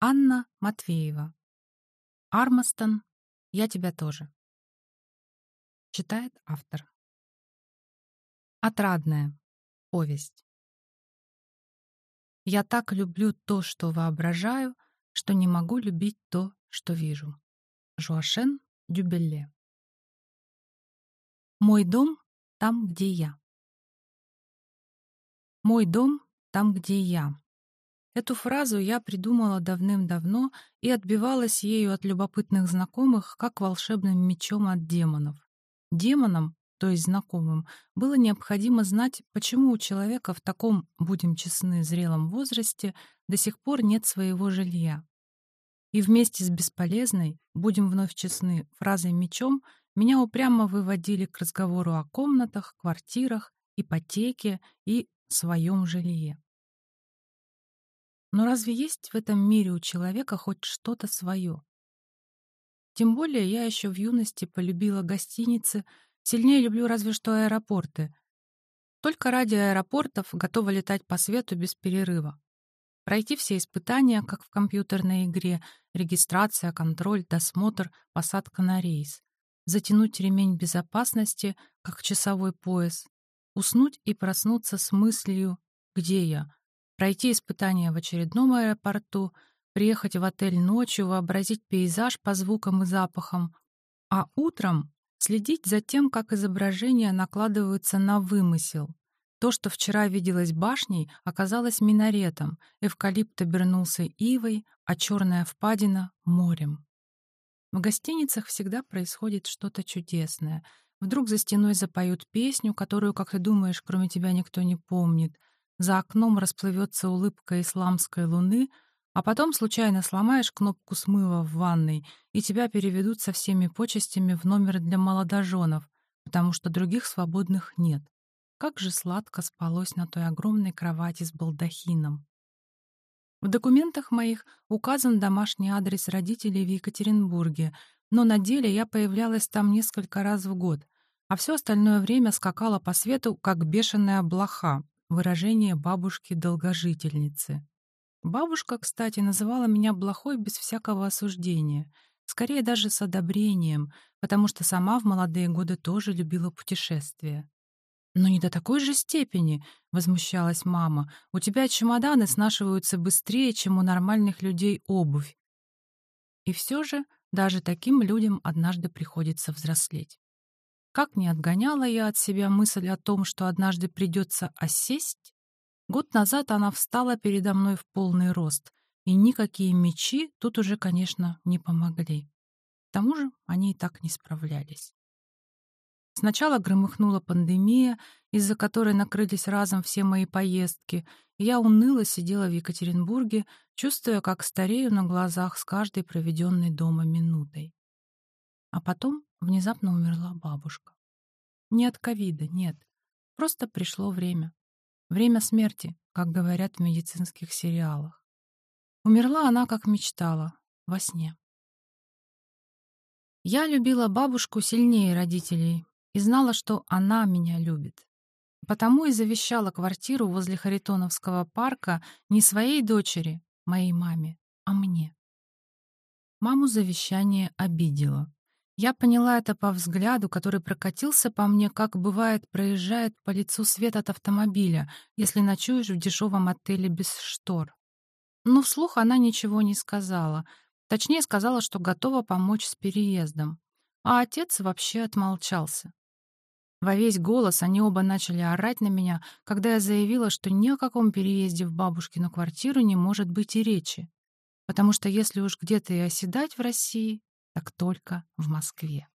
Анна Матвеева. Армастон. Я тебя тоже. Читает автор. Отрадная. Повесть. Я так люблю то, что воображаю, что не могу любить то, что вижу. Жуашен Дюбелле. Мой дом там, где я. Мой дом там, где я. Эту фразу я придумала давным-давно и отбивалась ею от любопытных знакомых, как волшебным мечом от демонов. Демонам, то есть знакомым, было необходимо знать, почему у человека в таком, будем честны, зрелом возрасте до сих пор нет своего жилья. И вместе с бесполезной, будем вновь честны, фразой «мечом» меня упрямо выводили к разговору о комнатах, квартирах, ипотеке и своем жилье. Но разве есть в этом мире у человека хоть что-то свое? Тем более я еще в юности полюбила гостиницы, сильнее люблю разве что аэропорты. Только ради аэропортов готова летать по свету без перерыва. Пройти все испытания, как в компьютерной игре, регистрация, контроль, досмотр, посадка на рейс. Затянуть ремень безопасности, как часовой пояс. Уснуть и проснуться с мыслью «Где я?», пройти испытания в очередном аэропорту, приехать в отель ночью, вообразить пейзаж по звукам и запахам, а утром следить за тем, как изображения накладываются на вымысел. То, что вчера виделось башней, оказалось минаретом, эвкалипт обернулся ивой, а черная впадина — морем. В гостиницах всегда происходит что-то чудесное. Вдруг за стеной запоют песню, которую, как ты думаешь, кроме тебя никто не помнит — за окном расплывется улыбка исламской луны, а потом случайно сломаешь кнопку смыва в ванной, и тебя переведут со всеми почестями в номер для молодоженов, потому что других свободных нет. Как же сладко спалось на той огромной кровати с балдахином. В документах моих указан домашний адрес родителей в Екатеринбурге, но на деле я появлялась там несколько раз в год, а все остальное время скакала по свету, как бешеная блоха, выражение бабушки-долгожительницы. Бабушка, кстати, называла меня плохой без всякого осуждения, скорее даже с одобрением, потому что сама в молодые годы тоже любила путешествия. «Но не до такой же степени», — возмущалась мама. «У тебя чемоданы снашиваются быстрее, чем у нормальных людей обувь». И все же даже таким людям однажды приходится взрослеть. Как не отгоняла я от себя мысль о том, что однажды придется осесть, год назад она встала передо мной в полный рост, и никакие мечи тут уже, конечно, не помогли. К тому же они и так не справлялись. Сначала громыхнула пандемия, из-за которой накрылись разом все мои поездки, и я уныло сидела в Екатеринбурге, чувствуя, как старею на глазах с каждой проведенной дома минутой. А потом внезапно умерла бабушка. Не от ковида, нет. Просто пришло время. Время смерти, как говорят в медицинских сериалах. Умерла она, как мечтала, во сне. Я любила бабушку сильнее родителей и знала, что она меня любит. Потому и завещала квартиру возле Харитоновского парка не своей дочери, моей маме, а мне. Маму завещание обидело. Я поняла это по взгляду, который прокатился по мне, как бывает, проезжает по лицу свет от автомобиля, если ночуешь в дешевом отеле без штор. Но вслух она ничего не сказала. Точнее, сказала, что готова помочь с переездом. А отец вообще отмолчался. Во весь голос они оба начали орать на меня, когда я заявила, что ни о каком переезде в бабушкину квартиру не может быть и речи. Потому что если уж где-то и оседать в России, так только в Москве.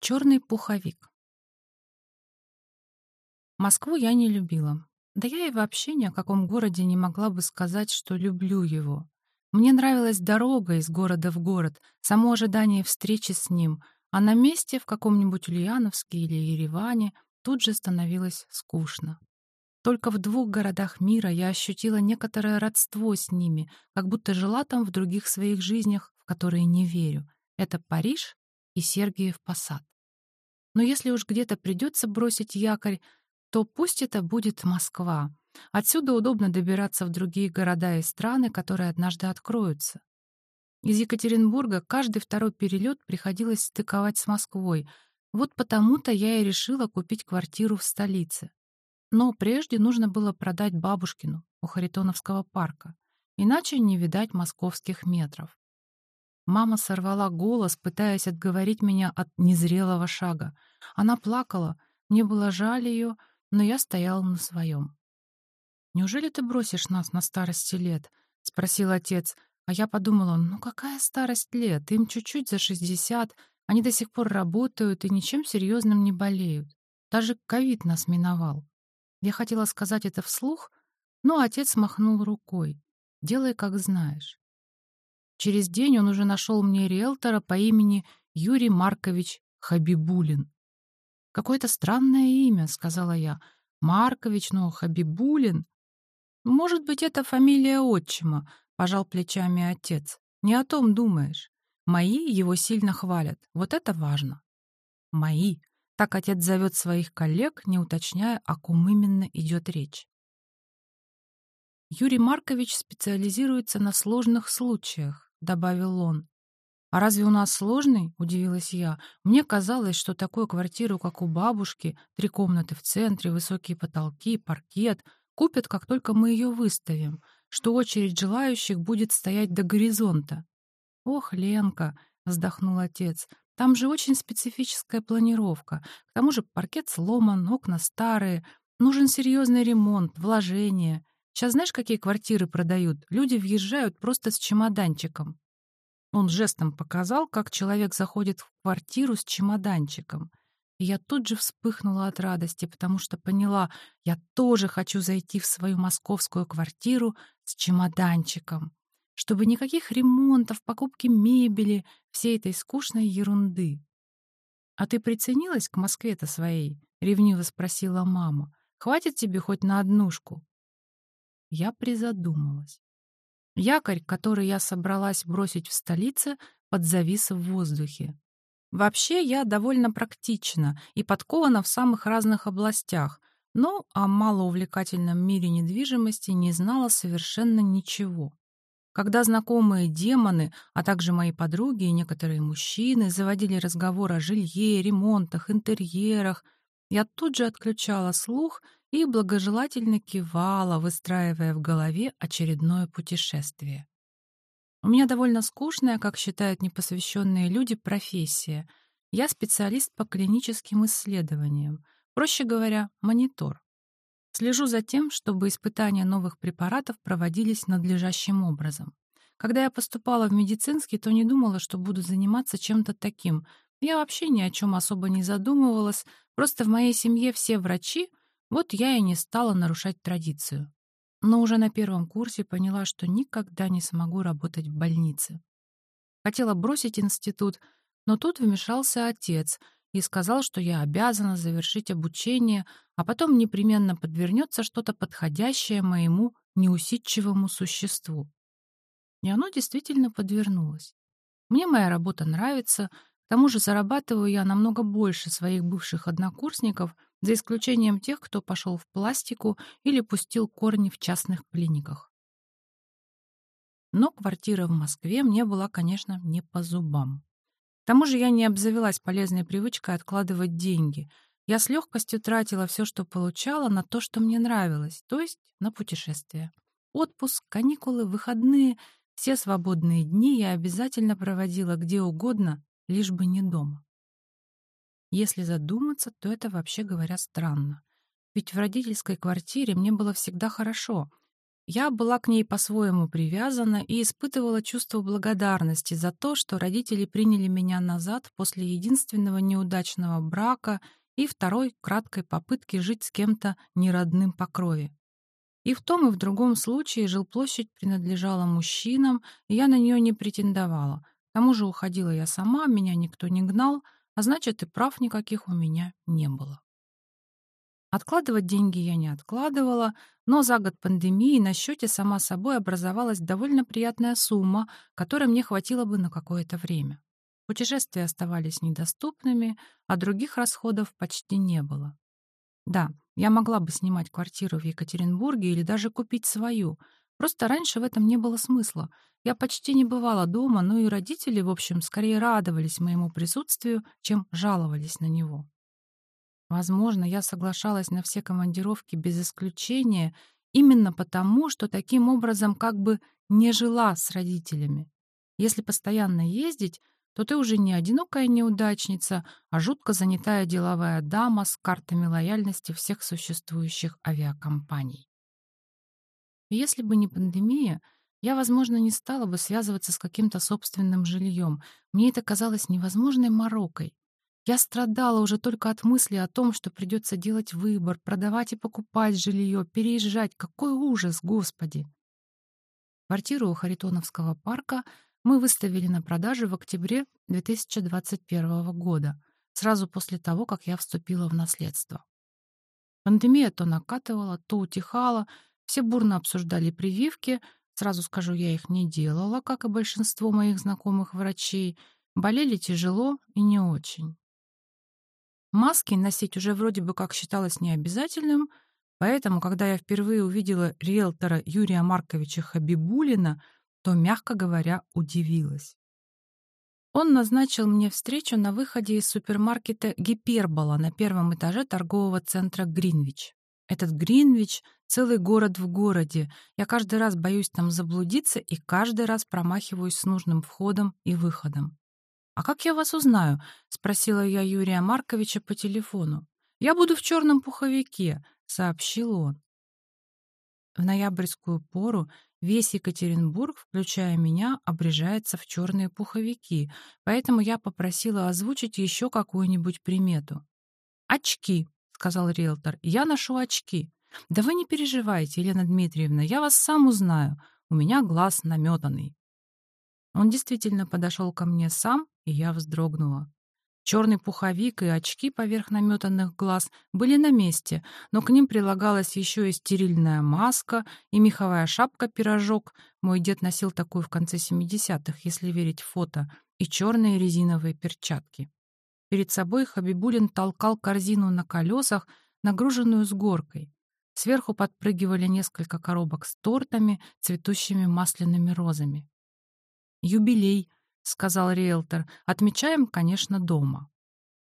Черный пуховик. Москву я не любила. Да я и вообще ни о каком городе не могла бы сказать, что люблю его. Мне нравилась дорога из города в город, само ожидание встречи с ним, а на месте в каком-нибудь Ульяновске или Ереване тут же становилось скучно. Только в двух городах мира я ощутила некоторое родство с ними, как будто жила там в других своих жизнях в которые не верю. Это Париж и Сергиев Посад. Но если уж где-то придется бросить якорь, то пусть это будет Москва. Отсюда удобно добираться в другие города и страны, которые однажды откроются. Из Екатеринбурга каждый второй перелет приходилось стыковать с Москвой. Вот потому-то я и решила купить квартиру в столице. Но прежде нужно было продать бабушкину у Харитоновского парка, иначе не видать московских метров. Мама сорвала голос, пытаясь отговорить меня от незрелого шага. Она плакала, мне было жаль ее, но я стояла на своем. «Неужели ты бросишь нас на старости лет?» — спросил отец. А я подумала, ну какая старость лет? Им чуть-чуть за шестьдесят, они до сих пор работают и ничем серьезным не болеют. Даже ковид нас миновал. Я хотела сказать это вслух, но отец махнул рукой. «Делай, как знаешь». Через день он уже нашел мне риэлтора по имени Юрий Маркович Хабибулин. «Какое-то странное имя», — сказала я. «Маркович, но Хабибулин?» «Может быть, это фамилия отчима», — пожал плечами отец. «Не о том думаешь. Мои его сильно хвалят. Вот это важно». «Мои». Так отец зовет своих коллег, не уточняя, о ком именно идет речь. Юрий Маркович специализируется на сложных случаях, добавил он. «А разве у нас сложный?» — удивилась я. «Мне казалось, что такую квартиру, как у бабушки, три комнаты в центре, высокие потолки, паркет, купят, как только мы ее выставим что очередь желающих будет стоять до горизонта. «Ох, Ленка!» — вздохнул отец. «Там же очень специфическая планировка. К тому же паркет сломан, окна старые. Нужен серьезный ремонт, вложение. Сейчас знаешь, какие квартиры продают? Люди въезжают просто с чемоданчиком». Он жестом показал, как человек заходит в квартиру с чемоданчиком — и я тут же вспыхнула от радости, потому что поняла, я тоже хочу зайти в свою московскую квартиру с чемоданчиком, чтобы никаких ремонтов, покупки мебели, всей этой скучной ерунды. «А ты приценилась к Москве-то своей?» — ревниво спросила мама. «Хватит тебе хоть на однушку?» Я призадумалась. Якорь, который я собралась бросить в столице, подзавис в воздухе. Вообще я довольно практична и подкована в самых разных областях, но о малоувлекательном мире недвижимости не знала совершенно ничего. Когда знакомые демоны, а также мои подруги и некоторые мужчины заводили разговор о жилье, ремонтах, интерьерах, я тут же отключала слух и благожелательно кивала, выстраивая в голове очередное путешествие. У меня довольно скучная, как считают непосвященные люди, профессия. Я специалист по клиническим исследованиям. Проще говоря, монитор. Слежу за тем, чтобы испытания новых препаратов проводились надлежащим образом. Когда я поступала в медицинский, то не думала, что буду заниматься чем-то таким. Я вообще ни о чем особо не задумывалась, просто в моей семье все врачи, вот я и не стала нарушать традицию но уже на первом курсе поняла, что никогда не смогу работать в больнице. Хотела бросить институт, но тут вмешался отец и сказал, что я обязана завершить обучение, а потом непременно подвернется что-то подходящее моему неусидчивому существу. И оно действительно подвернулось. Мне моя работа нравится, к тому же зарабатываю я намного больше своих бывших однокурсников — за исключением тех, кто пошел в пластику или пустил корни в частных клиниках. Но квартира в Москве мне была, конечно, не по зубам. К тому же я не обзавелась полезной привычкой откладывать деньги. Я с легкостью тратила все, что получала, на то, что мне нравилось, то есть на путешествия. Отпуск, каникулы, выходные — все свободные дни я обязательно проводила где угодно, лишь бы не дома. Если задуматься, то это вообще говоря странно. Ведь в родительской квартире мне было всегда хорошо. Я была к ней по-своему привязана и испытывала чувство благодарности за то, что родители приняли меня назад после единственного неудачного брака и второй краткой попытки жить с кем-то неродным по крови. И в том и в другом случае жилплощадь принадлежала мужчинам, и я на нее не претендовала. К тому же уходила я сама, меня никто не гнал, а значит, и прав никаких у меня не было. Откладывать деньги я не откладывала, но за год пандемии на счете сама собой образовалась довольно приятная сумма, которой мне хватило бы на какое-то время. Путешествия оставались недоступными, а других расходов почти не было. Да, Я могла бы снимать квартиру в Екатеринбурге или даже купить свою. Просто раньше в этом не было смысла. Я почти не бывала дома, но и родители, в общем, скорее радовались моему присутствию, чем жаловались на него. Возможно, я соглашалась на все командировки без исключения именно потому, что таким образом как бы не жила с родителями. Если постоянно ездить, то ты уже не одинокая неудачница, а жутко занятая деловая дама с картами лояльности всех существующих авиакомпаний. Если бы не пандемия, я, возможно, не стала бы связываться с каким-то собственным жильем. Мне это казалось невозможной морокой. Я страдала уже только от мысли о том, что придется делать выбор, продавать и покупать жилье, переезжать. Какой ужас, Господи! Квартиру у Харитоновского парка мы выставили на продажу в октябре 2021 года, сразу после того, как я вступила в наследство. Пандемия то накатывала, то утихала, все бурно обсуждали прививки, сразу скажу, я их не делала, как и большинство моих знакомых врачей, болели тяжело и не очень. Маски носить уже вроде бы как считалось необязательным, поэтому, когда я впервые увидела риэлтора Юрия Марковича Хабибулина, то, мягко говоря, удивилась. Он назначил мне встречу на выходе из супермаркета «Гипербола» на первом этаже торгового центра «Гринвич». Этот Гринвич — целый город в городе. Я каждый раз боюсь там заблудиться и каждый раз промахиваюсь с нужным входом и выходом. «А как я вас узнаю?» — спросила я Юрия Марковича по телефону. «Я буду в черном пуховике», — сообщил он. В ноябрьскую пору весь Екатеринбург, включая меня, обрежается в черные пуховики, поэтому я попросила озвучить еще какую-нибудь примету. «Очки», — сказал риэлтор, — «я ношу очки». «Да вы не переживайте, Елена Дмитриевна, я вас сам узнаю. У меня глаз наметанный». Он действительно подошел ко мне сам, и я вздрогнула. Черный пуховик и очки поверх наметанных глаз были на месте, но к ним прилагалась еще и стерильная маска и меховая шапка-пирожок. Мой дед носил такую в конце 70-х, если верить фото, и черные резиновые перчатки. Перед собой Хабибулин толкал корзину на колесах, нагруженную с горкой. Сверху подпрыгивали несколько коробок с тортами, цветущими масляными розами. «Юбилей», — сказал риэлтор. «Отмечаем, конечно, дома».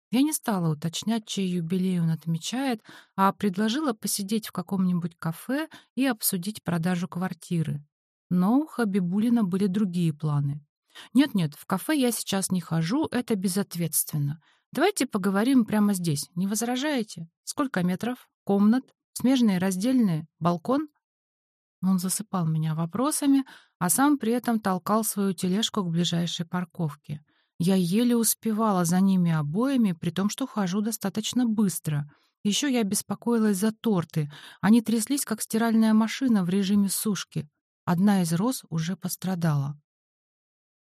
Я не стала уточнять, чей юбилей он отмечает, а предложила посидеть в каком-нибудь кафе и обсудить продажу квартиры. Но у Хабибулина были другие планы. «Нет-нет, в кафе я сейчас не хожу, это безответственно. Давайте поговорим прямо здесь, не возражаете? Сколько метров? Комнат? Смежные, раздельные? Балкон?» Он засыпал меня вопросами, а сам при этом толкал свою тележку к ближайшей парковке. Я еле успевала за ними обоими, при том, что хожу достаточно быстро. Еще я беспокоилась за торты. Они тряслись, как стиральная машина в режиме сушки. Одна из роз уже пострадала.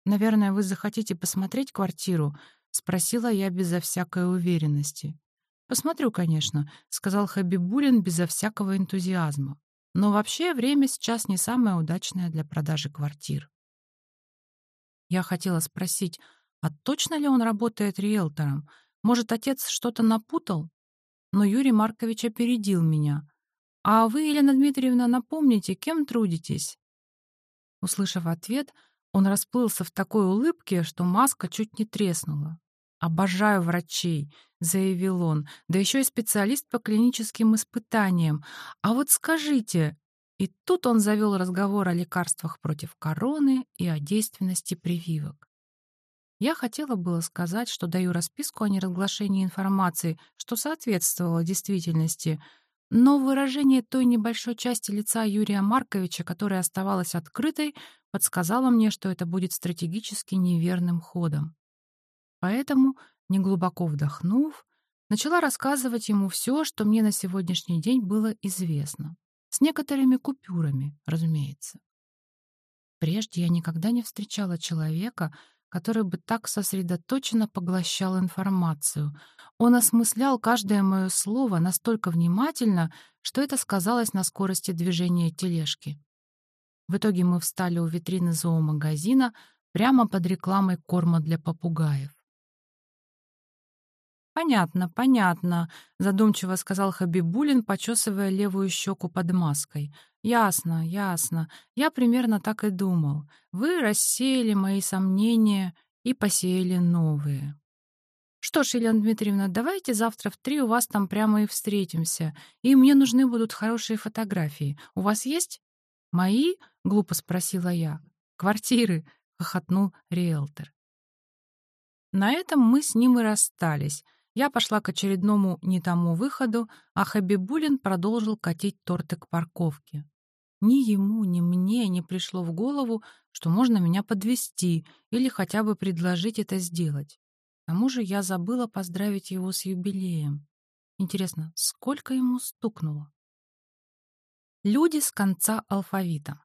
«Наверное, вы захотите посмотреть квартиру?» — спросила я безо всякой уверенности. «Посмотрю, конечно», — сказал Хабибулин безо всякого энтузиазма. Но вообще время сейчас не самое удачное для продажи квартир. Я хотела спросить, а точно ли он работает риэлтором? Может, отец что-то напутал? Но Юрий Маркович опередил меня. «А вы, Елена Дмитриевна, напомните, кем трудитесь?» Услышав ответ, он расплылся в такой улыбке, что маска чуть не треснула. «Обожаю врачей», — заявил он, «да еще и специалист по клиническим испытаниям. А вот скажите...» И тут он завел разговор о лекарствах против короны и о действенности прививок. Я хотела было сказать, что даю расписку о неразглашении информации, что соответствовало действительности, но выражение той небольшой части лица Юрия Марковича, которая оставалась открытой, подсказало мне, что это будет стратегически неверным ходом. Поэтому, неглубоко вдохнув, начала рассказывать ему все, что мне на сегодняшний день было известно. С некоторыми купюрами, разумеется. Прежде я никогда не встречала человека, который бы так сосредоточенно поглощал информацию. Он осмыслял каждое мое слово настолько внимательно, что это сказалось на скорости движения тележки. В итоге мы встали у витрины зоомагазина прямо под рекламой корма для попугаев. «Понятно, понятно», — задумчиво сказал Хабибулин, почесывая левую щеку под маской. «Ясно, ясно. Я примерно так и думал. Вы рассеяли мои сомнения и посеяли новые». «Что ж, Елена Дмитриевна, давайте завтра в три у вас там прямо и встретимся. И мне нужны будут хорошие фотографии. У вас есть?» «Мои?» — глупо спросила я. «Квартиры», — хохотнул риэлтор. На этом мы с ним и расстались. Я пошла к очередному не тому выходу, а Хабибулин продолжил катить торты к парковке. Ни ему, ни мне не пришло в голову, что можно меня подвести или хотя бы предложить это сделать. К тому же я забыла поздравить его с юбилеем. Интересно, сколько ему стукнуло? Люди с конца алфавита.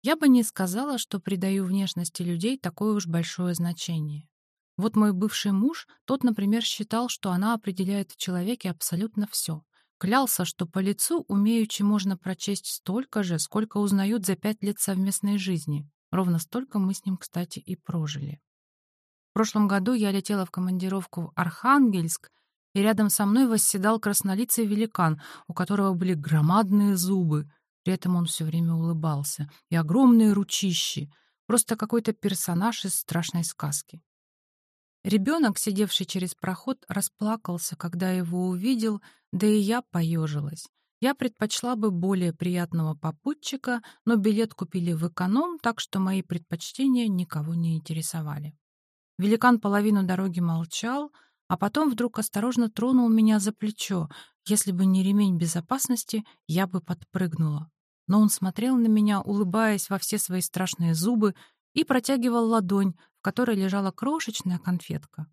Я бы не сказала, что придаю внешности людей такое уж большое значение. Вот мой бывший муж, тот, например, считал, что она определяет в человеке абсолютно все. Клялся, что по лицу умеючи можно прочесть столько же, сколько узнают за пять лет совместной жизни. Ровно столько мы с ним, кстати, и прожили. В прошлом году я летела в командировку в Архангельск, и рядом со мной восседал краснолицый великан, у которого были громадные зубы. При этом он все время улыбался. И огромные ручищи. Просто какой-то персонаж из страшной сказки. Ребенок, сидевший через проход, расплакался, когда его увидел, да и я поежилась. Я предпочла бы более приятного попутчика, но билет купили в эконом, так что мои предпочтения никого не интересовали. Великан половину дороги молчал, а потом вдруг осторожно тронул меня за плечо. Если бы не ремень безопасности, я бы подпрыгнула. Но он смотрел на меня, улыбаясь во все свои страшные зубы, и протягивал ладонь, в которой лежала крошечная конфетка.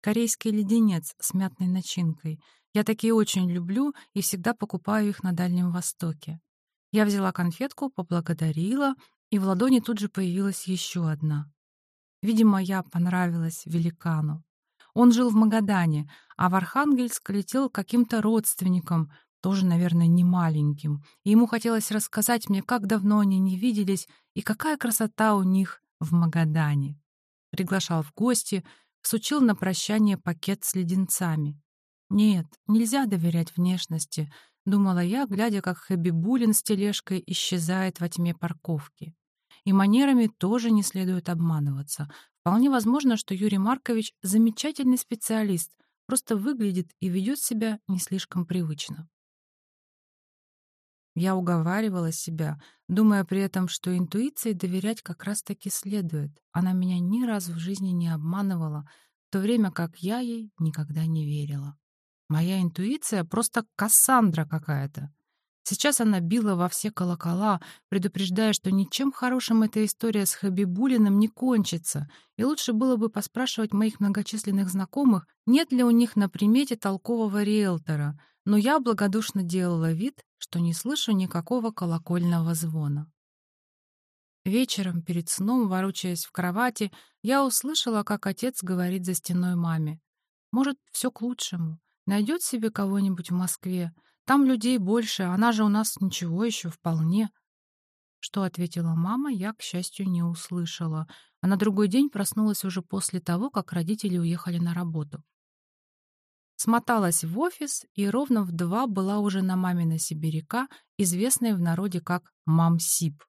Корейский леденец с мятной начинкой. Я такие очень люблю и всегда покупаю их на Дальнем Востоке. Я взяла конфетку, поблагодарила, и в ладони тут же появилась еще одна. Видимо, я понравилась великану. Он жил в Магадане, а в Архангельск летел каким-то родственником, тоже, наверное, не маленьким. И ему хотелось рассказать мне, как давно они не виделись и какая красота у них в Магадане. Приглашал в гости, сучил на прощание пакет с леденцами. Нет, нельзя доверять внешности, думала я, глядя, как Хабибулин с тележкой исчезает во тьме парковки. И манерами тоже не следует обманываться. Вполне возможно, что Юрий Маркович замечательный специалист, просто выглядит и ведет себя не слишком привычно. Я уговаривала себя, думая при этом, что интуиции доверять как раз-таки следует. Она меня ни разу в жизни не обманывала, в то время как я ей никогда не верила. Моя интуиция просто Кассандра какая-то. Сейчас она била во все колокола, предупреждая, что ничем хорошим эта история с Хабибулиным не кончится, и лучше было бы поспрашивать моих многочисленных знакомых, нет ли у них на примете толкового риэлтора, но я благодушно делала вид, что не слышу никакого колокольного звона. Вечером, перед сном, ворочаясь в кровати, я услышала, как отец говорит за стеной маме. «Может, все к лучшему. Найдет себе кого-нибудь в Москве, там людей больше, она же у нас ничего еще вполне. Что ответила мама, я, к счастью, не услышала. А на другой день проснулась уже после того, как родители уехали на работу. Смоталась в офис и ровно в два была уже на маминой сибиряка, известной в народе как «мамсип».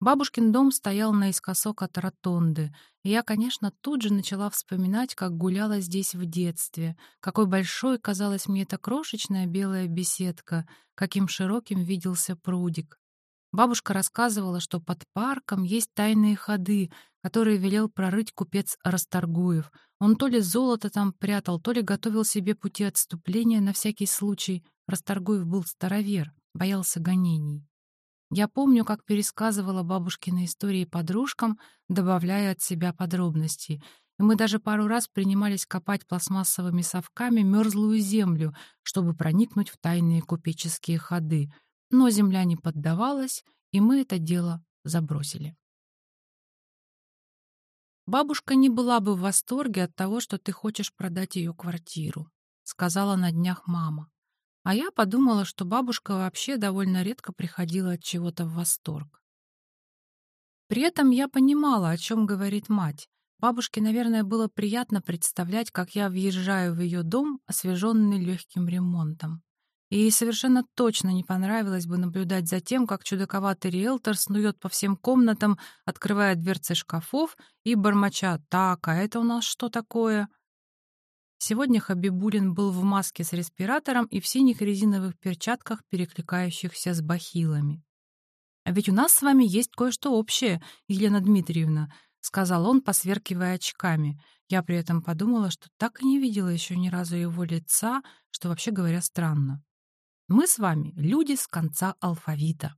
Бабушкин дом стоял наискосок от ротонды, и я, конечно, тут же начала вспоминать, как гуляла здесь в детстве, какой большой казалась мне эта крошечная белая беседка, каким широким виделся прудик. Бабушка рассказывала, что под парком есть тайные ходы, которые велел прорыть купец Расторгуев. Он то ли золото там прятал, то ли готовил себе пути отступления на всякий случай. Расторгуев был старовер, боялся гонений. Я помню, как пересказывала бабушкины истории подружкам, добавляя от себя подробностей. И мы даже пару раз принимались копать пластмассовыми совками мерзлую землю, чтобы проникнуть в тайные купеческие ходы. Но земля не поддавалась, и мы это дело забросили. «Бабушка не была бы в восторге от того, что ты хочешь продать ее квартиру», — сказала на днях мама. А я подумала, что бабушка вообще довольно редко приходила от чего-то в восторг. При этом я понимала, о чем говорит мать. Бабушке, наверное, было приятно представлять, как я въезжаю в ее дом, освеженный легким ремонтом. И ей совершенно точно не понравилось бы наблюдать за тем, как чудаковатый риэлтор снует по всем комнатам, открывая дверцы шкафов и бормоча «Так, а это у нас что такое?» Сегодня Хабибулин был в маске с респиратором и в синих резиновых перчатках, перекликающихся с бахилами. «А ведь у нас с вами есть кое-что общее, Елена Дмитриевна», — сказал он, посверкивая очками. Я при этом подумала, что так и не видела еще ни разу его лица, что, вообще говоря, странно. «Мы с вами люди с конца алфавита».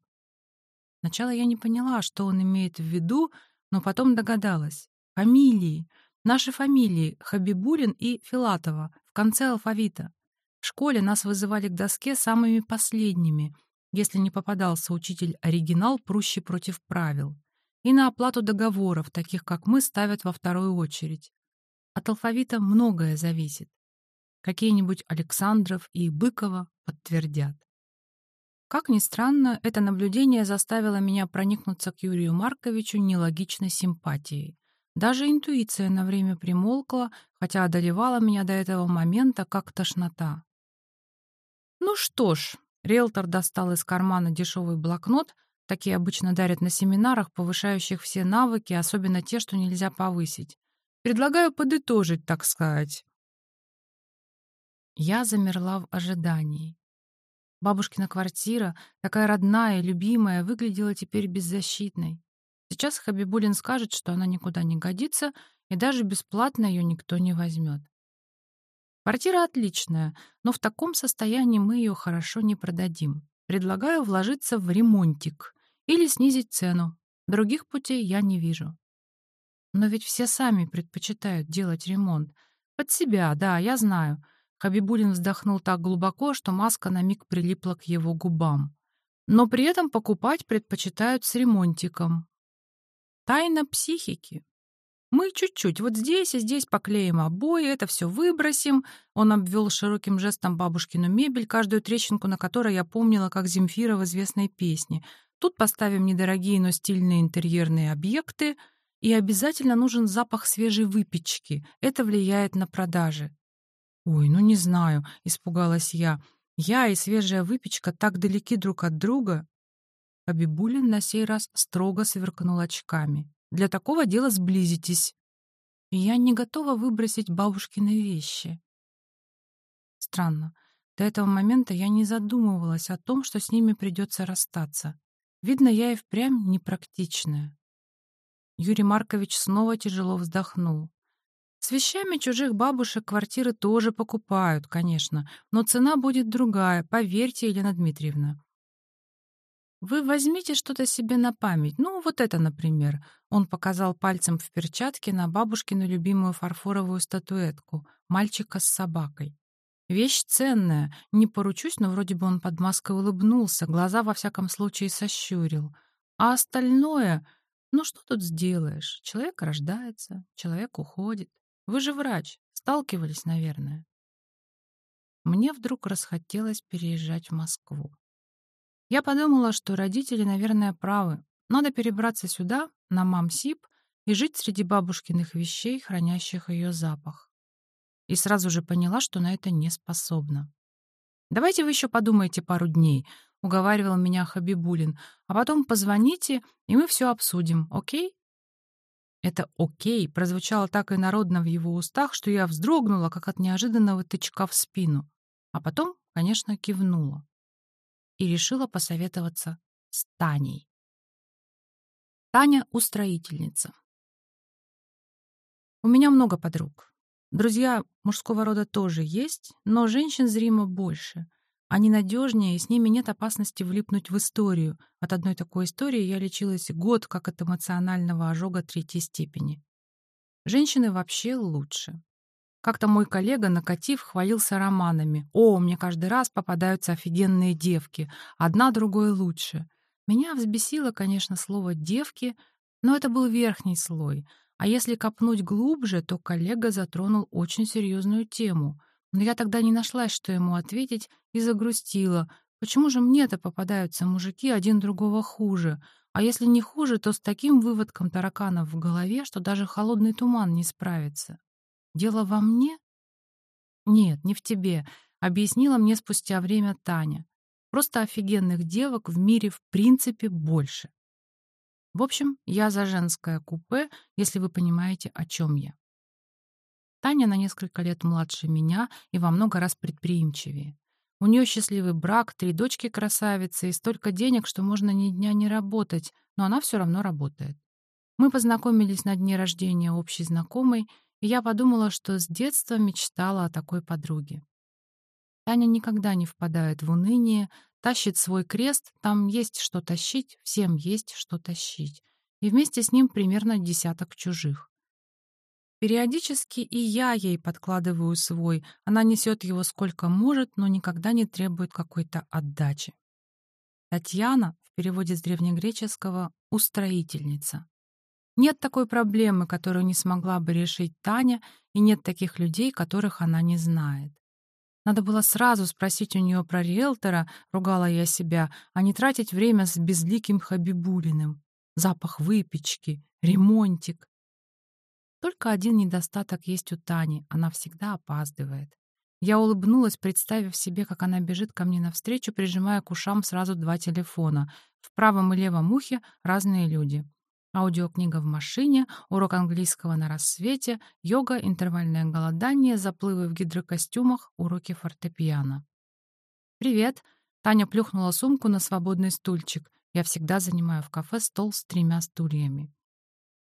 Сначала я не поняла, что он имеет в виду, но потом догадалась. Фамилии. Наши фамилии — Хабибулин и Филатова, в конце алфавита. В школе нас вызывали к доске самыми последними, если не попадался учитель-оригинал, прущий против правил. И на оплату договоров, таких как мы, ставят во вторую очередь. От алфавита многое зависит. Какие-нибудь Александров и Быкова подтвердят. Как ни странно, это наблюдение заставило меня проникнуться к Юрию Марковичу нелогичной симпатией. Даже интуиция на время примолкла, хотя одолевала меня до этого момента как тошнота. Ну что ж, риэлтор достал из кармана дешевый блокнот, такие обычно дарят на семинарах, повышающих все навыки, особенно те, что нельзя повысить. Предлагаю подытожить, так сказать. Я замерла в ожидании. Бабушкина квартира, такая родная любимая, выглядела теперь беззащитной. Сейчас Хабибулин скажет, что она никуда не годится, и даже бесплатно ее никто не возьмет. Квартира отличная, но в таком состоянии мы ее хорошо не продадим. Предлагаю вложиться в ремонтик или снизить цену. Других путей я не вижу. Но ведь все сами предпочитают делать ремонт. Под себя, да, я знаю. Хабибулин вздохнул так глубоко, что маска на миг прилипла к его губам. Но при этом покупать предпочитают с ремонтиком. Тайна психики. Мы чуть-чуть вот здесь и здесь поклеим обои, это все выбросим. Он обвел широким жестом бабушкину мебель, каждую трещинку на которой я помнила, как Земфира в известной песне. Тут поставим недорогие, но стильные интерьерные объекты. И обязательно нужен запах свежей выпечки. Это влияет на продажи. «Ой, ну не знаю», — испугалась я. «Я и свежая выпечка так далеки друг от друга. А Бибулин на сей раз строго сверкнул очками. «Для такого дела сблизитесь. Я не готова выбросить бабушкины вещи». Странно. До этого момента я не задумывалась о том, что с ними придется расстаться. Видно, я и впрямь непрактичная. Юрий Маркович снова тяжело вздохнул. С вещами чужих бабушек квартиры тоже покупают, конечно, но цена будет другая, поверьте, Елена Дмитриевна. Вы возьмите что-то себе на память. Ну, вот это, например. Он показал пальцем в перчатке на бабушкину любимую фарфоровую статуэтку мальчика с собакой. Вещь ценная. Не поручусь, но вроде бы он под маской улыбнулся, глаза во всяком случае сощурил. А остальное... Ну, что тут сделаешь? Человек рождается, человек уходит. Вы же врач. Сталкивались, наверное. Мне вдруг расхотелось переезжать в Москву. Я подумала, что родители, наверное, правы. Надо перебраться сюда, на Мамсип, и жить среди бабушкиных вещей, хранящих ее запах. И сразу же поняла, что на это не способна. «Давайте вы еще подумайте пару дней», — уговаривал меня Хабибулин, «а потом позвоните, и мы все обсудим, окей?» Это «окей» прозвучало так и народно в его устах, что я вздрогнула, как от неожиданного тычка в спину, а потом, конечно, кивнула и решила посоветоваться с Таней. Таня — устроительница. У меня много подруг. Друзья мужского рода тоже есть, но женщин зримо больше. Они надежнее, и с ними нет опасности влипнуть в историю. От одной такой истории я лечилась год как от эмоционального ожога третьей степени. Женщины вообще лучше. Как-то мой коллега, накатив, хвалился романами. «О, мне каждый раз попадаются офигенные девки. Одна другой лучше». Меня взбесило, конечно, слово «девки», но это был верхний слой. А если копнуть глубже, то коллега затронул очень серьезную тему. Но я тогда не нашлась, что ему ответить, и загрустила. Почему же мне-то попадаются мужики один другого хуже? А если не хуже, то с таким выводком тараканов в голове, что даже холодный туман не справится. Дело во мне? Нет, не в тебе, объяснила мне спустя время Таня. Просто офигенных девок в мире в принципе больше. В общем, я за женское купе, если вы понимаете, о чем я. Таня на несколько лет младше меня и во много раз предприимчивее. У нее счастливый брак, три дочки-красавицы и столько денег, что можно ни дня не работать, но она все равно работает. Мы познакомились на дне рождения общей знакомой, и я подумала, что с детства мечтала о такой подруге. Таня никогда не впадает в уныние, тащит свой крест, там есть что тащить, всем есть что тащить. И вместе с ним примерно десяток чужих. Периодически и я ей подкладываю свой. Она несет его сколько может, но никогда не требует какой-то отдачи. Татьяна, в переводе с древнегреческого, «устроительница». Нет такой проблемы, которую не смогла бы решить Таня, и нет таких людей, которых она не знает. Надо было сразу спросить у нее про риэлтора, ругала я себя, а не тратить время с безликим Хабибулиным. Запах выпечки, ремонтик. Только один недостаток есть у Тани — она всегда опаздывает. Я улыбнулась, представив себе, как она бежит ко мне навстречу, прижимая к ушам сразу два телефона. В правом и левом ухе разные люди. Аудиокнига в машине, урок английского на рассвете, йога, интервальное голодание, заплывы в гидрокостюмах, уроки фортепиано. «Привет!» — Таня плюхнула сумку на свободный стульчик. Я всегда занимаю в кафе стол с тремя стульями.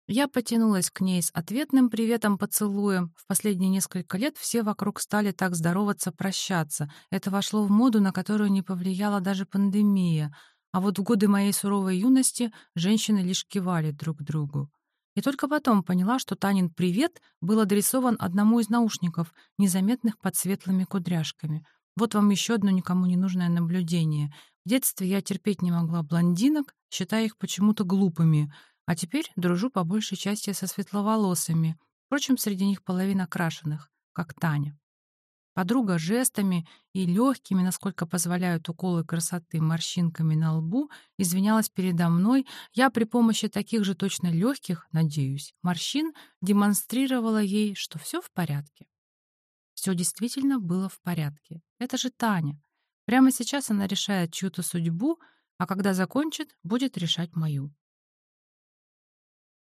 Я потянулась к ней с ответным приветом-поцелуем. В последние несколько лет все вокруг стали так здороваться, прощаться. Это вошло в моду, на которую не повлияла даже пандемия. А вот в годы моей суровой юности женщины лишь кивали друг другу. И только потом поняла, что Танин «привет» был адресован одному из наушников, незаметных под светлыми кудряшками. Вот вам еще одно никому не нужное наблюдение. В детстве я терпеть не могла блондинок, считая их почему-то глупыми — а теперь дружу по большей части со светловолосыми, впрочем, среди них половина крашеных, как Таня. Подруга жестами и легкими, насколько позволяют уколы красоты, морщинками на лбу, извинялась передо мной. Я при помощи таких же точно легких, надеюсь, морщин демонстрировала ей, что все в порядке. Все действительно было в порядке. Это же Таня. Прямо сейчас она решает чью-то судьбу, а когда закончит, будет решать мою.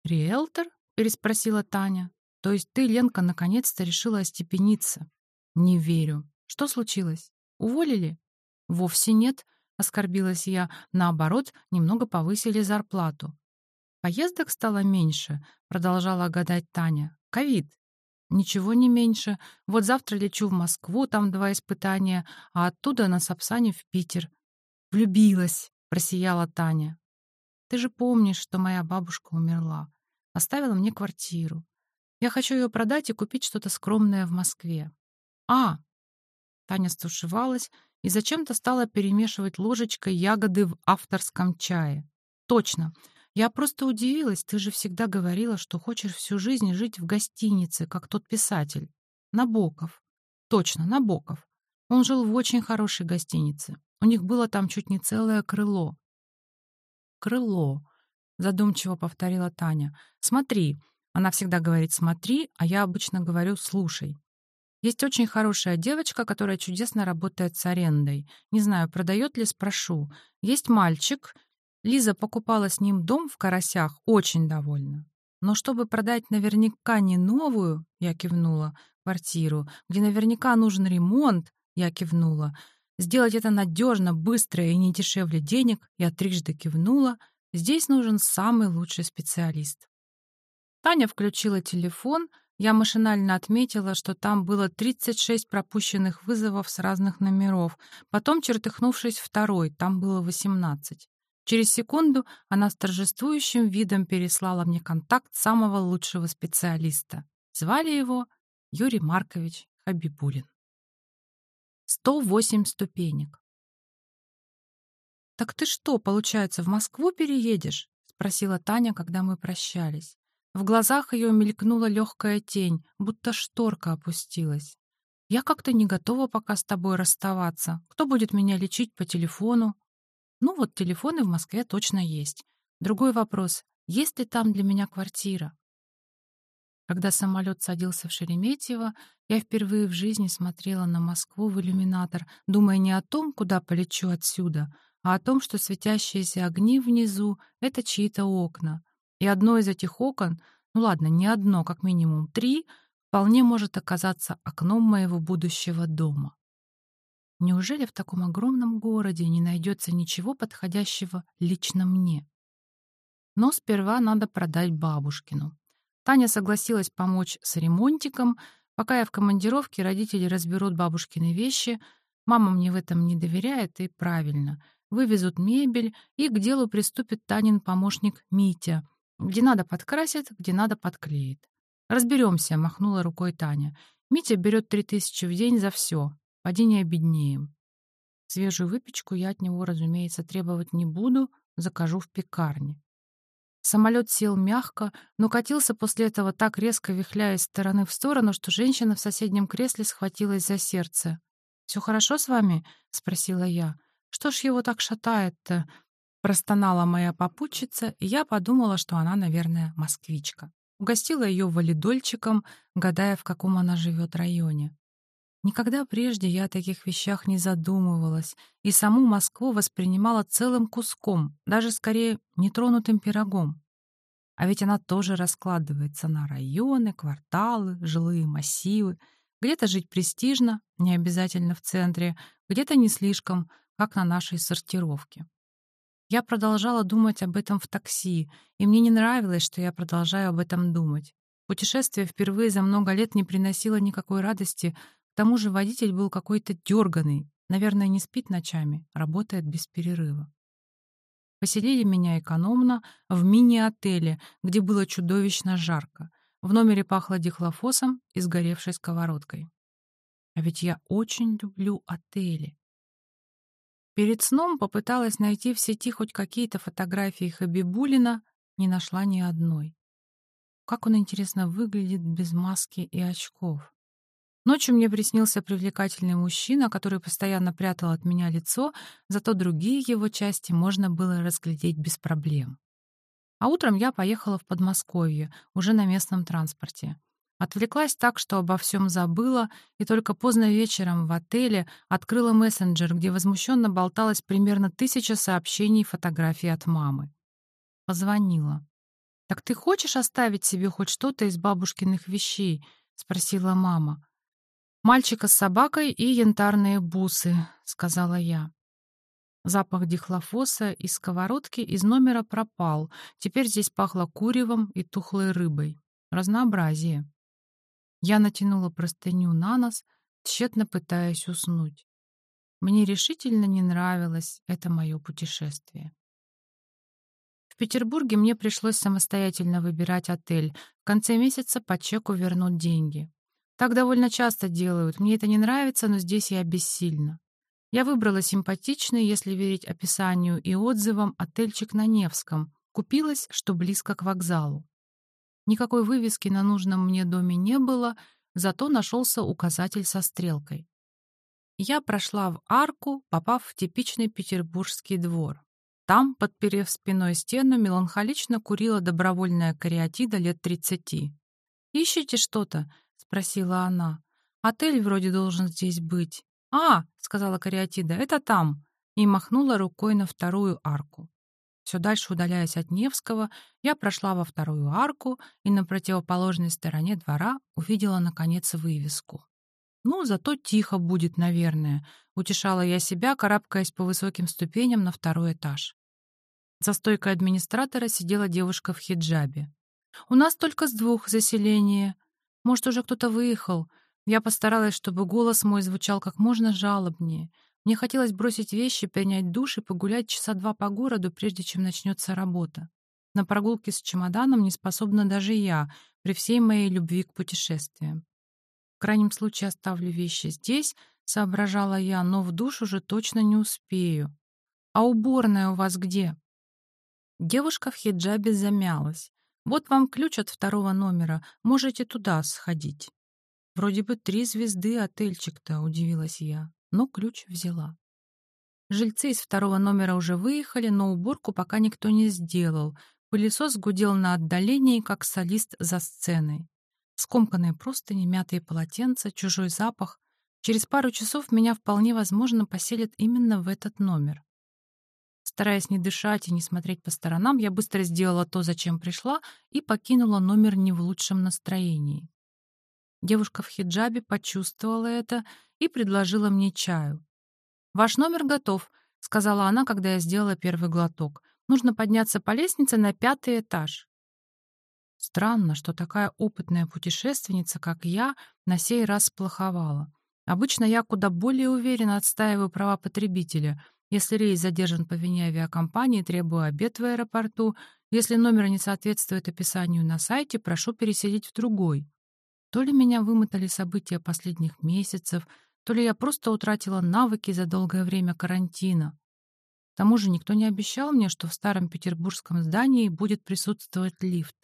«Риэлтор?» — переспросила Таня. «То есть ты, Ленка, наконец-то решила остепениться?» «Не верю. Что случилось? Уволили?» «Вовсе нет», — оскорбилась я. «Наоборот, немного повысили зарплату». «Поездок стало меньше», — продолжала гадать Таня. «Ковид». «Ничего не меньше. Вот завтра лечу в Москву, там два испытания, а оттуда на Сапсане в Питер». «Влюбилась», — просияла Таня. Ты же помнишь, что моя бабушка умерла. Оставила мне квартиру. Я хочу ее продать и купить что-то скромное в Москве. А! Таня стушевалась и зачем-то стала перемешивать ложечкой ягоды в авторском чае. Точно. Я просто удивилась. Ты же всегда говорила, что хочешь всю жизнь жить в гостинице, как тот писатель. Набоков. Точно, Набоков. Он жил в очень хорошей гостинице. У них было там чуть не целое крыло крыло», — задумчиво повторила Таня. «Смотри». Она всегда говорит «смотри», а я обычно говорю «слушай». Есть очень хорошая девочка, которая чудесно работает с арендой. Не знаю, продает ли, спрошу. Есть мальчик. Лиза покупала с ним дом в Карасях, очень довольна. Но чтобы продать наверняка не новую, я кивнула, квартиру, где наверняка нужен ремонт, я кивнула, Сделать это надежно, быстро и не дешевле денег, я трижды кивнула. Здесь нужен самый лучший специалист. Таня включила телефон. Я машинально отметила, что там было 36 пропущенных вызовов с разных номеров. Потом, чертыхнувшись, второй, там было 18. Через секунду она с торжествующим видом переслала мне контакт самого лучшего специалиста. Звали его Юрий Маркович Хабибулин. 108 ступенек. «Так ты что, получается, в Москву переедешь?» — спросила Таня, когда мы прощались. В глазах ее мелькнула легкая тень, будто шторка опустилась. «Я как-то не готова пока с тобой расставаться. Кто будет меня лечить по телефону?» «Ну вот телефоны в Москве точно есть. Другой вопрос — есть ли там для меня квартира? Когда самолет садился в Шереметьево, я впервые в жизни смотрела на Москву в иллюминатор, думая не о том, куда полечу отсюда, а о том, что светящиеся огни внизу — это чьи-то окна. И одно из этих окон, ну ладно, не одно, как минимум три, вполне может оказаться окном моего будущего дома. Неужели в таком огромном городе не найдется ничего подходящего лично мне? Но сперва надо продать бабушкину. Таня согласилась помочь с ремонтиком. Пока я в командировке, родители разберут бабушкины вещи. Мама мне в этом не доверяет, и правильно. Вывезут мебель, и к делу приступит Танин помощник Митя. Где надо подкрасит, где надо подклеит. «Разберемся», — махнула рукой Таня. «Митя берет три тысячи в день за все. Поди не обеднеем». Свежую выпечку я от него, разумеется, требовать не буду, закажу в пекарне. Самолет сел мягко, но катился после этого так резко, вихляя из стороны в сторону, что женщина в соседнем кресле схватилась за сердце. «Все хорошо с вами?» — спросила я. «Что ж его так шатает-то?» Простонала моя попутчица, и я подумала, что она, наверное, москвичка. Угостила ее валидольчиком, гадая, в каком она живет районе. Никогда прежде я о таких вещах не задумывалась и саму Москву воспринимала целым куском, даже скорее нетронутым пирогом. А ведь она тоже раскладывается на районы, кварталы, жилые массивы. Где-то жить престижно, не обязательно в центре, где-то не слишком, как на нашей сортировке. Я продолжала думать об этом в такси, и мне не нравилось, что я продолжаю об этом думать. Путешествие впервые за много лет не приносило никакой радости, к тому же водитель был какой-то дерганый, наверное, не спит ночами, работает без перерыва. Поселили меня экономно в мини-отеле, где было чудовищно жарко. В номере пахло дихлофосом и сгоревшей сковородкой. А ведь я очень люблю отели. Перед сном попыталась найти в сети хоть какие-то фотографии Хабибулина, не нашла ни одной. Как он, интересно, выглядит без маски и очков. Ночью мне приснился привлекательный мужчина, который постоянно прятал от меня лицо, зато другие его части можно было разглядеть без проблем. А утром я поехала в Подмосковье, уже на местном транспорте. Отвлеклась так, что обо всем забыла, и только поздно вечером в отеле открыла мессенджер, где возмущенно болталось примерно тысяча сообщений и фотографий от мамы. Позвонила. «Так ты хочешь оставить себе хоть что-то из бабушкиных вещей?» — спросила мама. «Мальчика с собакой и янтарные бусы», — сказала я. Запах дихлофоса из сковородки из номера пропал. Теперь здесь пахло куревом и тухлой рыбой. Разнообразие. Я натянула простыню на нос, тщетно пытаясь уснуть. Мне решительно не нравилось это мое путешествие. В Петербурге мне пришлось самостоятельно выбирать отель. В конце месяца по чеку вернут деньги. Так довольно часто делают. Мне это не нравится, но здесь я бессильна. Я выбрала симпатичный, если верить описанию и отзывам, отельчик на Невском. Купилась, что близко к вокзалу. Никакой вывески на нужном мне доме не было, зато нашелся указатель со стрелкой. Я прошла в арку, попав в типичный петербургский двор. Там, подперев спиной стену, меланхолично курила добровольная кариатида лет тридцати. «Ищете что-то?» Спросила она. «Отель вроде должен здесь быть». «А!» — сказала Кариатида. «Это там!» И махнула рукой на вторую арку. Все дальше удаляясь от Невского, я прошла во вторую арку и на противоположной стороне двора увидела, наконец, вывеску. «Ну, зато тихо будет, наверное», — утешала я себя, карабкаясь по высоким ступеням на второй этаж. За стойкой администратора сидела девушка в хиджабе. «У нас только с двух заселения», может, уже кто-то выехал. Я постаралась, чтобы голос мой звучал как можно жалобнее. Мне хотелось бросить вещи, принять душ и погулять часа два по городу, прежде чем начнется работа. На прогулке с чемоданом не способна даже я, при всей моей любви к путешествиям. В крайнем случае оставлю вещи здесь, соображала я, но в душ уже точно не успею. А уборная у вас где? Девушка в хиджабе замялась. Вот вам ключ от второго номера, можете туда сходить. Вроде бы три звезды отельчик-то, удивилась я, но ключ взяла. Жильцы из второго номера уже выехали, но уборку пока никто не сделал. Пылесос гудел на отдалении, как солист за сценой. Скомканные простыни, мятые полотенца, чужой запах. Через пару часов меня вполне возможно поселят именно в этот номер. Стараясь не дышать и не смотреть по сторонам, я быстро сделала то, зачем пришла, и покинула номер не в лучшем настроении. Девушка в хиджабе почувствовала это и предложила мне чаю. «Ваш номер готов», — сказала она, когда я сделала первый глоток. «Нужно подняться по лестнице на пятый этаж». Странно, что такая опытная путешественница, как я, на сей раз сплоховала. Обычно я куда более уверенно отстаиваю права потребителя. Если рейс задержан по вине авиакомпании, требую обед в аэропорту. Если номер не соответствует описанию на сайте, прошу переселить в другой. То ли меня вымотали события последних месяцев, то ли я просто утратила навыки за долгое время карантина. К тому же никто не обещал мне, что в старом петербургском здании будет присутствовать лифт.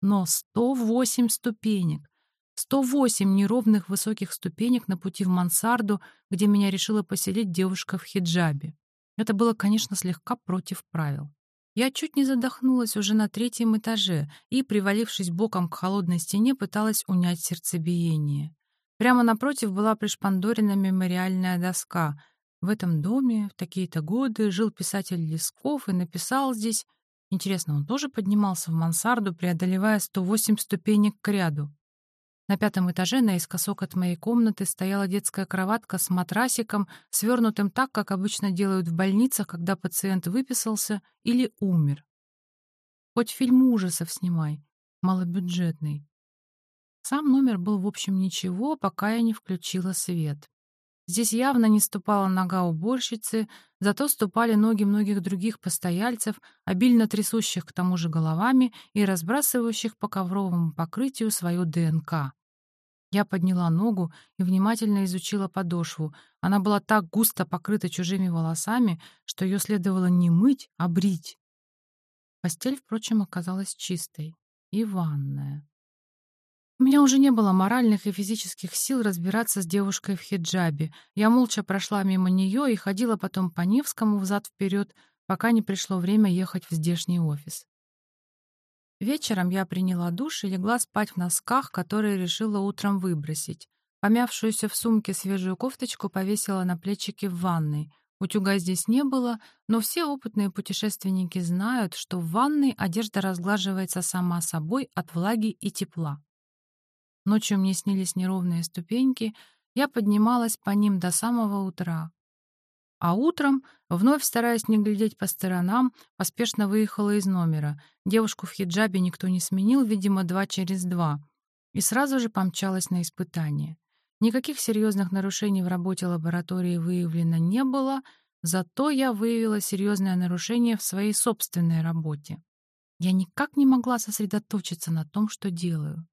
Но 108 ступенек! 108 неровных высоких ступенек на пути в мансарду, где меня решила поселить девушка в хиджабе. Это было, конечно, слегка против правил. Я чуть не задохнулась уже на третьем этаже и, привалившись боком к холодной стене, пыталась унять сердцебиение. Прямо напротив была пришпандорена мемориальная доска. В этом доме в такие-то годы жил писатель Лесков и написал здесь... Интересно, он тоже поднимался в мансарду, преодолевая 108 ступенек к ряду. На пятом этаже наискосок от моей комнаты стояла детская кроватка с матрасиком, свернутым так, как обычно делают в больницах, когда пациент выписался или умер. Хоть фильм ужасов снимай, малобюджетный. Сам номер был, в общем, ничего, пока я не включила свет. Здесь явно не ступала нога уборщицы, зато ступали ноги многих других постояльцев, обильно трясущих к тому же головами и разбрасывающих по ковровому покрытию свою ДНК. Я подняла ногу и внимательно изучила подошву. Она была так густо покрыта чужими волосами, что ее следовало не мыть, а брить. Постель, впрочем, оказалась чистой. И ванная. У меня уже не было моральных и физических сил разбираться с девушкой в хиджабе. Я молча прошла мимо нее и ходила потом по Невскому взад-вперед, пока не пришло время ехать в здешний офис. Вечером я приняла душ и легла спать в носках, которые решила утром выбросить. Помявшуюся в сумке свежую кофточку повесила на плечики в ванной. Утюга здесь не было, но все опытные путешественники знают, что в ванной одежда разглаживается сама собой от влаги и тепла. Ночью мне снились неровные ступеньки, я поднималась по ним до самого утра. А утром, вновь стараясь не глядеть по сторонам, поспешно выехала из номера. Девушку в хиджабе никто не сменил, видимо, два через два. И сразу же помчалась на испытание. Никаких серьезных нарушений в работе лаборатории выявлено не было, зато я выявила серьезное нарушение в своей собственной работе. Я никак не могла сосредоточиться на том, что делаю.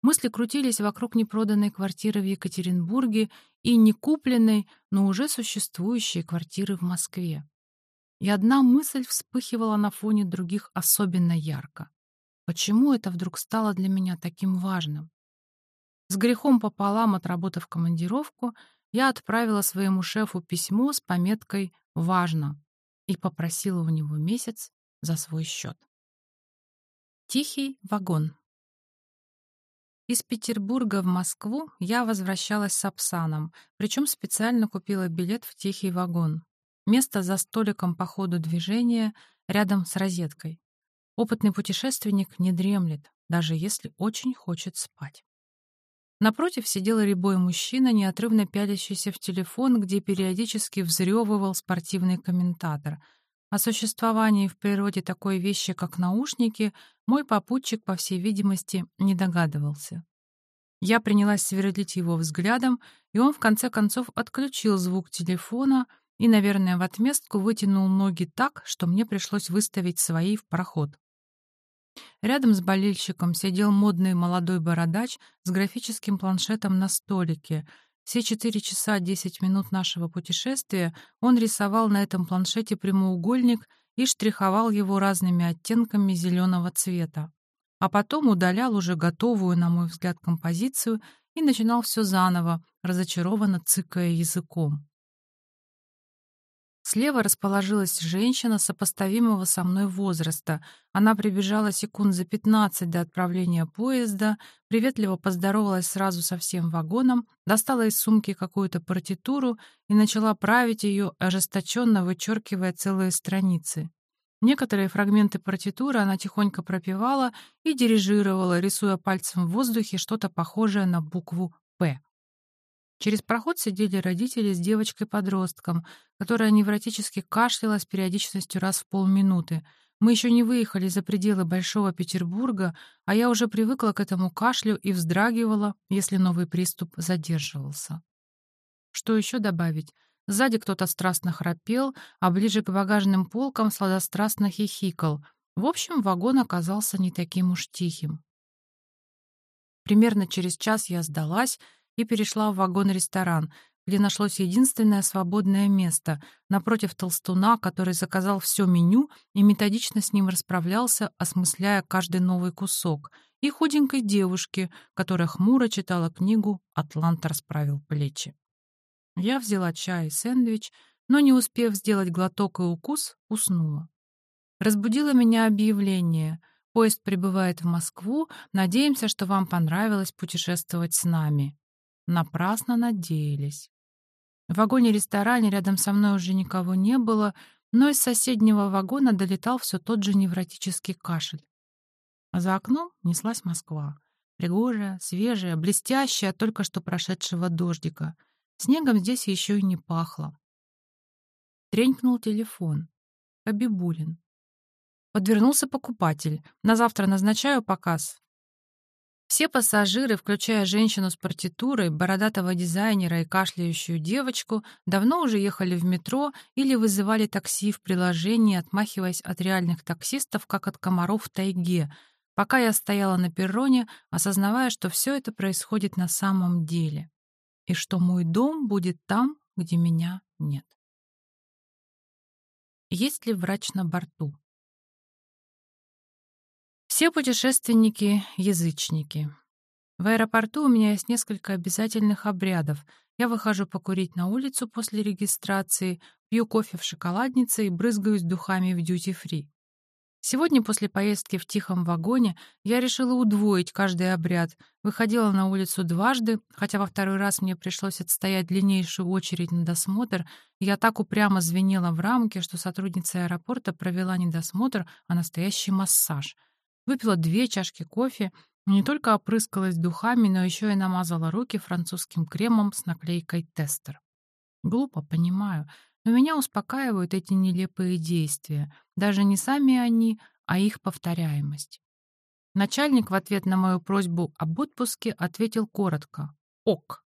Мысли крутились вокруг непроданной квартиры в Екатеринбурге и не купленной, но уже существующей квартиры в Москве. И одна мысль вспыхивала на фоне других особенно ярко. Почему это вдруг стало для меня таким важным? С грехом пополам, отработав командировку, я отправила своему шефу письмо с пометкой «Важно» и попросила у него месяц за свой счет. Тихий вагон. Из Петербурга в Москву я возвращалась с Апсаном, причем специально купила билет в тихий вагон. Место за столиком по ходу движения, рядом с розеткой. Опытный путешественник не дремлет, даже если очень хочет спать. Напротив сидел рябой мужчина, неотрывно пялящийся в телефон, где периодически взрёвывал спортивный комментатор. О существовании в природе такой вещи, как наушники, мой попутчик, по всей видимости, не догадывался. Я принялась сверлить его взглядом, и он в конце концов отключил звук телефона и, наверное, в отместку вытянул ноги так, что мне пришлось выставить свои в проход. Рядом с болельщиком сидел модный молодой бородач с графическим планшетом на столике. Все четыре часа десять минут нашего путешествия он рисовал на этом планшете прямоугольник и штриховал его разными оттенками зеленого цвета. А потом удалял уже готовую, на мой взгляд, композицию и начинал все заново, разочарованно цыкая языком. Слева расположилась женщина сопоставимого со мной возраста. Она прибежала секунд за 15 до отправления поезда, приветливо поздоровалась сразу со всем вагоном, достала из сумки какую-то партитуру и начала править ее, ожесточенно вычеркивая целые страницы. Некоторые фрагменты партитуры она тихонько пропевала и дирижировала, рисуя пальцем в воздухе что-то похожее на букву «П». Через проход сидели родители с девочкой-подростком, которая невротически кашляла с периодичностью раз в полминуты. Мы еще не выехали за пределы Большого Петербурга, а я уже привыкла к этому кашлю и вздрагивала, если новый приступ задерживался. Что еще добавить? Сзади кто-то страстно храпел, а ближе к багажным полкам сладострастно хихикал. В общем, вагон оказался не таким уж тихим. Примерно через час я сдалась — и перешла в вагон-ресторан, где нашлось единственное свободное место, напротив толстуна, который заказал все меню и методично с ним расправлялся, осмысляя каждый новый кусок, и худенькой девушки, которая хмуро читала книгу «Атлант расправил плечи». Я взяла чай и сэндвич, но, не успев сделать глоток и укус, уснула. Разбудило меня объявление. Поезд прибывает в Москву. Надеемся, что вам понравилось путешествовать с нами. Напрасно надеялись. В вагоне-ресторане рядом со мной уже никого не было, но из соседнего вагона долетал все тот же невротический кашель. А за окном неслась Москва. Пригожая, свежая, блестящая только что прошедшего дождика. Снегом здесь еще и не пахло. Тренькнул телефон. Хабибулин. Подвернулся покупатель. На завтра назначаю показ. Все пассажиры, включая женщину с партитурой, бородатого дизайнера и кашляющую девочку, давно уже ехали в метро или вызывали такси в приложении, отмахиваясь от реальных таксистов, как от комаров в тайге, пока я стояла на перроне, осознавая, что все это происходит на самом деле, и что мой дом будет там, где меня нет. Есть ли врач на борту? Все путешественники — язычники. В аэропорту у меня есть несколько обязательных обрядов. Я выхожу покурить на улицу после регистрации, пью кофе в шоколаднице и брызгаюсь духами в дьюти-фри. Сегодня после поездки в тихом вагоне я решила удвоить каждый обряд. Выходила на улицу дважды, хотя во второй раз мне пришлось отстоять длиннейшую очередь на досмотр. Я так упрямо звенела в рамке, что сотрудница аэропорта провела не досмотр, а настоящий массаж — Выпила две чашки кофе, не только опрыскалась духами, но еще и намазала руки французским кремом с наклейкой «Тестер». Глупо, понимаю, но меня успокаивают эти нелепые действия. Даже не сами они, а их повторяемость. Начальник в ответ на мою просьбу об отпуске ответил коротко «Ок».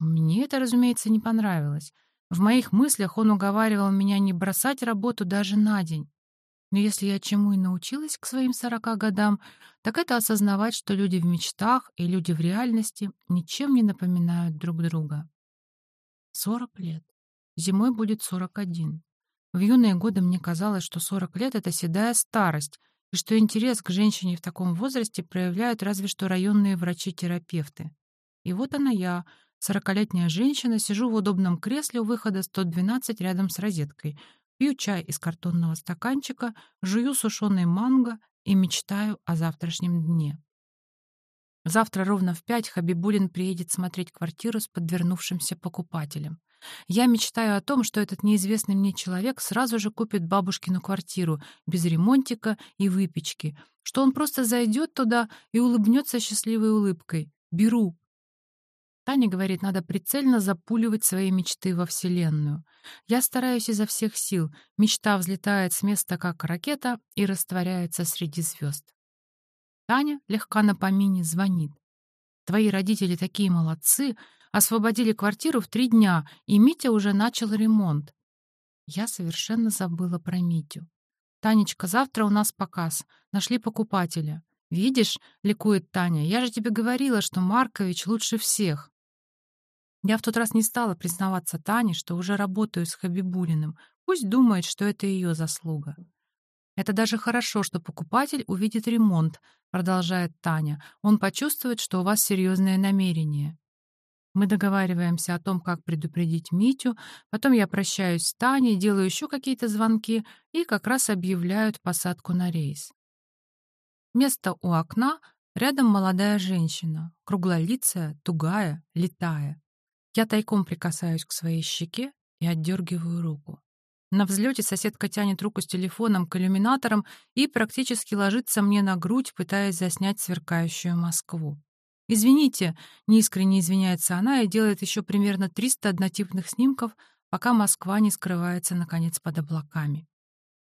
Мне это, разумеется, не понравилось. В моих мыслях он уговаривал меня не бросать работу даже на день. Но если я чему и научилась к своим сорока годам, так это осознавать, что люди в мечтах и люди в реальности ничем не напоминают друг друга. Сорок лет. Зимой будет сорок один. В юные годы мне казалось, что сорок лет — это седая старость, и что интерес к женщине в таком возрасте проявляют разве что районные врачи-терапевты. И вот она я, сорокалетняя женщина, сижу в удобном кресле у выхода 112 рядом с розеткой — Пью чай из картонного стаканчика, жую сушеный манго и мечтаю о завтрашнем дне. Завтра ровно в пять Хабибулин приедет смотреть квартиру с подвернувшимся покупателем. Я мечтаю о том, что этот неизвестный мне человек сразу же купит бабушкину квартиру без ремонтика и выпечки, что он просто зайдет туда и улыбнется счастливой улыбкой. Беру, Таня говорит, надо прицельно запуливать свои мечты во Вселенную. Я стараюсь изо всех сил. Мечта взлетает с места, как ракета, и растворяется среди звезд. Таня, легка на помине, звонит. Твои родители такие молодцы, освободили квартиру в три дня, и Митя уже начал ремонт. Я совершенно забыла про Митю. «Танечка, завтра у нас показ. Нашли покупателя. Видишь, — ликует Таня, — я же тебе говорила, что Маркович лучше всех. Я в тот раз не стала признаваться Тане, что уже работаю с Хабибулиным. Пусть думает, что это ее заслуга. Это даже хорошо, что покупатель увидит ремонт, продолжает Таня. Он почувствует, что у вас серьезные намерения. Мы договариваемся о том, как предупредить Митю, потом я прощаюсь с Таней, делаю еще какие-то звонки и как раз объявляют посадку на рейс. Место у окна, рядом молодая женщина, круглолицая, тугая, летая. Я тайком прикасаюсь к своей щеке и отдергиваю руку. На взлете соседка тянет руку с телефоном к иллюминаторам и практически ложится мне на грудь, пытаясь заснять сверкающую Москву. «Извините», — неискренне извиняется она и делает еще примерно 300 однотипных снимков, пока Москва не скрывается, наконец, под облаками.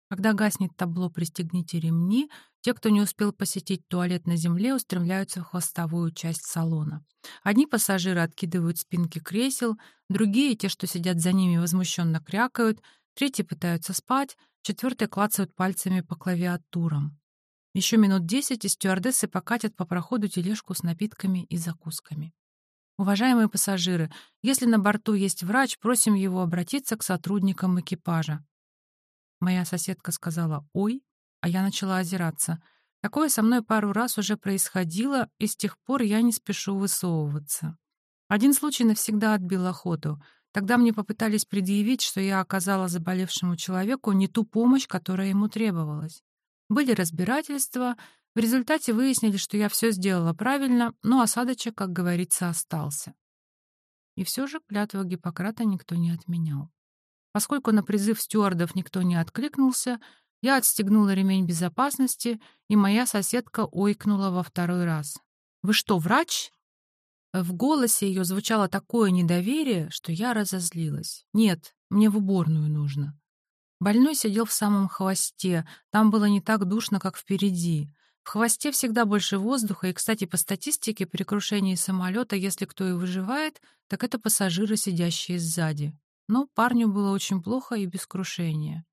Когда гаснет табло «Пристегните ремни», те, кто не успел посетить туалет на земле, устремляются в хвостовую часть салона. Одни пассажиры откидывают спинки кресел, другие, те, что сидят за ними, возмущенно крякают, третьи пытаются спать, четвертые клацают пальцами по клавиатурам. Еще минут десять, и стюардессы покатят по проходу тележку с напитками и закусками. Уважаемые пассажиры, если на борту есть врач, просим его обратиться к сотрудникам экипажа. Моя соседка сказала «Ой», а я начала озираться. Такое со мной пару раз уже происходило, и с тех пор я не спешу высовываться. Один случай навсегда отбил охоту. Тогда мне попытались предъявить, что я оказала заболевшему человеку не ту помощь, которая ему требовалась. Были разбирательства, в результате выяснили, что я все сделала правильно, но осадочек, как говорится, остался. И все же клятву Гиппократа никто не отменял. Поскольку на призыв стюардов никто не откликнулся, я отстегнула ремень безопасности, и моя соседка ойкнула во второй раз. «Вы что, врач?» В голосе ее звучало такое недоверие, что я разозлилась. «Нет, мне в уборную нужно». Больной сидел в самом хвосте, там было не так душно, как впереди. В хвосте всегда больше воздуха, и, кстати, по статистике, при крушении самолета, если кто и выживает, так это пассажиры, сидящие сзади. Но парню было очень плохо и без крушения.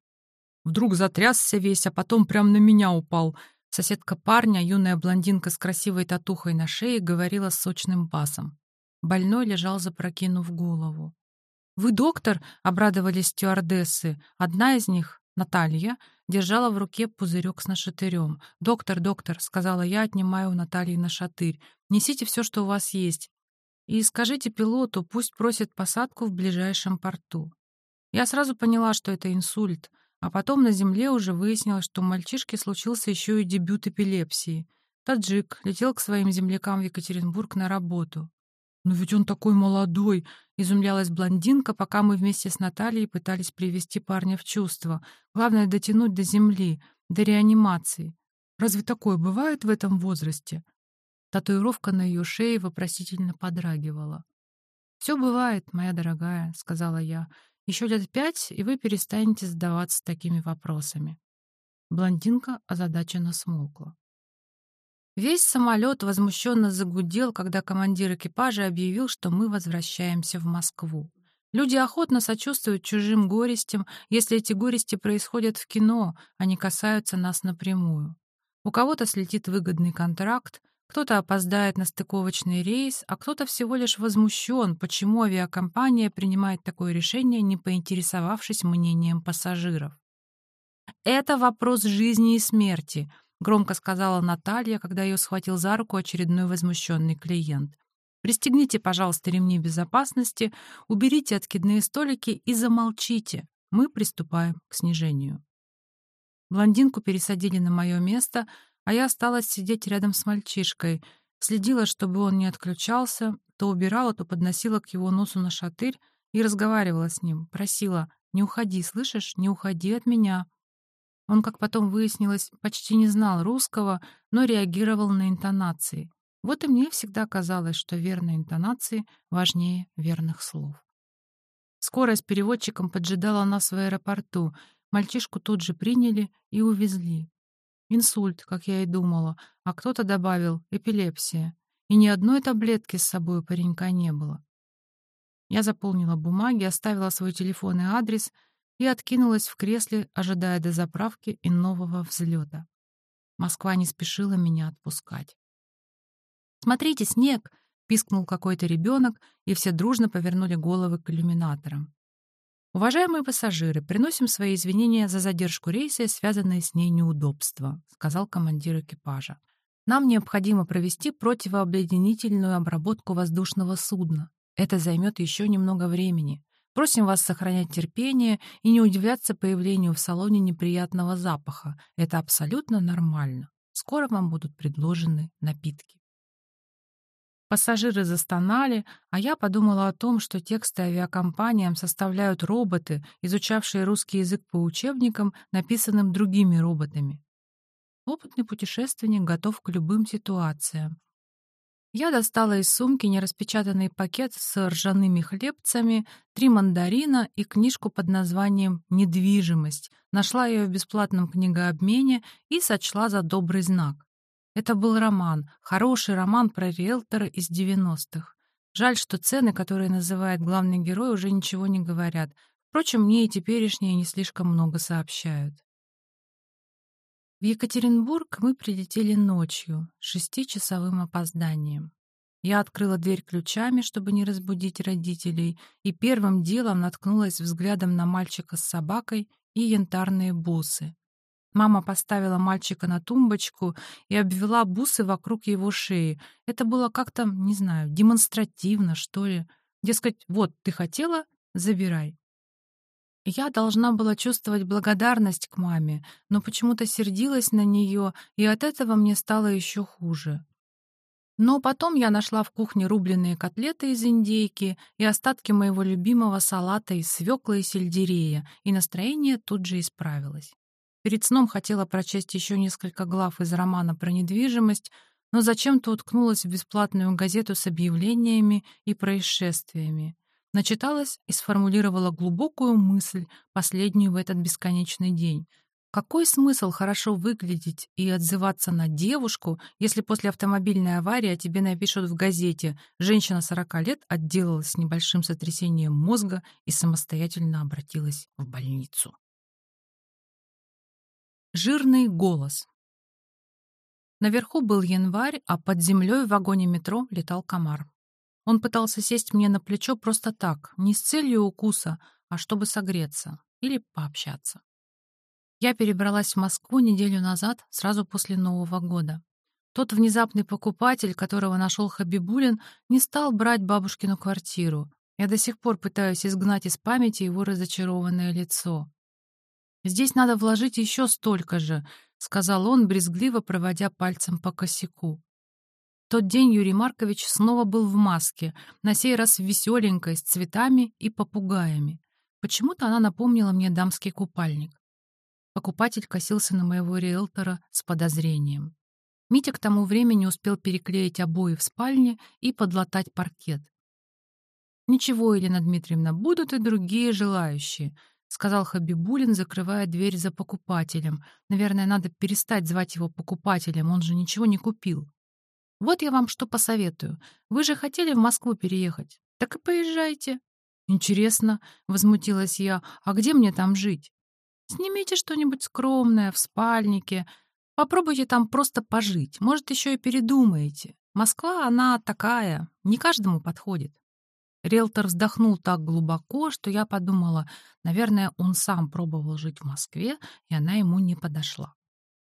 Вдруг затрясся весь, а потом прямо на меня упал. Соседка парня, юная блондинка с красивой татухой на шее, говорила с сочным басом. Больной лежал, запрокинув голову. «Вы доктор?» — обрадовались стюардессы. Одна из них, Наталья, держала в руке пузырек с нашатырем. «Доктор, доктор», — сказала я, отнимая у Натальи нашатырь, «несите все, что у вас есть, и скажите пилоту, пусть просит посадку в ближайшем порту». Я сразу поняла, что это инсульт, а потом на земле уже выяснилось, что у мальчишки случился еще и дебют эпилепсии. Таджик летел к своим землякам в Екатеринбург на работу. «Но ведь он такой молодой!» — изумлялась блондинка, пока мы вместе с Натальей пытались привести парня в чувство. Главное — дотянуть до земли, до реанимации. Разве такое бывает в этом возрасте? Татуировка на ее шее вопросительно подрагивала. «Все бывает, моя дорогая», — сказала я. «Еще лет пять, и вы перестанете задаваться такими вопросами». Блондинка озадаченно смолкла. Весь самолет возмущенно загудел, когда командир экипажа объявил, что мы возвращаемся в Москву. Люди охотно сочувствуют чужим горестям, если эти горести происходят в кино, а не касаются нас напрямую. У кого-то слетит выгодный контракт, кто-то опоздает на стыковочный рейс, а кто-то всего лишь возмущен, почему авиакомпания принимает такое решение, не поинтересовавшись мнением пассажиров. Это вопрос жизни и смерти, громко сказала Наталья, когда ее схватил за руку очередной возмущенный клиент. Пристегните, пожалуйста, ремни безопасности, уберите откидные столики и замолчите. Мы приступаем к снижению. Блондинку пересадили на мое место, а я осталась сидеть рядом с мальчишкой, следила, чтобы он не отключался, то убирала, то подносила к его носу на шатырь и разговаривала с ним, просила «Не уходи, слышишь? Не уходи от меня». Он, как потом выяснилось, почти не знал русского, но реагировал на интонации. Вот и мне всегда казалось, что верные интонации важнее верных слов. Скорая с переводчиком поджидала нас в аэропорту. Мальчишку тут же приняли и увезли. Инсульт, как я и думала, а кто-то добавил эпилепсия. И ни одной таблетки с собой у паренька не было. Я заполнила бумаги, оставила свой телефон и адрес — и откинулась в кресле, ожидая до заправки и нового взлета. Москва не спешила меня отпускать. «Смотрите, снег!» — пискнул какой-то ребенок, и все дружно повернули головы к иллюминаторам. «Уважаемые пассажиры, приносим свои извинения за задержку рейса и связанные с ней неудобства», — сказал командир экипажа. «Нам необходимо провести противообледенительную обработку воздушного судна. Это займет еще немного времени. Просим вас сохранять терпение и не удивляться появлению в салоне неприятного запаха. Это абсолютно нормально. Скоро вам будут предложены напитки. Пассажиры застонали, а я подумала о том, что тексты авиакомпаниям составляют роботы, изучавшие русский язык по учебникам, написанным другими роботами. Опытный путешественник готов к любым ситуациям. Я достала из сумки нераспечатанный пакет с ржаными хлебцами, три мандарина и книжку под названием «Недвижимость». Нашла ее в бесплатном книгообмене и сочла за добрый знак. Это был роман, хороший роман про риэлтора из 90-х. Жаль, что цены, которые называет главный герой, уже ничего не говорят. Впрочем, мне и теперешние не слишком много сообщают. В Екатеринбург мы прилетели ночью, шестичасовым опозданием. Я открыла дверь ключами, чтобы не разбудить родителей, и первым делом наткнулась взглядом на мальчика с собакой и янтарные бусы. Мама поставила мальчика на тумбочку и обвела бусы вокруг его шеи. Это было как-то, не знаю, демонстративно, что ли. Дескать, вот, ты хотела — забирай. Я должна была чувствовать благодарность к маме, но почему-то сердилась на нее, и от этого мне стало еще хуже. Но потом я нашла в кухне рубленые котлеты из индейки и остатки моего любимого салата из свеклы и сельдерея, и настроение тут же исправилось. Перед сном хотела прочесть еще несколько глав из романа про недвижимость, но зачем-то уткнулась в бесплатную газету с объявлениями и происшествиями. Начиталась и сформулировала глубокую мысль, последнюю в этот бесконечный день. Какой смысл хорошо выглядеть и отзываться на девушку, если после автомобильной аварии тебе напишут в газете «Женщина 40 лет отделалась небольшим сотрясением мозга и самостоятельно обратилась в больницу?» Жирный голос. Наверху был январь, а под землей в вагоне метро летал комар. Он пытался сесть мне на плечо просто так, не с целью укуса, а чтобы согреться или пообщаться. Я перебралась в Москву неделю назад, сразу после Нового года. Тот внезапный покупатель, которого нашел Хабибулин, не стал брать бабушкину квартиру. Я до сих пор пытаюсь изгнать из памяти его разочарованное лицо. Здесь надо вложить еще столько же», — сказал он, брезгливо проводя пальцем по косяку. тот день Юрий Маркович снова был в маске, на сей раз веселенькой, с цветами и попугаями. Почему-то она напомнила мне дамский купальник. Покупатель косился на моего риэлтора с подозрением. Митя к тому времени успел переклеить обои в спальне и подлатать паркет. «Ничего, Елена Дмитриевна, будут и другие желающие», сказал Хабибулин, закрывая дверь за покупателем. Наверное, надо перестать звать его покупателем, он же ничего не купил. Вот я вам что посоветую. Вы же хотели в Москву переехать. Так и поезжайте. Интересно, возмутилась я. А где мне там жить? Снимите что-нибудь скромное в спальнике. Попробуйте там просто пожить. Может, еще и передумаете. Москва, она такая, не каждому подходит. Риэлтор вздохнул так глубоко, что я подумала, наверное, он сам пробовал жить в Москве, и она ему не подошла.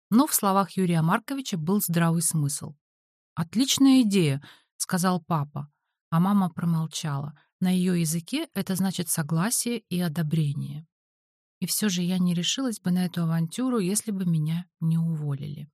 Но в словах Юрия Марковича был здравый смысл. «Отличная идея», — сказал папа, а мама промолчала. На ее языке это значит согласие и одобрение. И все же я не решилась бы на эту авантюру, если бы меня не уволили.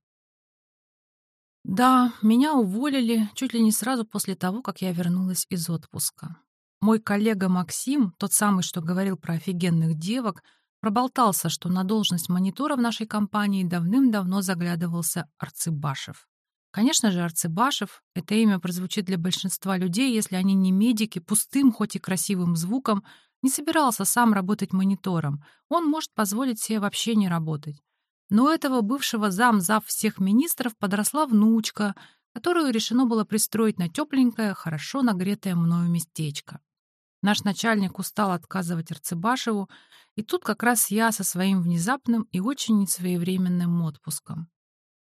Да, меня уволили чуть ли не сразу после того, как я вернулась из отпуска. Мой коллега Максим, тот самый, что говорил про офигенных девок, проболтался, что на должность монитора в нашей компании давным-давно заглядывался Арцыбашев. Конечно же, Арцыбашев — это имя прозвучит для большинства людей, если они не медики, пустым, хоть и красивым звуком, не собирался сам работать монитором. Он может позволить себе вообще не работать. Но у этого бывшего зам-зав всех министров подросла внучка, которую решено было пристроить на тепленькое, хорошо нагретое мною местечко. Наш начальник устал отказывать Арцебашеву, и тут как раз я со своим внезапным и очень несвоевременным отпуском.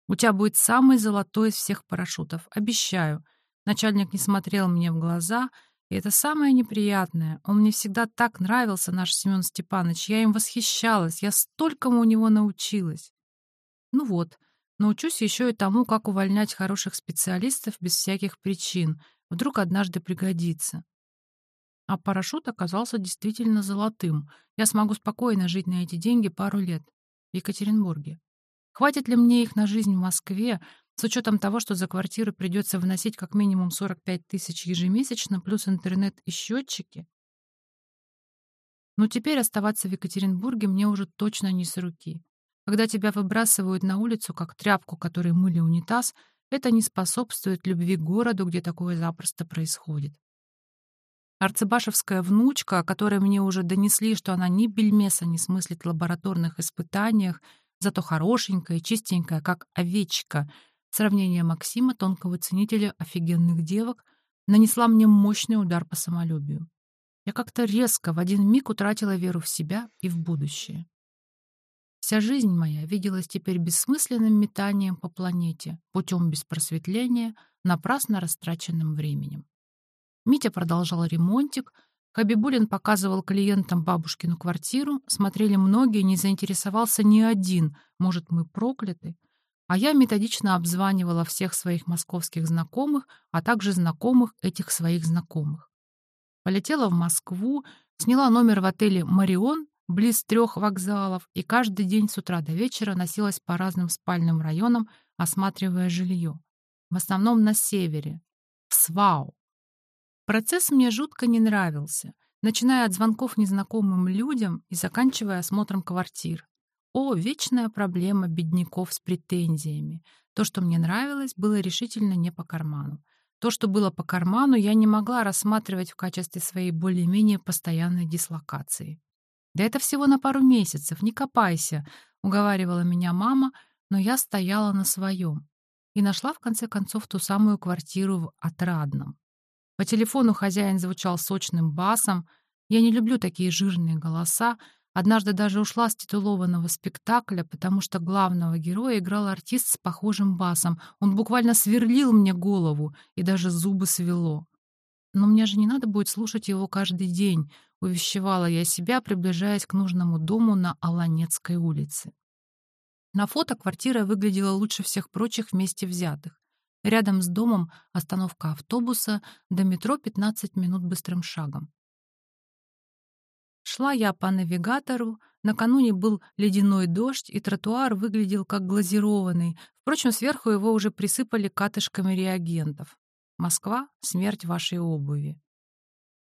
«У тебя будет самый золотой из всех парашютов, обещаю». Начальник не смотрел мне в глаза, и это самое неприятное. Он мне всегда так нравился, наш Семен Степанович. Я им восхищалась, я столькому у него научилась. Ну вот, научусь еще и тому, как увольнять хороших специалистов без всяких причин. Вдруг однажды пригодится. А парашют оказался действительно золотым. Я смогу спокойно жить на эти деньги пару лет в Екатеринбурге. Хватит ли мне их на жизнь в Москве, с учетом того, что за квартиру придется вносить как минимум 45 тысяч ежемесячно, плюс интернет и счетчики? Но теперь оставаться в Екатеринбурге мне уже точно не с руки. Когда тебя выбрасывают на улицу, как тряпку, которой мыли унитаз, это не способствует любви к городу, где такое запросто происходит. Арцебашевская внучка, о которой мне уже донесли, что она ни бельмеса не смыслит в лабораторных испытаниях, зато хорошенькая, чистенькая, как овечка, сравнение Максима, тонкого ценителя офигенных девок, нанесла мне мощный удар по самолюбию. Я как-то резко в один миг утратила веру в себя и в будущее. Вся жизнь моя виделась теперь бессмысленным метанием по планете, путем без просветления, напрасно растраченным временем. Митя продолжал ремонтик, Хабибулин показывал клиентам бабушкину квартиру, смотрели многие, не заинтересовался ни один, может, мы прокляты. А я методично обзванивала всех своих московских знакомых, а также знакомых этих своих знакомых. Полетела в Москву, сняла номер в отеле «Марион» близ трех вокзалов, и каждый день с утра до вечера носилась по разным спальным районам, осматривая жилье. В основном на севере, в Свау. Процесс мне жутко не нравился, начиная от звонков незнакомым людям и заканчивая осмотром квартир. О, вечная проблема бедняков с претензиями. То, что мне нравилось, было решительно не по карману. То, что было по карману, я не могла рассматривать в качестве своей более-менее постоянной дислокации. «Да это всего на пару месяцев, не копайся», — уговаривала меня мама, но я стояла на своем и нашла в конце концов ту самую квартиру в Отрадном. По телефону хозяин звучал сочным басом. Я не люблю такие жирные голоса. Однажды даже ушла с титулованного спектакля, потому что главного героя играл артист с похожим басом. Он буквально сверлил мне голову и даже зубы свело. Но мне же не надо будет слушать его каждый день увещевала я себя, приближаясь к нужному дому на Аланецкой улице. На фото квартира выглядела лучше всех прочих вместе взятых. Рядом с домом остановка автобуса, до метро 15 минут быстрым шагом. Шла я по навигатору, накануне был ледяной дождь, и тротуар выглядел как глазированный. Впрочем, сверху его уже присыпали катышками реагентов. Москва — смерть вашей обуви.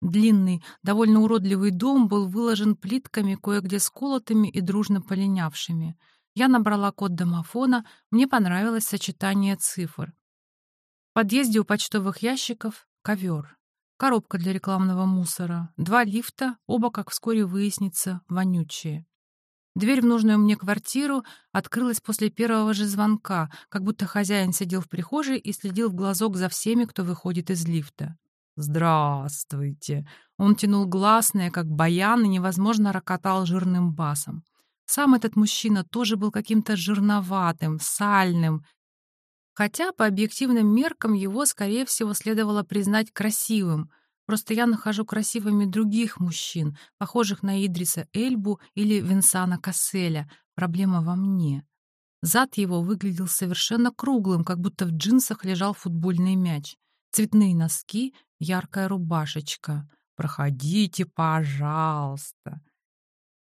Длинный, довольно уродливый дом был выложен плитками, кое-где сколотыми и дружно полинявшими. Я набрала код домофона, мне понравилось сочетание цифр. Подъезде у почтовых ящиков — ковер. Коробка для рекламного мусора, два лифта, оба, как вскоре выяснится, вонючие. Дверь в нужную мне квартиру открылась после первого же звонка, как будто хозяин сидел в прихожей и следил в глазок за всеми, кто выходит из лифта. «Здравствуйте!» Он тянул гласные, как баян, и невозможно рокотал жирным басом. Сам этот мужчина тоже был каким-то жирноватым, сальным, хотя по объективным меркам его, скорее всего, следовало признать красивым. Просто я нахожу красивыми других мужчин, похожих на Идриса Эльбу или Винсана Касселя. Проблема во мне. Зад его выглядел совершенно круглым, как будто в джинсах лежал футбольный мяч. Цветные носки, яркая рубашечка. «Проходите, пожалуйста».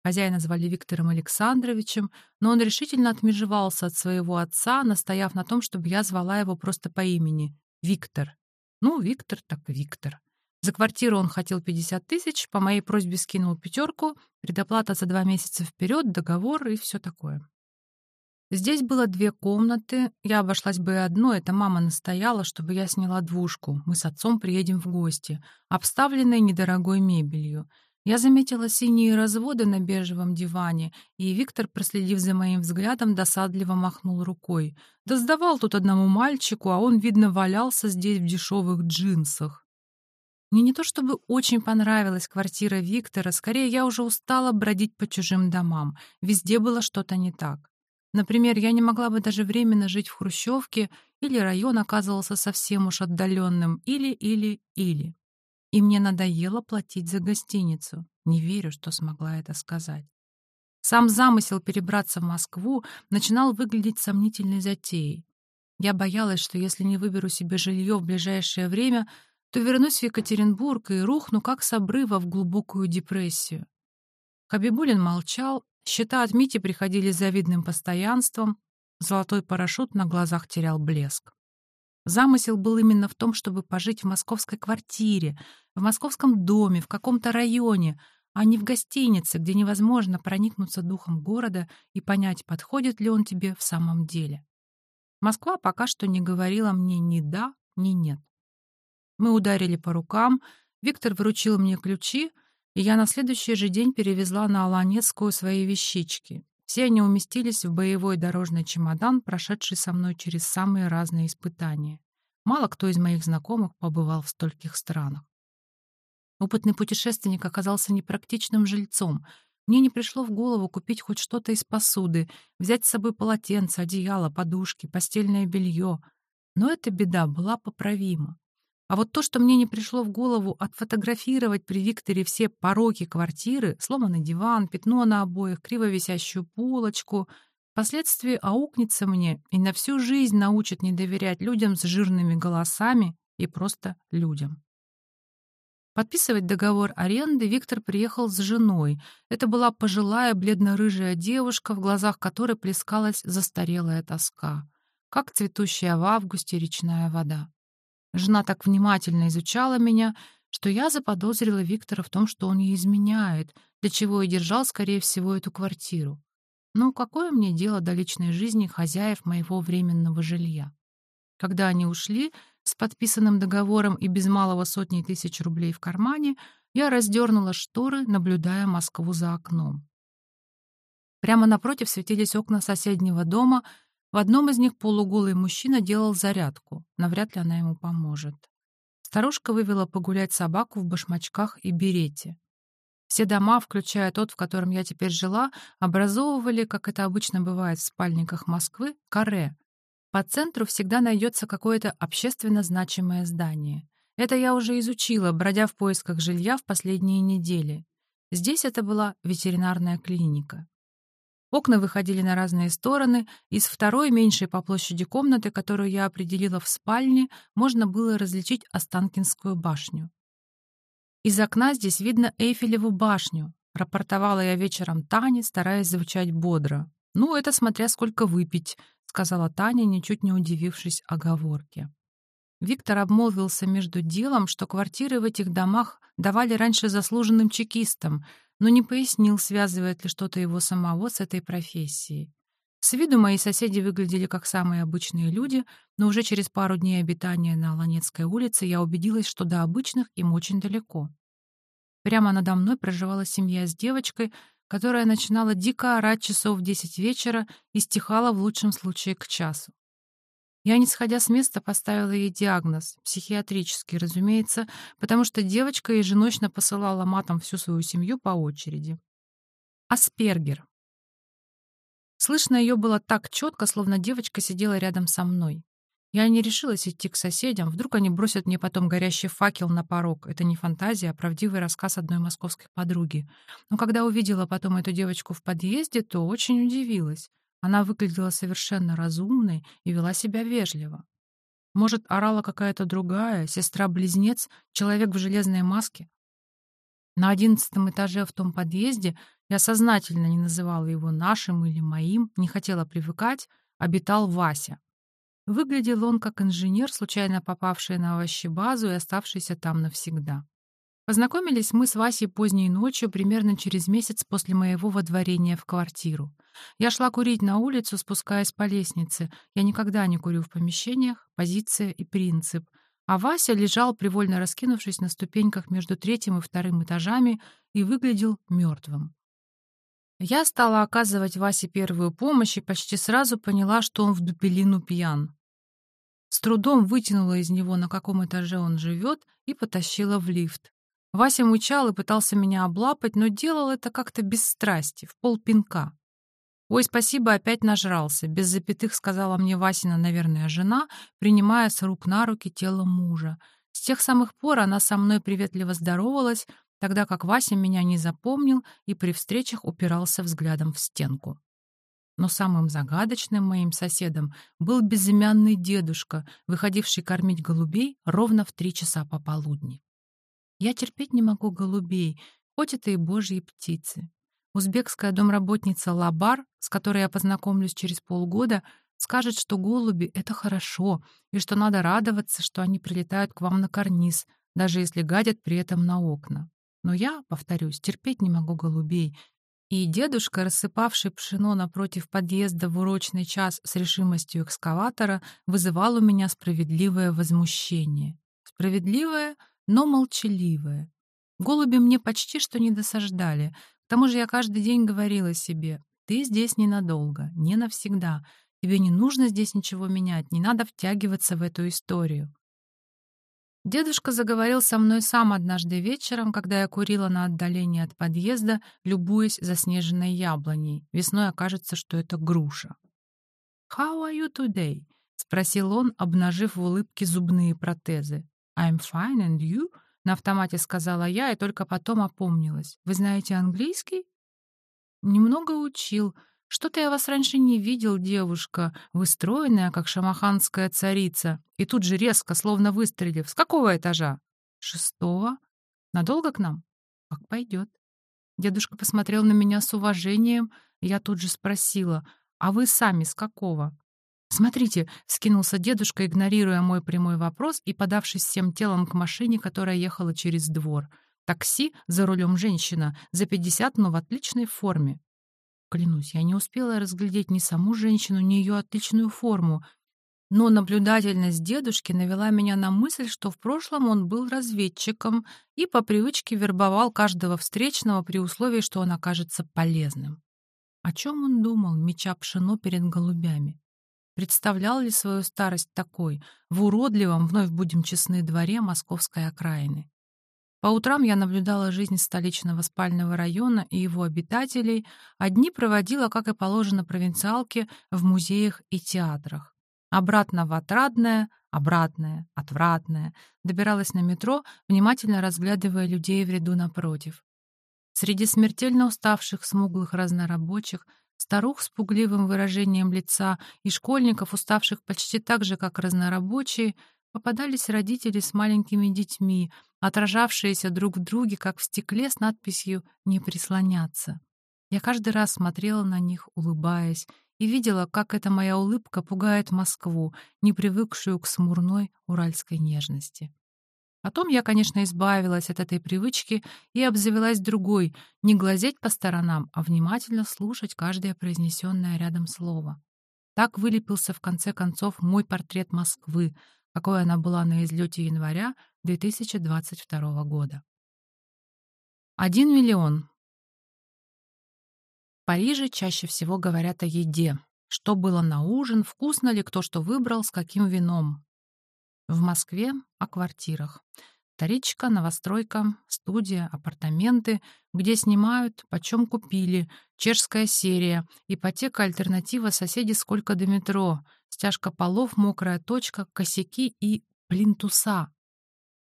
Хозяина звали Виктором Александровичем, но он решительно отмежевался от своего отца, настояв на том, чтобы я звала его просто по имени — Виктор. Ну, Виктор так Виктор. За квартиру он хотел 50 тысяч, по моей просьбе скинул пятерку, предоплата за два месяца вперед, договор и все такое. Здесь было две комнаты. Я обошлась бы одной. Это мама настояла, чтобы я сняла двушку. Мы с отцом приедем в гости, обставленной недорогой мебелью. Я заметила синие разводы на бежевом диване, и Виктор, проследив за моим взглядом, досадливо махнул рукой. Да сдавал тут одному мальчику, а он, видно, валялся здесь в дешевых джинсах. Мне не то чтобы очень понравилась квартира Виктора, скорее я уже устала бродить по чужим домам. Везде было что-то не так. Например, я не могла бы даже временно жить в Хрущевке, или район оказывался совсем уж отдаленным, или, или, или. И мне надоело платить за гостиницу. Не верю, что смогла это сказать. Сам замысел перебраться в Москву начинал выглядеть сомнительной затеей. Я боялась, что если не выберу себе жилье в ближайшее время, то вернусь в Екатеринбург и рухну, как с обрыва, в глубокую депрессию. Хабибулин молчал, счета от Мити приходили с завидным постоянством, золотой парашют на глазах терял блеск. Замысел был именно в том, чтобы пожить в московской квартире, в московском доме, в каком-то районе, а не в гостинице, где невозможно проникнуться духом города и понять, подходит ли он тебе в самом деле. Москва пока что не говорила мне ни да, ни нет. Мы ударили по рукам, Виктор вручил мне ключи, и я на следующий же день перевезла на Аланецкую свои вещички. Все они уместились в боевой дорожный чемодан, прошедший со мной через самые разные испытания. Мало кто из моих знакомых побывал в стольких странах. Опытный путешественник оказался непрактичным жильцом. Мне не пришло в голову купить хоть что-то из посуды, взять с собой полотенце, одеяло, подушки, постельное белье. Но эта беда была поправима. А вот то, что мне не пришло в голову отфотографировать при Викторе все пороки квартиры, сломанный диван, пятно на обоях, криво висящую полочку, впоследствии аукнется мне и на всю жизнь научит не доверять людям с жирными голосами и просто людям. Подписывать договор аренды Виктор приехал с женой. Это была пожилая бледно-рыжая девушка, в глазах которой плескалась застарелая тоска, как цветущая в августе речная вода. Жена так внимательно изучала меня, что я заподозрила Виктора в том, что он ей изменяет, для чего и держал, скорее всего, эту квартиру. Ну, какое мне дело до личной жизни хозяев моего временного жилья? Когда они ушли, с подписанным договором и без малого сотни тысяч рублей в кармане, я раздернула шторы, наблюдая Москву за окном. Прямо напротив светились окна соседнего дома. В одном из них полуголый мужчина делал зарядку. Навряд ли она ему поможет. Старушка вывела погулять собаку в башмачках и берете. Все дома, включая тот, в котором я теперь жила, образовывали, как это обычно бывает в спальниках Москвы, каре, по центру всегда найдется какое-то общественно значимое здание. Это я уже изучила, бродя в поисках жилья в последние недели. Здесь это была ветеринарная клиника. Окна выходили на разные стороны. Из второй, меньшей по площади комнаты, которую я определила в спальне, можно было различить Останкинскую башню. Из окна здесь видно Эйфелеву башню, рапортовала я вечером Тане, стараясь звучать бодро. Ну, это смотря сколько выпить, сказала Таня, ничуть не удивившись оговорке. Виктор обмолвился между делом, что квартиры в этих домах давали раньше заслуженным чекистам, но не пояснил, связывает ли что-то его самого с этой профессией. С виду мои соседи выглядели как самые обычные люди, но уже через пару дней обитания на Ланецкой улице я убедилась, что до обычных им очень далеко. Прямо надо мной проживала семья с девочкой, которая начинала дико орать часов в десять вечера и стихала в лучшем случае к часу. Я, не сходя с места, поставила ей диагноз, психиатрический, разумеется, потому что девочка еженочно посылала матом всю свою семью по очереди. Аспергер. Слышно ее было так четко, словно девочка сидела рядом со мной. Я не решилась идти к соседям, вдруг они бросят мне потом горящий факел на порог. Это не фантазия, а правдивый рассказ одной московской подруги. Но когда увидела потом эту девочку в подъезде, то очень удивилась. Она выглядела совершенно разумной и вела себя вежливо. Может, орала какая-то другая, сестра-близнец, человек в железной маске? На одиннадцатом этаже в том подъезде я сознательно не называла его нашим или моим, не хотела привыкать, обитал Вася, Выглядел он как инженер, случайно попавший на овощебазу и оставшийся там навсегда. Познакомились мы с Васей поздней ночью, примерно через месяц после моего водворения в квартиру. Я шла курить на улицу, спускаясь по лестнице. Я никогда не курю в помещениях, позиция и принцип. А Вася лежал, привольно раскинувшись на ступеньках между третьим и вторым этажами, и выглядел мертвым. Я стала оказывать Васе первую помощь и почти сразу поняла, что он в дупелину пьян. С трудом вытянула из него, на каком этаже он живет, и потащила в лифт. Вася мучал и пытался меня облапать, но делал это как-то без страсти, в полпинка. «Ой, спасибо, опять нажрался», — без запятых сказала мне Васина, наверное, жена, принимая с рук на руки тело мужа. С тех самых пор она со мной приветливо здоровалась, тогда как Вася меня не запомнил и при встречах упирался взглядом в стенку. Но самым загадочным моим соседом был безымянный дедушка, выходивший кормить голубей ровно в три часа пополудни. Я терпеть не могу голубей, хоть это и божьи птицы. Узбекская домработница Лабар, с которой я познакомлюсь через полгода, скажет, что голуби — это хорошо, и что надо радоваться, что они прилетают к вам на карниз, даже если гадят при этом на окна. Но я, повторюсь, терпеть не могу голубей, и дедушка, рассыпавший пшено напротив подъезда в урочный час с решимостью экскаватора, вызывал у меня справедливое возмущение. Справедливое, но молчаливое. Голуби мне почти что не досаждали. К тому же я каждый день говорила себе, ты здесь ненадолго, не навсегда. Тебе не нужно здесь ничего менять, не надо втягиваться в эту историю. Дедушка заговорил со мной сам однажды вечером, когда я курила на отдалении от подъезда, любуясь заснеженной яблоней. Весной окажется, что это груша. «How are you today?» — спросил он, обнажив в улыбке зубные протезы. «I'm fine, and you?» — на автомате сказала я и только потом опомнилась. «Вы знаете английский?» «Немного учил», «Что-то я вас раньше не видел, девушка, вы стройная, как шамаханская царица». И тут же резко, словно выстрелив. «С какого этажа?» «Шестого. Надолго к нам?» «Как пойдет». Дедушка посмотрел на меня с уважением. Я тут же спросила, «А вы сами с какого?» «Смотрите», — скинулся дедушка, игнорируя мой прямой вопрос и подавшись всем телом к машине, которая ехала через двор. Такси, за рулем женщина, за пятьдесят, но в отличной форме. Клянусь, я не успела разглядеть ни саму женщину, ни ее отличную форму, но наблюдательность дедушки навела меня на мысль, что в прошлом он был разведчиком и по привычке вербовал каждого встречного при условии, что он окажется полезным. О чем он думал, меча пшено перед голубями? Представлял ли свою старость такой, в уродливом, вновь будем честны, дворе московской окраины? По утрам я наблюдала жизнь столичного спального района и его обитателей, одни проводила, как и положено провинциалке, в музеях и театрах. Обратно в Отрадное, обратное, отвратное, добиралась на метро, внимательно разглядывая людей в ряду напротив. Среди смертельно уставших смуглых разнорабочих, старух с пугливым выражением лица и школьников, уставших почти так же, как разнорабочие, попадались родители с маленькими детьми, отражавшиеся друг в друге, как в стекле с надписью «Не прислоняться». Я каждый раз смотрела на них, улыбаясь, и видела, как эта моя улыбка пугает Москву, не привыкшую к смурной уральской нежности. Потом я, конечно, избавилась от этой привычки и обзавелась другой — не глазеть по сторонам, а внимательно слушать каждое произнесенное рядом слово. Так вылепился в конце концов мой портрет Москвы, какой она была на излете января 2022 года. 1 миллион. В Париже чаще всего говорят о еде. Что было на ужин, вкусно ли, кто что выбрал, с каким вином. В Москве — о квартирах. Вторичка, новостройка, студия, апартаменты, где снимают, почем купили, чешская серия, ипотека, альтернатива, соседи сколько до метро, стяжка полов, мокрая точка, косяки и плинтуса.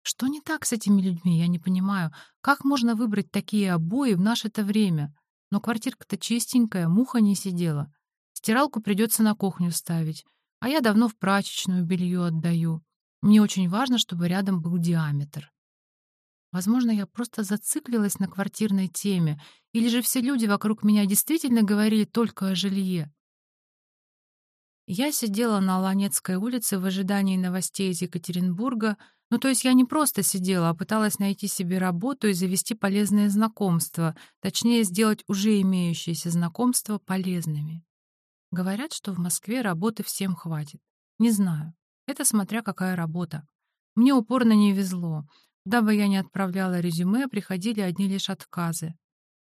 Что не так с этими людьми, я не понимаю. Как можно выбрать такие обои в наше-то время? Но квартирка-то чистенькая, муха не сидела. Стиралку придется на кухню ставить, а я давно в прачечную белье отдаю. Мне очень важно, чтобы рядом был диаметр. Возможно, я просто зациклилась на квартирной теме, или же все люди вокруг меня действительно говорили только о жилье. Я сидела на Ланецкой улице в ожидании новостей из Екатеринбурга, ну то есть я не просто сидела, а пыталась найти себе работу и завести полезные знакомства, точнее сделать уже имеющиеся знакомства полезными. Говорят, что в Москве работы всем хватит. Не знаю. Это смотря какая работа. Мне упорно не везло. Куда бы я ни отправляла резюме, приходили одни лишь отказы.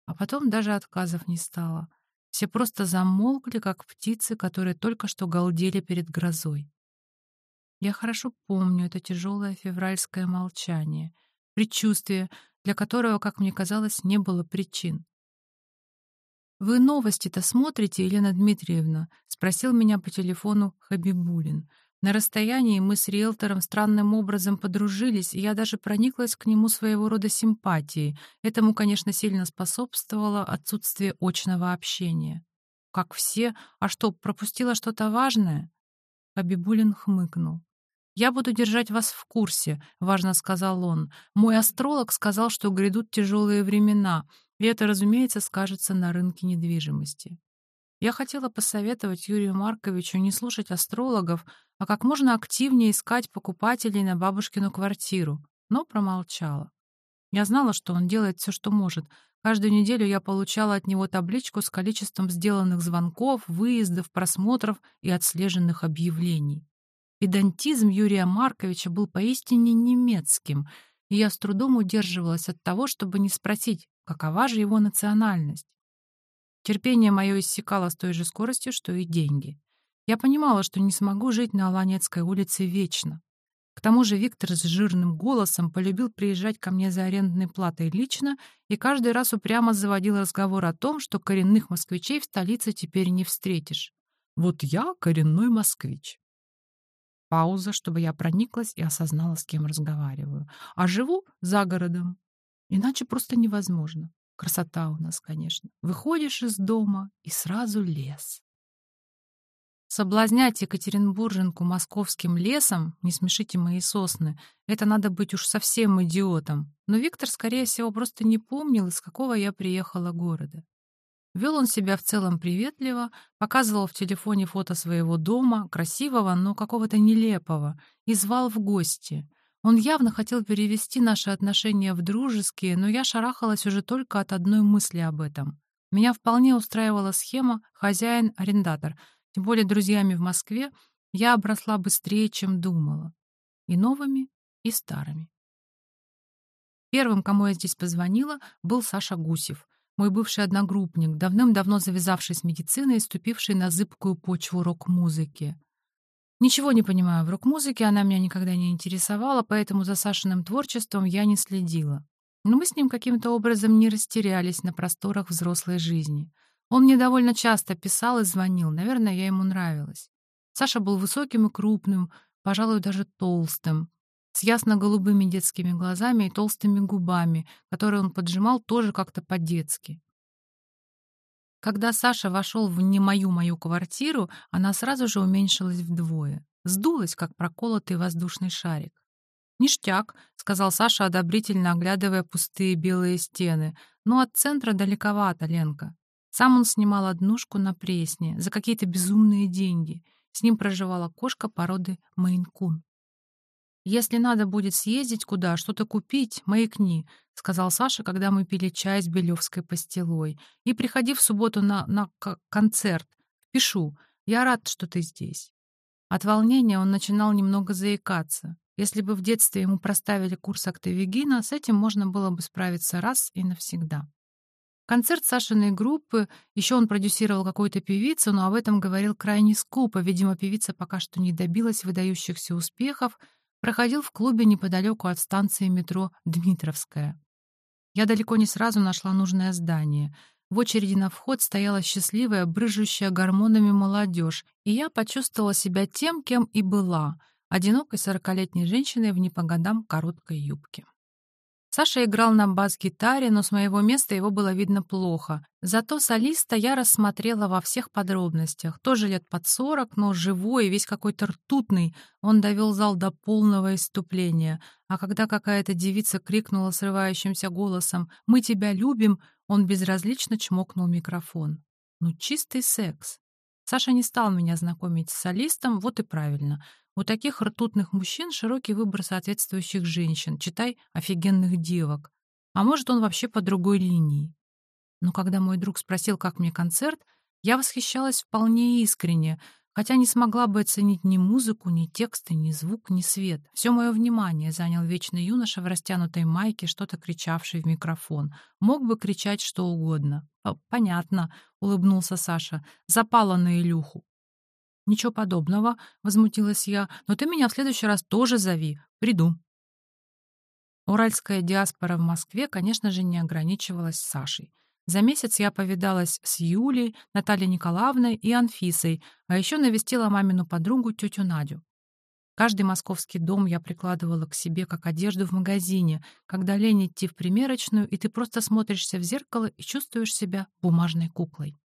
А потом даже отказов не стало. Все просто замолкли, как птицы, которые только что галдели перед грозой. Я хорошо помню это тяжелое февральское молчание, предчувствие, для которого, как мне казалось, не было причин. «Вы новости-то смотрите, Елена Дмитриевна?» — спросил меня по телефону Хабибулин. На расстоянии мы с риэлтором странным образом подружились, и я даже прониклась к нему своего рода симпатией. Этому, конечно, сильно способствовало отсутствие очного общения. как все. А что, пропустила что-то важное?» Абибулин хмыкнул. «Я буду держать вас в курсе», — важно сказал он. «Мой астролог сказал, что грядут тяжелые времена, и это, разумеется, скажется на рынке недвижимости». Я хотела посоветовать Юрию Марковичу не слушать астрологов, а как можно активнее искать покупателей на бабушкину квартиру, но промолчала. Я знала, что он делает все, что может. Каждую неделю я получала от него табличку с количеством сделанных звонков, выездов, просмотров и отслеженных объявлений. Педантизм Юрия Марковича был поистине немецким, и я с трудом удерживалась от того, чтобы не спросить, какова же его национальность. Терпение мое иссякало с той же скоростью, что и деньги. Я понимала, что не смогу жить на Аланецкой улице вечно. К тому же Виктор с жирным голосом полюбил приезжать ко мне за арендной платой лично и каждый раз упрямо заводил разговор о том, что коренных москвичей в столице теперь не встретишь. «Вот я коренной москвич». Пауза, чтобы я прониклась и осознала, с кем разговариваю. А живу за городом. Иначе просто невозможно. Красота у нас, конечно. Выходишь из дома и сразу лес. Соблазнять Екатеринбурженку московским лесом, не смешите мои сосны, это надо быть уж совсем идиотом. Но Виктор, скорее всего, просто не помнил, из какого я приехала города. Вел он себя в целом приветливо, показывал в телефоне фото своего дома, красивого, но какого-то нелепого, и звал в гости. Он явно хотел перевести наши отношения в дружеские, но я шарахалась уже только от одной мысли об этом. Меня вполне устраивала схема «хозяин-арендатор», тем более друзьями в Москве я обросла быстрее, чем думала. И новыми, и старыми. Первым, кому я здесь позвонила, был Саша Гусев, мой бывший одногруппник, давным-давно завязавший с медициной и ступивший на зыбкую почву рок-музыки. Ничего не понимаю в рок-музыке, она меня никогда не интересовала, поэтому за Сашиным творчеством я не следила. Но мы с ним каким-то образом не растерялись на просторах взрослой жизни — он мне довольно часто писал и звонил, наверное, я ему нравилась. Саша был высоким и крупным, пожалуй, даже толстым, с ясно-голубыми детскими глазами и толстыми губами, которые он поджимал тоже как-то по-детски. Когда Саша вошел в не мою мою квартиру, она сразу же уменьшилась вдвое. Сдулась, как проколотый воздушный шарик. «Ништяк», — сказал Саша, одобрительно оглядывая пустые белые стены. «Но от центра далековато, Ленка. Сам он снимал однушку на Пресне за какие-то безумные деньги. С ним проживала кошка породы Мейн-кун. «Если надо будет съездить куда, что-то купить, маякни», — сказал Саша, когда мы пили чай с белевской пастилой. «И приходи в субботу на, на концерт. Пишу. Я рад, что ты здесь». От волнения он начинал немного заикаться. Если бы в детстве ему проставили курс актовигина, с этим можно было бы справиться раз и навсегда. Концерт Сашиной группы, еще он продюсировал какую-то певицу, но об этом говорил крайне скупо, видимо, певица пока что не добилась выдающихся успехов, проходил в клубе неподалеку от станции метро «Дмитровская». Я далеко не сразу нашла нужное здание. В очереди на вход стояла счастливая, брыжущая гормонами молодежь, и я почувствовала себя тем, кем и была — одинокой сорокалетней женщиной в непогодам короткой юбке. Саша играл на бас-гитаре, но с моего места его было видно плохо. Зато солиста я рассмотрела во всех подробностях. Тоже лет под сорок, но живой, весь какой-то ртутный. Он довел зал до полного иступления. А когда какая-то девица крикнула срывающимся голосом «Мы тебя любим!», он безразлично чмокнул микрофон. Ну, чистый секс. Саша не стал меня знакомить с солистом, вот и правильно. У таких ртутных мужчин широкий выбор соответствующих женщин, читай, офигенных девок. А может, он вообще по другой линии. Но когда мой друг спросил, как мне концерт, я восхищалась вполне искренне, хотя не смогла бы оценить ни музыку, ни тексты, ни звук, ни свет. Все мое внимание занял вечный юноша в растянутой майке, что-то кричавший в микрофон. Мог бы кричать что угодно. «Понятно», — улыбнулся Саша, — «запала на Илюху». «Ничего подобного», — возмутилась я, «но ты меня в следующий раз тоже зови. Приду». Уральская диаспора в Москве, конечно же, не ограничивалась Сашей. За месяц я повидалась с Юлей, Натальей Николаевной и Анфисой, а еще навестила мамину подругу, тетю Надю. Каждый московский дом я прикладывала к себе, как одежду в магазине, когда лень идти в примерочную, и ты просто смотришься в зеркало и чувствуешь себя бумажной куклой.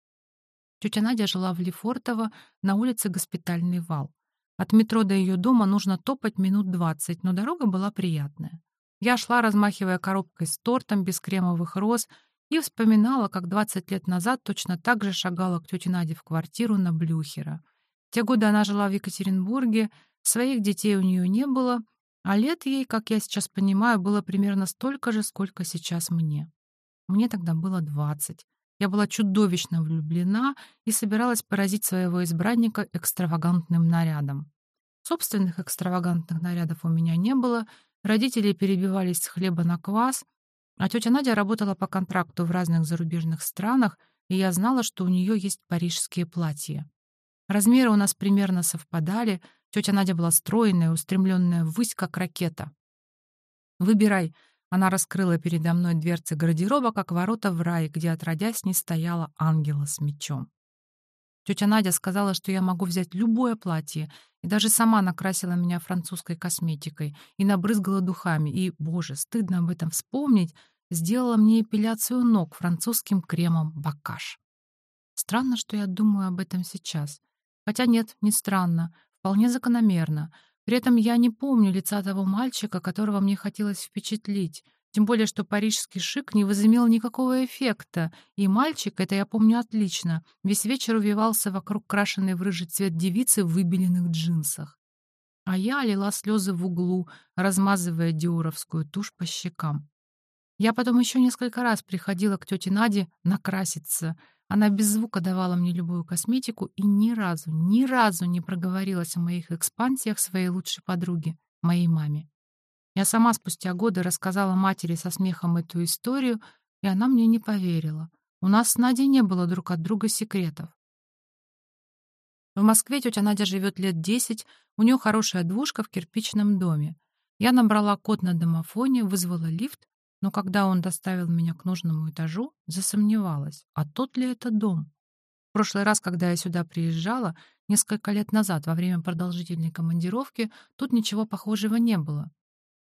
Тетя Надя жила в Лефортово на улице Госпитальный вал. От метро до ее дома нужно топать минут двадцать, но дорога была приятная. Я шла, размахивая коробкой с тортом без кремовых роз, и вспоминала, как 20 лет назад точно так же шагала к тете Наде в квартиру на Блюхера. В те годы она жила в Екатеринбурге, своих детей у нее не было, а лет ей, как я сейчас понимаю, было примерно столько же, сколько сейчас мне. Мне тогда было 20. Я была чудовищно влюблена и собиралась поразить своего избранника экстравагантным нарядом. Собственных экстравагантных нарядов у меня не было, родители перебивались с хлеба на квас, а тетя Надя работала по контракту в разных зарубежных странах, и я знала, что у нее есть парижские платья. Размеры у нас примерно совпадали, тетя Надя была стройная, устремленная ввысь, как ракета. «Выбирай», она раскрыла передо мной дверцы гардероба, как ворота в рай, где отродясь не стояла ангела с мечом. Тетя Надя сказала, что я могу взять любое платье, и даже сама накрасила меня французской косметикой и набрызгала духами, и, боже, стыдно об этом вспомнить, сделала мне эпиляцию ног французским кремом «Бакаш». Странно, что я думаю об этом сейчас. Хотя нет, не странно, вполне закономерно — при этом я не помню лица того мальчика, которого мне хотелось впечатлить, тем более что парижский шик не возымел никакого эффекта, и мальчик, это я помню отлично, весь вечер увивался вокруг крашенной в рыжий цвет девицы в выбеленных джинсах. А я лила слезы в углу, размазывая диоровскую тушь по щекам. Я потом еще несколько раз приходила к тете Наде накраситься — она без звука давала мне любую косметику и ни разу, ни разу не проговорилась о моих экспансиях своей лучшей подруге, моей маме. Я сама спустя годы рассказала матери со смехом эту историю, и она мне не поверила. У нас с Надей не было друг от друга секретов. В Москве тетя Надя живет лет десять, у нее хорошая двушка в кирпичном доме. Я набрала код на домофоне, вызвала лифт, но когда он доставил меня к нужному этажу, засомневалась, а тот ли это дом? В прошлый раз, когда я сюда приезжала, несколько лет назад, во время продолжительной командировки, тут ничего похожего не было.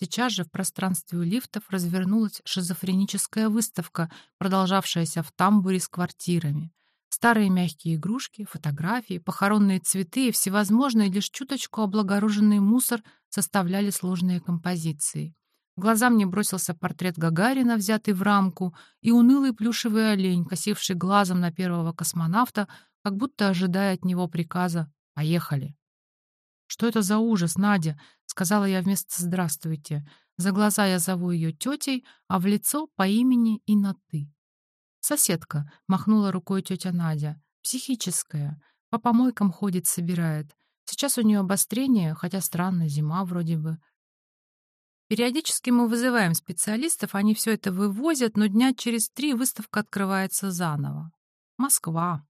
Сейчас же в пространстве у лифтов развернулась шизофреническая выставка, продолжавшаяся в тамбуре с квартирами. Старые мягкие игрушки, фотографии, похоронные цветы и всевозможные лишь чуточку облагороженный мусор составляли сложные композиции. В глаза мне бросился портрет Гагарина, взятый в рамку, и унылый плюшевый олень, косивший глазом на первого космонавта, как будто ожидая от него приказа «Поехали». «Что это за ужас, Надя?» — сказала я вместо «здравствуйте». За глаза я зову ее тетей, а в лицо по имени и на «ты». «Соседка», — махнула рукой тетя Надя, — «психическая. По помойкам ходит, собирает. Сейчас у нее обострение, хотя странно, зима вроде бы. Периодически мы вызываем специалистов, они все это вывозят, но дня через три выставка открывается заново. Москва.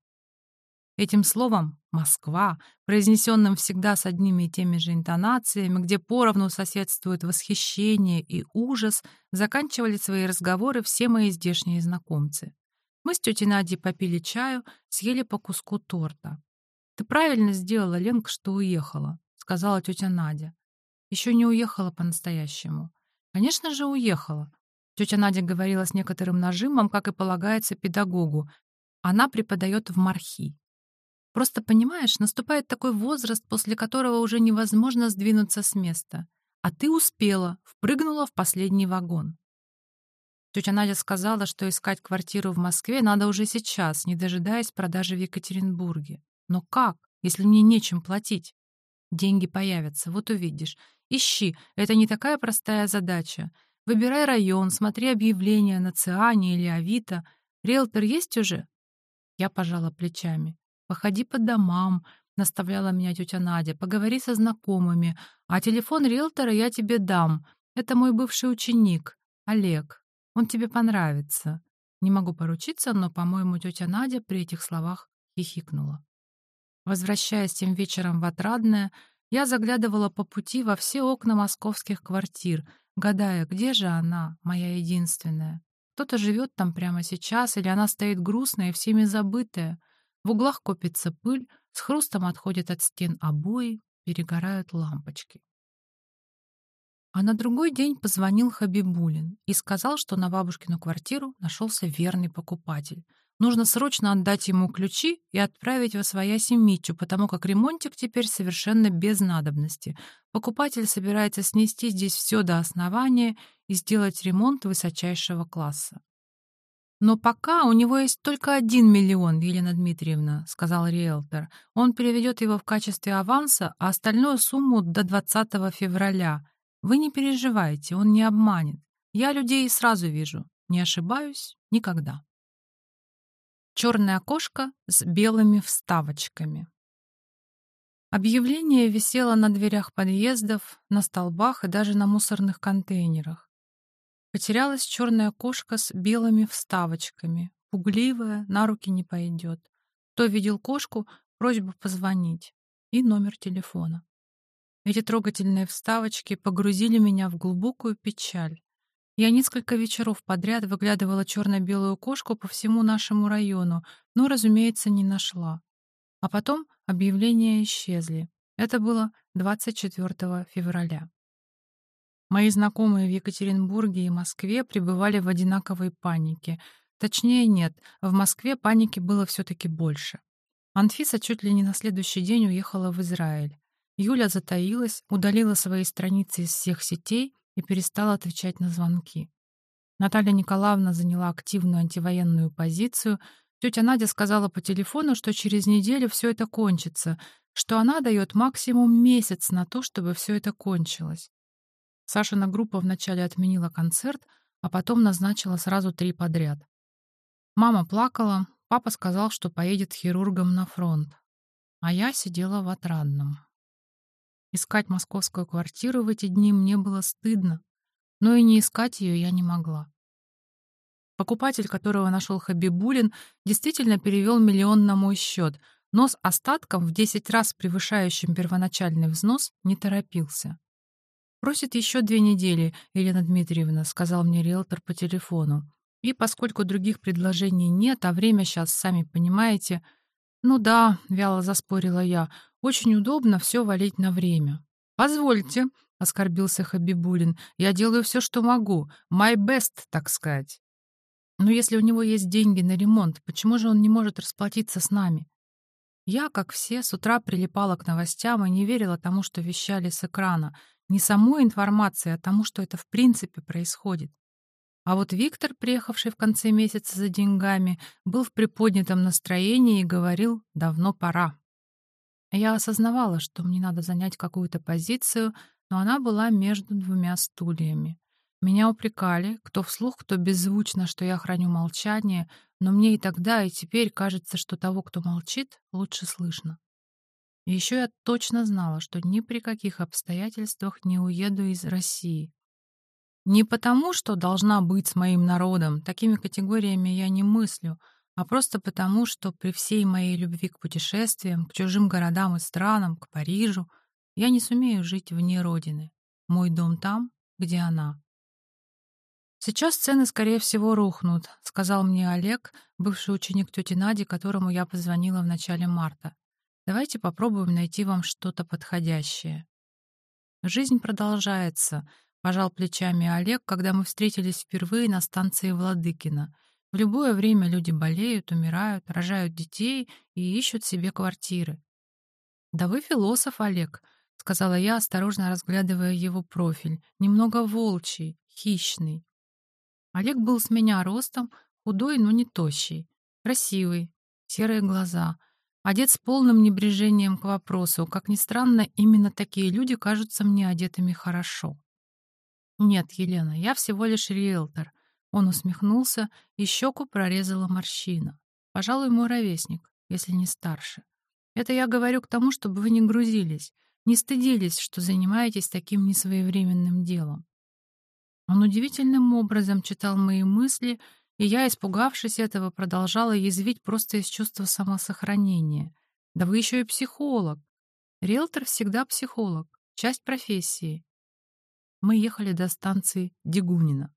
Этим словом «Москва», произнесенным всегда с одними и теми же интонациями, где поровну соседствуют восхищение и ужас, заканчивали свои разговоры все мои здешние знакомцы. Мы с тетей Надей попили чаю, съели по куску торта. «Ты правильно сделала, Ленка, что уехала», — сказала тетя Надя. Еще не уехала по-настоящему. Конечно же, уехала. Тетя Надя говорила с некоторым нажимом, как и полагается педагогу. Она преподает в Мархи. Просто, понимаешь, наступает такой возраст, после которого уже невозможно сдвинуться с места. А ты успела, впрыгнула в последний вагон. Тетя Надя сказала, что искать квартиру в Москве надо уже сейчас, не дожидаясь продажи в Екатеринбурге. Но как, если мне нечем платить? Деньги появятся, вот увидишь. Ищи, это не такая простая задача. Выбирай район, смотри объявления на Циане или Авито. Риэлтор есть уже? Я пожала плечами. Походи по домам, наставляла меня тетя Надя. Поговори со знакомыми. А телефон риэлтора я тебе дам. Это мой бывший ученик, Олег. Он тебе понравится. Не могу поручиться, но, по-моему, тетя Надя при этих словах хихикнула. Возвращаясь тем вечером в Отрадное, я заглядывала по пути во все окна московских квартир, гадая, где же она, моя единственная. Кто-то живет там прямо сейчас, или она стоит грустная и всеми забытая. В углах копится пыль, с хрустом отходят от стен обои, перегорают лампочки. А на другой день позвонил Хабибулин и сказал, что на бабушкину квартиру нашелся верный покупатель. Нужно срочно отдать ему ключи и отправить во свояси Митчу, потому как ремонтик теперь совершенно без надобности. Покупатель собирается снести здесь все до основания и сделать ремонт высочайшего класса. «Но пока у него есть только один миллион, Елена Дмитриевна», — сказал риэлтор. «Он переведет его в качестве аванса, а остальную сумму до 20 февраля. Вы не переживайте, он не обманет. Я людей сразу вижу. Не ошибаюсь никогда». Черная кошка с белыми вставочками. Объявление висело на дверях подъездов, на столбах и даже на мусорных контейнерах. Потерялась черная кошка с белыми вставочками, пугливая, на руки не пойдет. Кто видел кошку, просьба позвонить и номер телефона. Эти трогательные вставочки погрузили меня в глубокую печаль. Я несколько вечеров подряд выглядывала черно-белую кошку по всему нашему району, но, разумеется, не нашла. А потом объявления исчезли. Это было 24 февраля. Мои знакомые в Екатеринбурге и Москве пребывали в одинаковой панике. Точнее, нет, в Москве паники было все-таки больше. Анфиса чуть ли не на следующий день уехала в Израиль. Юля затаилась, удалила свои страницы из всех сетей и перестала отвечать на звонки. Наталья Николаевна заняла активную антивоенную позицию. Тетя Надя сказала по телефону, что через неделю все это кончится, что она дает максимум месяц на то, чтобы все это кончилось. Сашина группа вначале отменила концерт, а потом назначила сразу три подряд. Мама плакала, папа сказал, что поедет хирургом на фронт, а я сидела в отрадном. Искать московскую квартиру в эти дни мне было стыдно, но и не искать ее я не могла. Покупатель, которого нашел Хабибулин, действительно перевел миллион на мой счет, но с остатком в 10 раз превышающим первоначальный взнос не торопился. «Просит еще две недели, Елена Дмитриевна», — сказал мне риэлтор по телефону. «И поскольку других предложений нет, а время сейчас, сами понимаете...» «Ну да», — вяло заспорила я, очень удобно все валить на время. «Позвольте», — оскорбился Хабибулин, — «я делаю все, что могу. My best, так сказать». «Но если у него есть деньги на ремонт, почему же он не может расплатиться с нами?» Я, как все, с утра прилипала к новостям и не верила тому, что вещали с экрана. Не самой информации, а тому, что это в принципе происходит. А вот Виктор, приехавший в конце месяца за деньгами, был в приподнятом настроении и говорил «давно пора». Я осознавала, что мне надо занять какую-то позицию, но она была между двумя стульями. Меня упрекали, кто вслух, кто беззвучно, что я храню молчание, но мне и тогда, и теперь кажется, что того, кто молчит, лучше слышно. Еще я точно знала, что ни при каких обстоятельствах не уеду из России. Не потому, что должна быть с моим народом, такими категориями я не мыслю — а просто потому, что при всей моей любви к путешествиям, к чужим городам и странам, к Парижу, я не сумею жить вне Родины. Мой дом там, где она. «Сейчас цены, скорее всего, рухнут», — сказал мне Олег, бывший ученик тети Нади, которому я позвонила в начале марта. «Давайте попробуем найти вам что-то подходящее». «Жизнь продолжается», — пожал плечами Олег, когда мы встретились впервые на станции Владыкина — в любое время люди болеют, умирают, рожают детей и ищут себе квартиры. «Да вы философ, Олег», — сказала я, осторожно разглядывая его профиль. «Немного волчий, хищный». Олег был с меня ростом, худой, но не тощий. Красивый, серые глаза, одет с полным небрежением к вопросу. Как ни странно, именно такие люди кажутся мне одетыми хорошо. «Нет, Елена, я всего лишь риэлтор. Он усмехнулся, и щеку прорезала морщина. Пожалуй, мой ровесник, если не старше. Это я говорю к тому, чтобы вы не грузились, не стыдились, что занимаетесь таким несвоевременным делом. Он удивительным образом читал мои мысли, и я, испугавшись этого, продолжала язвить просто из чувства самосохранения. Да вы еще и психолог. Риэлтор всегда психолог, часть профессии. Мы ехали до станции Дегунина.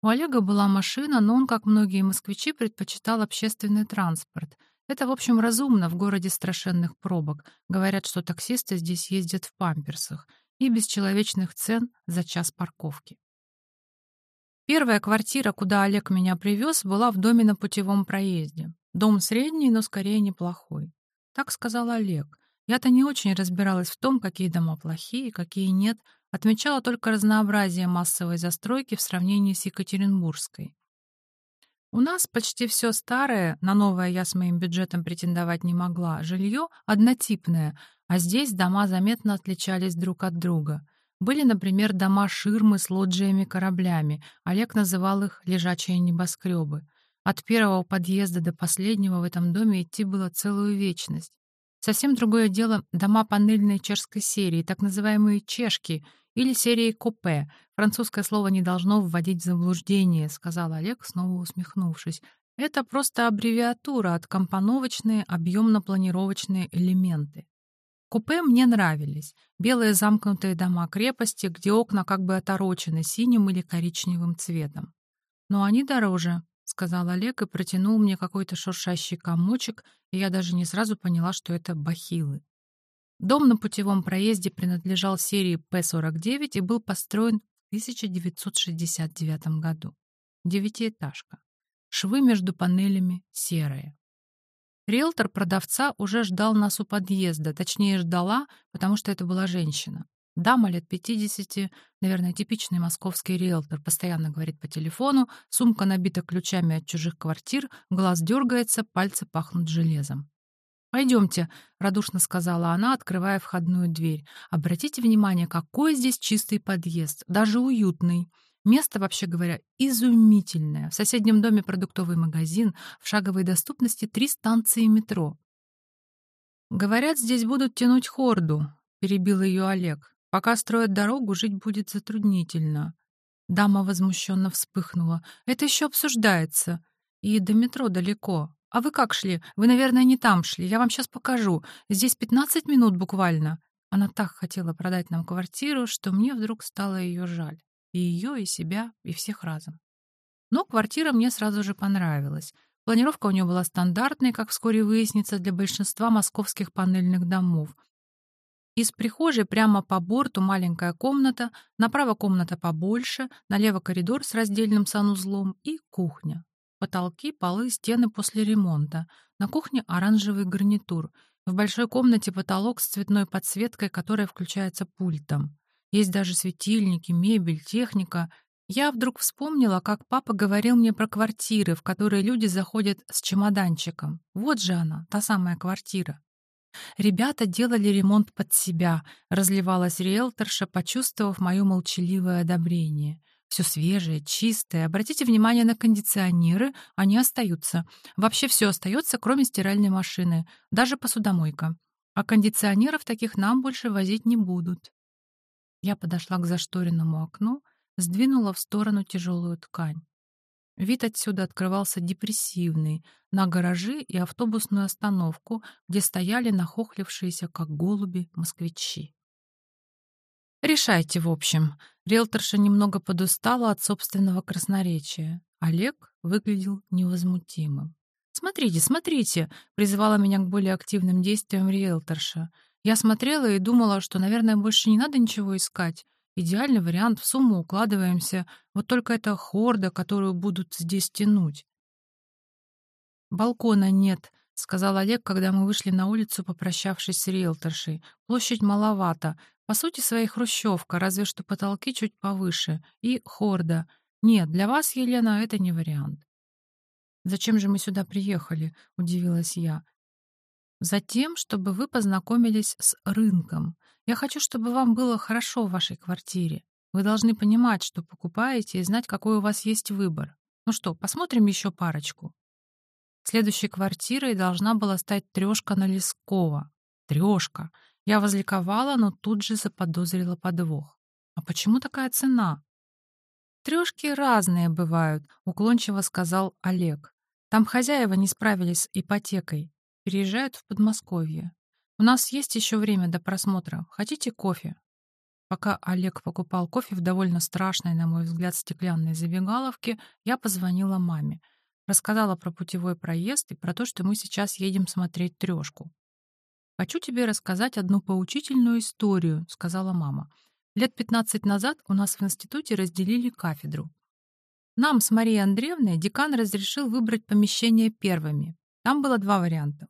У Олега была машина, но он, как многие москвичи, предпочитал общественный транспорт. Это, в общем, разумно в городе страшенных пробок. Говорят, что таксисты здесь ездят в памперсах и бесчеловечных цен за час парковки. Первая квартира, куда Олег меня привез, была в доме на путевом проезде. Дом средний, но скорее неплохой. Так сказал Олег. Я-то не очень разбиралась в том, какие дома плохие, какие нет, отмечала только разнообразие массовой застройки в сравнении с Екатеринбургской. У нас почти все старое, на новое я с моим бюджетом претендовать не могла, жилье однотипное, а здесь дома заметно отличались друг от друга. Были, например, дома-ширмы с лоджиями-кораблями, Олег называл их «лежачие небоскребы». От первого подъезда до последнего в этом доме идти было целую вечность. Совсем другое дело дома панельной чешской серии, так называемые «чешки», или серии «купе». Французское слово не должно вводить в заблуждение, сказал Олег, снова усмехнувшись. Это просто аббревиатура от компоновочные объемно-планировочные элементы. Купе мне нравились. Белые замкнутые дома крепости, где окна как бы оторочены синим или коричневым цветом. Но они дороже, сказал Олег и протянул мне какой-то шуршащий комочек, и я даже не сразу поняла, что это бахилы. Дом на путевом проезде принадлежал серии П-49 и был построен в 1969 году. Девятиэтажка. Швы между панелями серые. Риэлтор продавца уже ждал нас у подъезда, точнее ждала, потому что это была женщина. Дама лет 50, наверное, типичный московский риэлтор, постоянно говорит по телефону, сумка набита ключами от чужих квартир, глаз дергается, пальцы пахнут железом. «Пойдемте», — радушно сказала она, открывая входную дверь. «Обратите внимание, какой здесь чистый подъезд, даже уютный. Место, вообще говоря, изумительное. В соседнем доме продуктовый магазин, в шаговой доступности три станции метро. «Говорят, здесь будут тянуть хорду», — перебил ее Олег. Пока строят дорогу, жить будет затруднительно. Дама возмущенно вспыхнула. Это еще обсуждается. И до метро далеко. А вы как шли? Вы, наверное, не там шли. Я вам сейчас покажу. Здесь 15 минут буквально. Она так хотела продать нам квартиру, что мне вдруг стало ее жаль. И ее, и себя, и всех разом. Но квартира мне сразу же понравилась. Планировка у нее была стандартной, как вскоре выяснится, для большинства московских панельных домов — из прихожей прямо по борту маленькая комната, направо комната побольше, налево коридор с раздельным санузлом и кухня. Потолки, полы, стены после ремонта. На кухне оранжевый гарнитур. В большой комнате потолок с цветной подсветкой, которая включается пультом. Есть даже светильники, мебель, техника. Я вдруг вспомнила, как папа говорил мне про квартиры, в которые люди заходят с чемоданчиком. Вот же она, та самая квартира. Ребята делали ремонт под себя, разливалась риэлторша, почувствовав мое молчаливое одобрение. Все свежее, чистое. Обратите внимание на кондиционеры, они остаются. Вообще все остается, кроме стиральной машины, даже посудомойка. А кондиционеров таких нам больше возить не будут. Я подошла к зашторенному окну, сдвинула в сторону тяжелую ткань. Вид отсюда открывался депрессивный, на гаражи и автобусную остановку, где стояли нахохлившиеся, как голуби, москвичи. «Решайте, в общем». Риэлторша немного подустала от собственного красноречия. Олег выглядел невозмутимым. «Смотрите, смотрите!» — призывала меня к более активным действиям риэлторша. Я смотрела и думала, что, наверное, больше не надо ничего искать. Идеальный вариант, в сумму укладываемся. Вот только это хорда, которую будут здесь тянуть. «Балкона нет», — сказал Олег, когда мы вышли на улицу, попрощавшись с риэлторшей. «Площадь маловато. По сути, своей хрущевка, разве что потолки чуть повыше. И хорда. Нет, для вас, Елена, это не вариант». «Зачем же мы сюда приехали?» — удивилась я. Затем, чтобы вы познакомились с рынком. Я хочу, чтобы вам было хорошо в вашей квартире. Вы должны понимать, что покупаете, и знать, какой у вас есть выбор. Ну что, посмотрим еще парочку. Следующей квартирой должна была стать трешка на Лескова. Трешка. Я возликовала, но тут же заподозрила подвох. А почему такая цена? Трешки разные бывают, уклончиво сказал Олег. Там хозяева не справились с ипотекой переезжают в Подмосковье. У нас есть еще время до просмотра. Хотите кофе?» Пока Олег покупал кофе в довольно страшной, на мой взгляд, стеклянной забегаловке, я позвонила маме. Рассказала про путевой проезд и про то, что мы сейчас едем смотреть трешку. «Хочу тебе рассказать одну поучительную историю», — сказала мама. «Лет 15 назад у нас в институте разделили кафедру. Нам с Марией Андреевной декан разрешил выбрать помещение первыми. Там было два варианта.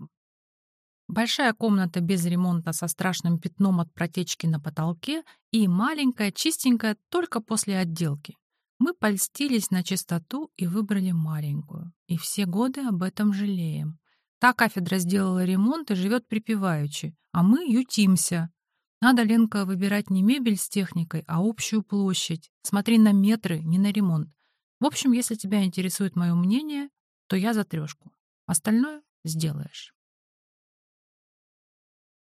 Большая комната без ремонта со страшным пятном от протечки на потолке и маленькая, чистенькая, только после отделки. Мы польстились на чистоту и выбрали маленькую. И все годы об этом жалеем. Та кафедра сделала ремонт и живет припеваючи, а мы ютимся. Надо, Ленка, выбирать не мебель с техникой, а общую площадь. Смотри на метры, не на ремонт. В общем, если тебя интересует мое мнение, то я за трешку. Остальное сделаешь.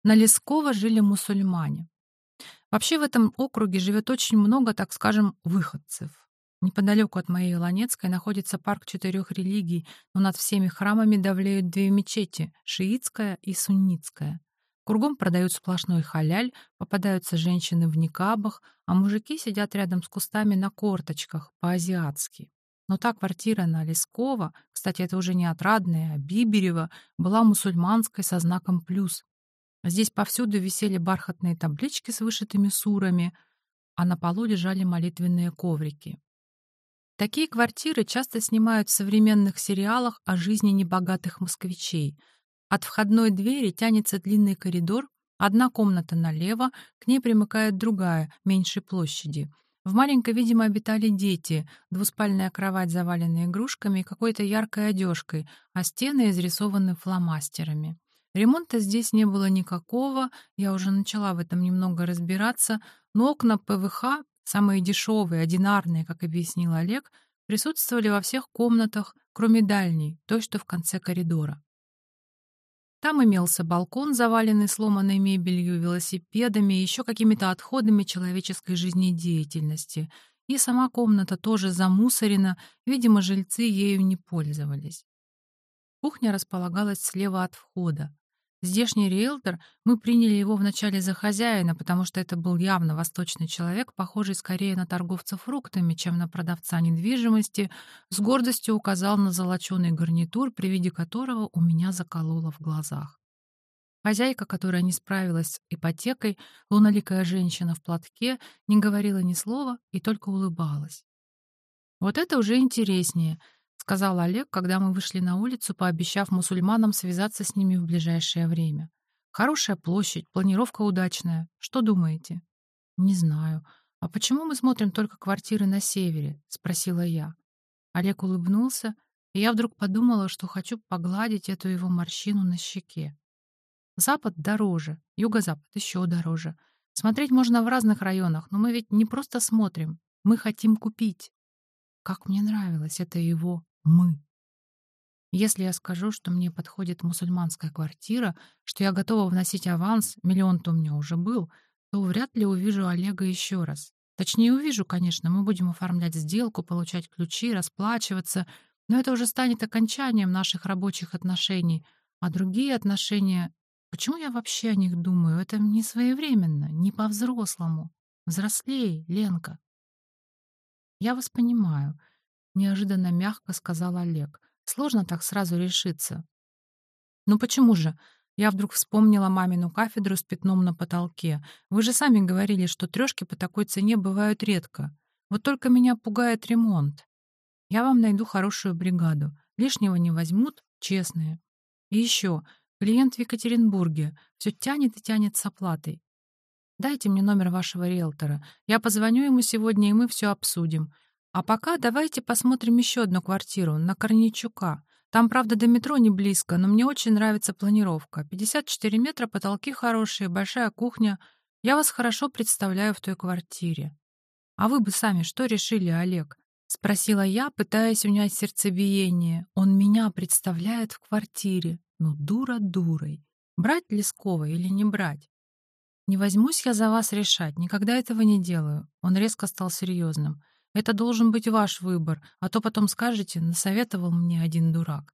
На Лескова жили мусульмане. Вообще в этом округе живет очень много, так скажем, выходцев. Неподалеку от моей Ланецкой находится парк четырех религий, но над всеми храмами давлеют две мечети — шиитская и суннитская. Кругом продают сплошной халяль, попадаются женщины в никабах, а мужики сидят рядом с кустами на корточках, по-азиатски. Но та квартира на Лескова, кстати, это уже не Отрадная, а Биберева, была мусульманской со знаком «плюс». Здесь повсюду висели бархатные таблички с вышитыми сурами, а на полу лежали молитвенные коврики. Такие квартиры часто снимают в современных сериалах о жизни небогатых москвичей — от входной двери тянется длинный коридор, одна комната налево, к ней примыкает другая, меньшей площади. В маленькой, видимо, обитали дети, двуспальная кровать завалена игрушками и какой-то яркой одежкой, а стены изрисованы фломастерами. Ремонта здесь не было никакого, я уже начала в этом немного разбираться, но окна ПВХ, самые дешевые, одинарные, как объяснил Олег, присутствовали во всех комнатах, кроме дальней, той, что в конце коридора. Там имелся балкон, заваленный сломанной мебелью, велосипедами и еще какими-то отходами человеческой жизнедеятельности. И сама комната тоже замусорена, видимо, жильцы ею не пользовались. Кухня располагалась слева от входа. Здешний риэлтор, мы приняли его вначале за хозяина, потому что это был явно восточный человек, похожий скорее на торговца фруктами, чем на продавца недвижимости, с гордостью указал на золоченый гарнитур, при виде которого у меня закололо в глазах. Хозяйка, которая не справилась с ипотекой, луноликая женщина в платке, не говорила ни слова и только улыбалась. Вот это уже интереснее — сказал Олег, когда мы вышли на улицу, пообещав мусульманам связаться с ними в ближайшее время. Хорошая площадь, планировка удачная. Что думаете? Не знаю. А почему мы смотрим только квартиры на севере? спросила я. Олег улыбнулся, и я вдруг подумала, что хочу погладить эту его морщину на щеке. Запад дороже, юго-запад еще дороже. Смотреть можно в разных районах, но мы ведь не просто смотрим, мы хотим купить. Как мне нравилось это его мы. Если я скажу, что мне подходит мусульманская квартира, что я готова вносить аванс, миллион-то у меня уже был, то вряд ли увижу Олега еще раз. Точнее, увижу, конечно, мы будем оформлять сделку, получать ключи, расплачиваться, но это уже станет окончанием наших рабочих отношений. А другие отношения... Почему я вообще о них думаю? Это не своевременно, не по-взрослому. Взрослей, Ленка. Я вас понимаю. Неожиданно мягко сказал Олег. Сложно так сразу решиться. Ну почему же? Я вдруг вспомнила мамину кафедру с пятном на потолке. Вы же сами говорили, что трешки по такой цене бывают редко. Вот только меня пугает ремонт. Я вам найду хорошую бригаду. Лишнего не возьмут, честные. И еще, клиент в Екатеринбурге. Все тянет и тянет с оплатой. Дайте мне номер вашего риэлтора. Я позвоню ему сегодня, и мы все обсудим. А пока давайте посмотрим еще одну квартиру на Корничука. Там, правда, до метро не близко, но мне очень нравится планировка. 54 метра, потолки хорошие, большая кухня. Я вас хорошо представляю в той квартире. А вы бы сами что решили, Олег? Спросила я, пытаясь унять сердцебиение. Он меня представляет в квартире. Ну, дура дурой. Брать Лескова или не брать? Не возьмусь я за вас решать, никогда этого не делаю. Он резко стал серьезным. Это должен быть ваш выбор, а то потом скажете, насоветовал мне один дурак.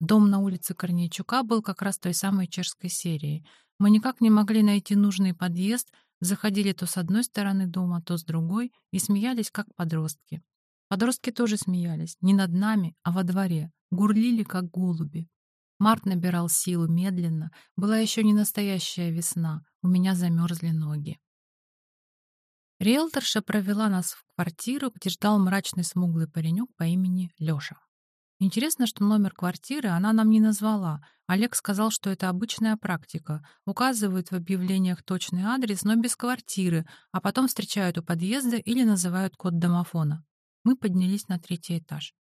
Дом на улице Корнейчука был как раз той самой чешской серии. Мы никак не могли найти нужный подъезд, заходили то с одной стороны дома, то с другой и смеялись, как подростки. Подростки тоже смеялись, не над нами, а во дворе, гурлили, как голуби. Март набирал силу медленно, была еще не настоящая весна, у меня замерзли ноги. Риэлторша провела нас в квартиру, где ждал мрачный смуглый паренек по имени Лёша. Интересно, что номер квартиры она нам не назвала. Олег сказал, что это обычная практика. Указывают в объявлениях точный адрес, но без квартиры, а потом встречают у подъезда или называют код домофона. Мы поднялись на третий этаж.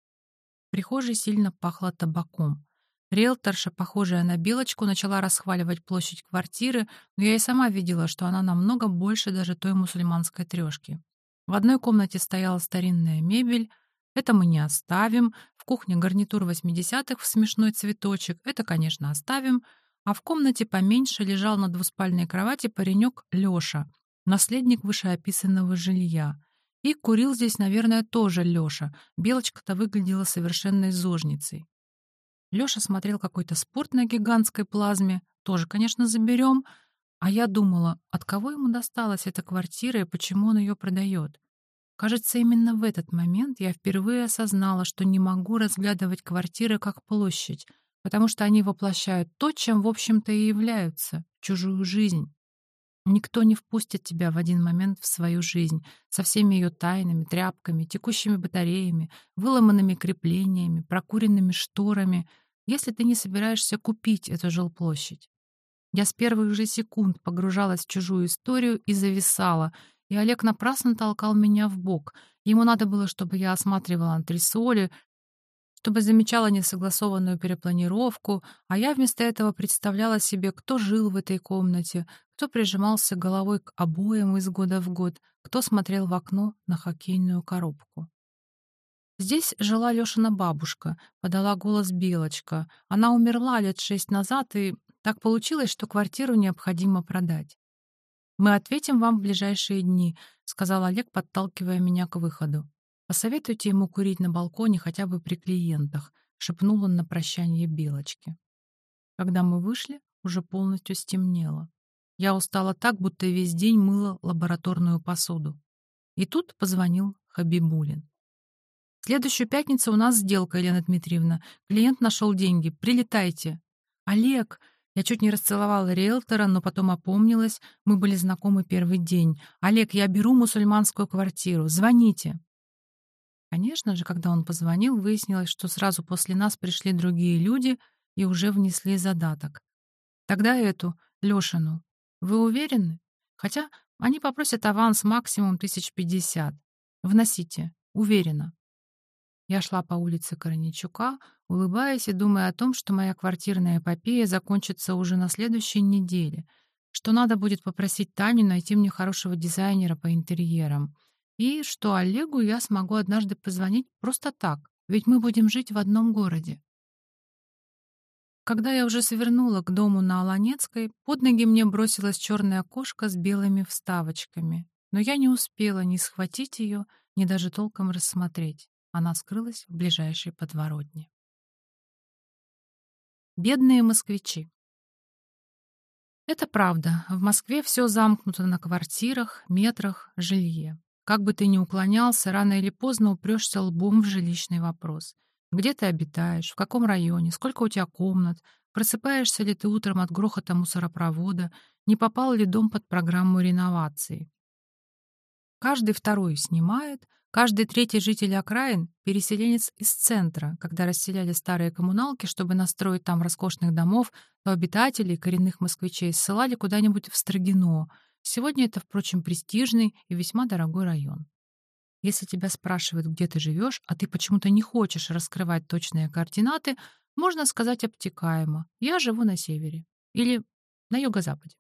В прихожей сильно пахло табаком. Риэлторша, похожая на белочку, начала расхваливать площадь квартиры, но я и сама видела, что она намного больше даже той мусульманской трешки. В одной комнате стояла старинная мебель, это мы не оставим, в кухне гарнитур 80-х в смешной цветочек, это, конечно, оставим, а в комнате поменьше лежал на двуспальной кровати паренек Лёша, наследник вышеописанного жилья. И курил здесь, наверное, тоже Лёша. Белочка-то выглядела совершенной зожницей. Лёша смотрел какой-то спорт на гигантской плазме. Тоже, конечно, заберем. А я думала, от кого ему досталась эта квартира и почему он ее продает. Кажется, именно в этот момент я впервые осознала, что не могу разглядывать квартиры как площадь, потому что они воплощают то, чем, в общем-то, и являются — чужую жизнь. Никто не впустит тебя в один момент в свою жизнь со всеми ее тайнами, тряпками, текущими батареями, выломанными креплениями, прокуренными шторами, если ты не собираешься купить эту жилплощадь. Я с первых же секунд погружалась в чужую историю и зависала, и Олег напрасно толкал меня в бок. Ему надо было, чтобы я осматривала антресоли, чтобы замечала несогласованную перепланировку, а я вместо этого представляла себе, кто жил в этой комнате, кто прижимался головой к обоям из года в год, кто смотрел в окно на хоккейную коробку. Здесь жила Лёшина бабушка, подала голос Белочка. Она умерла лет шесть назад, и так получилось, что квартиру необходимо продать. «Мы ответим вам в ближайшие дни», — сказал Олег, подталкивая меня к выходу. «Посоветуйте ему курить на балконе хотя бы при клиентах», — шепнул он на прощание Белочке. Когда мы вышли, уже полностью стемнело. Я устала так, будто весь день мыла лабораторную посуду. И тут позвонил Хабибулин. «В следующую пятницу у нас сделка, Елена Дмитриевна. Клиент нашел деньги. Прилетайте». «Олег!» Я чуть не расцеловала риэлтора, но потом опомнилась. Мы были знакомы первый день. «Олег, я беру мусульманскую квартиру. Звоните». Конечно же, когда он позвонил, выяснилось, что сразу после нас пришли другие люди и уже внесли задаток. Тогда эту, Лешину. Вы уверены? Хотя они попросят аванс максимум тысяч пятьдесят. Вносите. Уверена. Я шла по улице Короничука, улыбаясь и думая о том, что моя квартирная эпопея закончится уже на следующей неделе, что надо будет попросить Таню найти мне хорошего дизайнера по интерьерам — и что Олегу я смогу однажды позвонить просто так, ведь мы будем жить в одном городе. Когда я уже свернула к дому на Аланецкой, под ноги мне бросилась черная кошка с белыми вставочками. Но я не успела ни схватить ее, ни даже толком рассмотреть. Она скрылась в ближайшей подворотне. Бедные москвичи. Это правда. В Москве все замкнуто на квартирах, метрах, жилье. Как бы ты ни уклонялся, рано или поздно упрешься лбом в жилищный вопрос. Где ты обитаешь, в каком районе, сколько у тебя комнат, просыпаешься ли ты утром от грохота мусоропровода, не попал ли дом под программу реновации. Каждый второй снимает, каждый третий житель окраин — переселенец из центра, когда расселяли старые коммуналки, чтобы настроить там роскошных домов, то обитателей, коренных москвичей, ссылали куда-нибудь в Строгино — Сегодня это, впрочем, престижный и весьма дорогой район. Если тебя спрашивают, где ты живешь, а ты почему-то не хочешь раскрывать точные координаты, можно сказать обтекаемо «я живу на севере» или на юго-западе.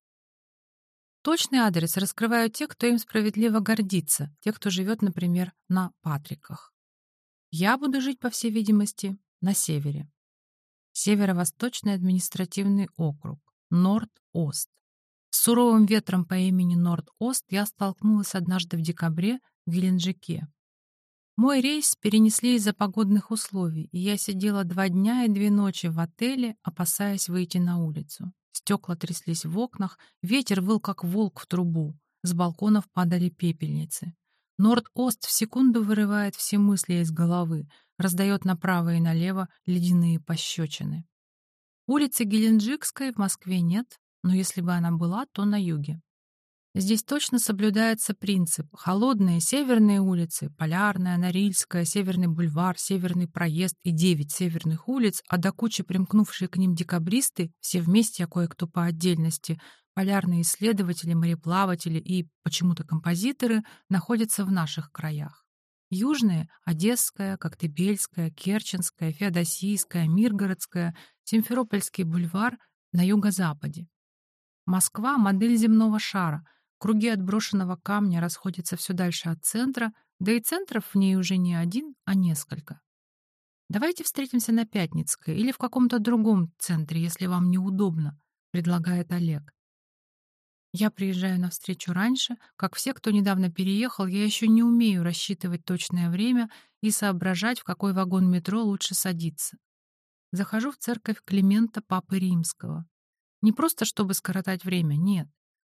Точный адрес раскрывают те, кто им справедливо гордится, те, кто живет, например, на Патриках. Я буду жить, по всей видимости, на севере. Северо-Восточный административный округ, Норд-Ост. С суровым ветром по имени Норд-Ост я столкнулась однажды в декабре в Геленджике. Мой рейс перенесли из-за погодных условий, и я сидела два дня и две ночи в отеле, опасаясь выйти на улицу. Стекла тряслись в окнах, ветер выл, как волк в трубу. С балконов падали пепельницы. Норд-Ост в секунду вырывает все мысли из головы, раздает направо и налево ледяные пощечины. Улицы Геленджикской в Москве нет, но если бы она была, то на юге. Здесь точно соблюдается принцип. Холодные северные улицы, Полярная, Норильская, Северный бульвар, Северный проезд и девять северных улиц, а до кучи примкнувшие к ним декабристы, все вместе, а кое-кто по отдельности, полярные исследователи, мореплаватели и почему-то композиторы, находятся в наших краях. Южные — Одесская, Коктебельская, Керченская, Феодосийская, Миргородская, Симферопольский бульвар на юго-западе. Москва — модель земного шара — Круги отброшенного камня расходятся все дальше от центра, да и центров в ней уже не один, а несколько. «Давайте встретимся на Пятницкой или в каком-то другом центре, если вам неудобно», — предлагает Олег. Я приезжаю на встречу раньше. Как все, кто недавно переехал, я еще не умею рассчитывать точное время и соображать, в какой вагон метро лучше садиться. Захожу в церковь Климента Папы Римского. Не просто чтобы скоротать время, нет.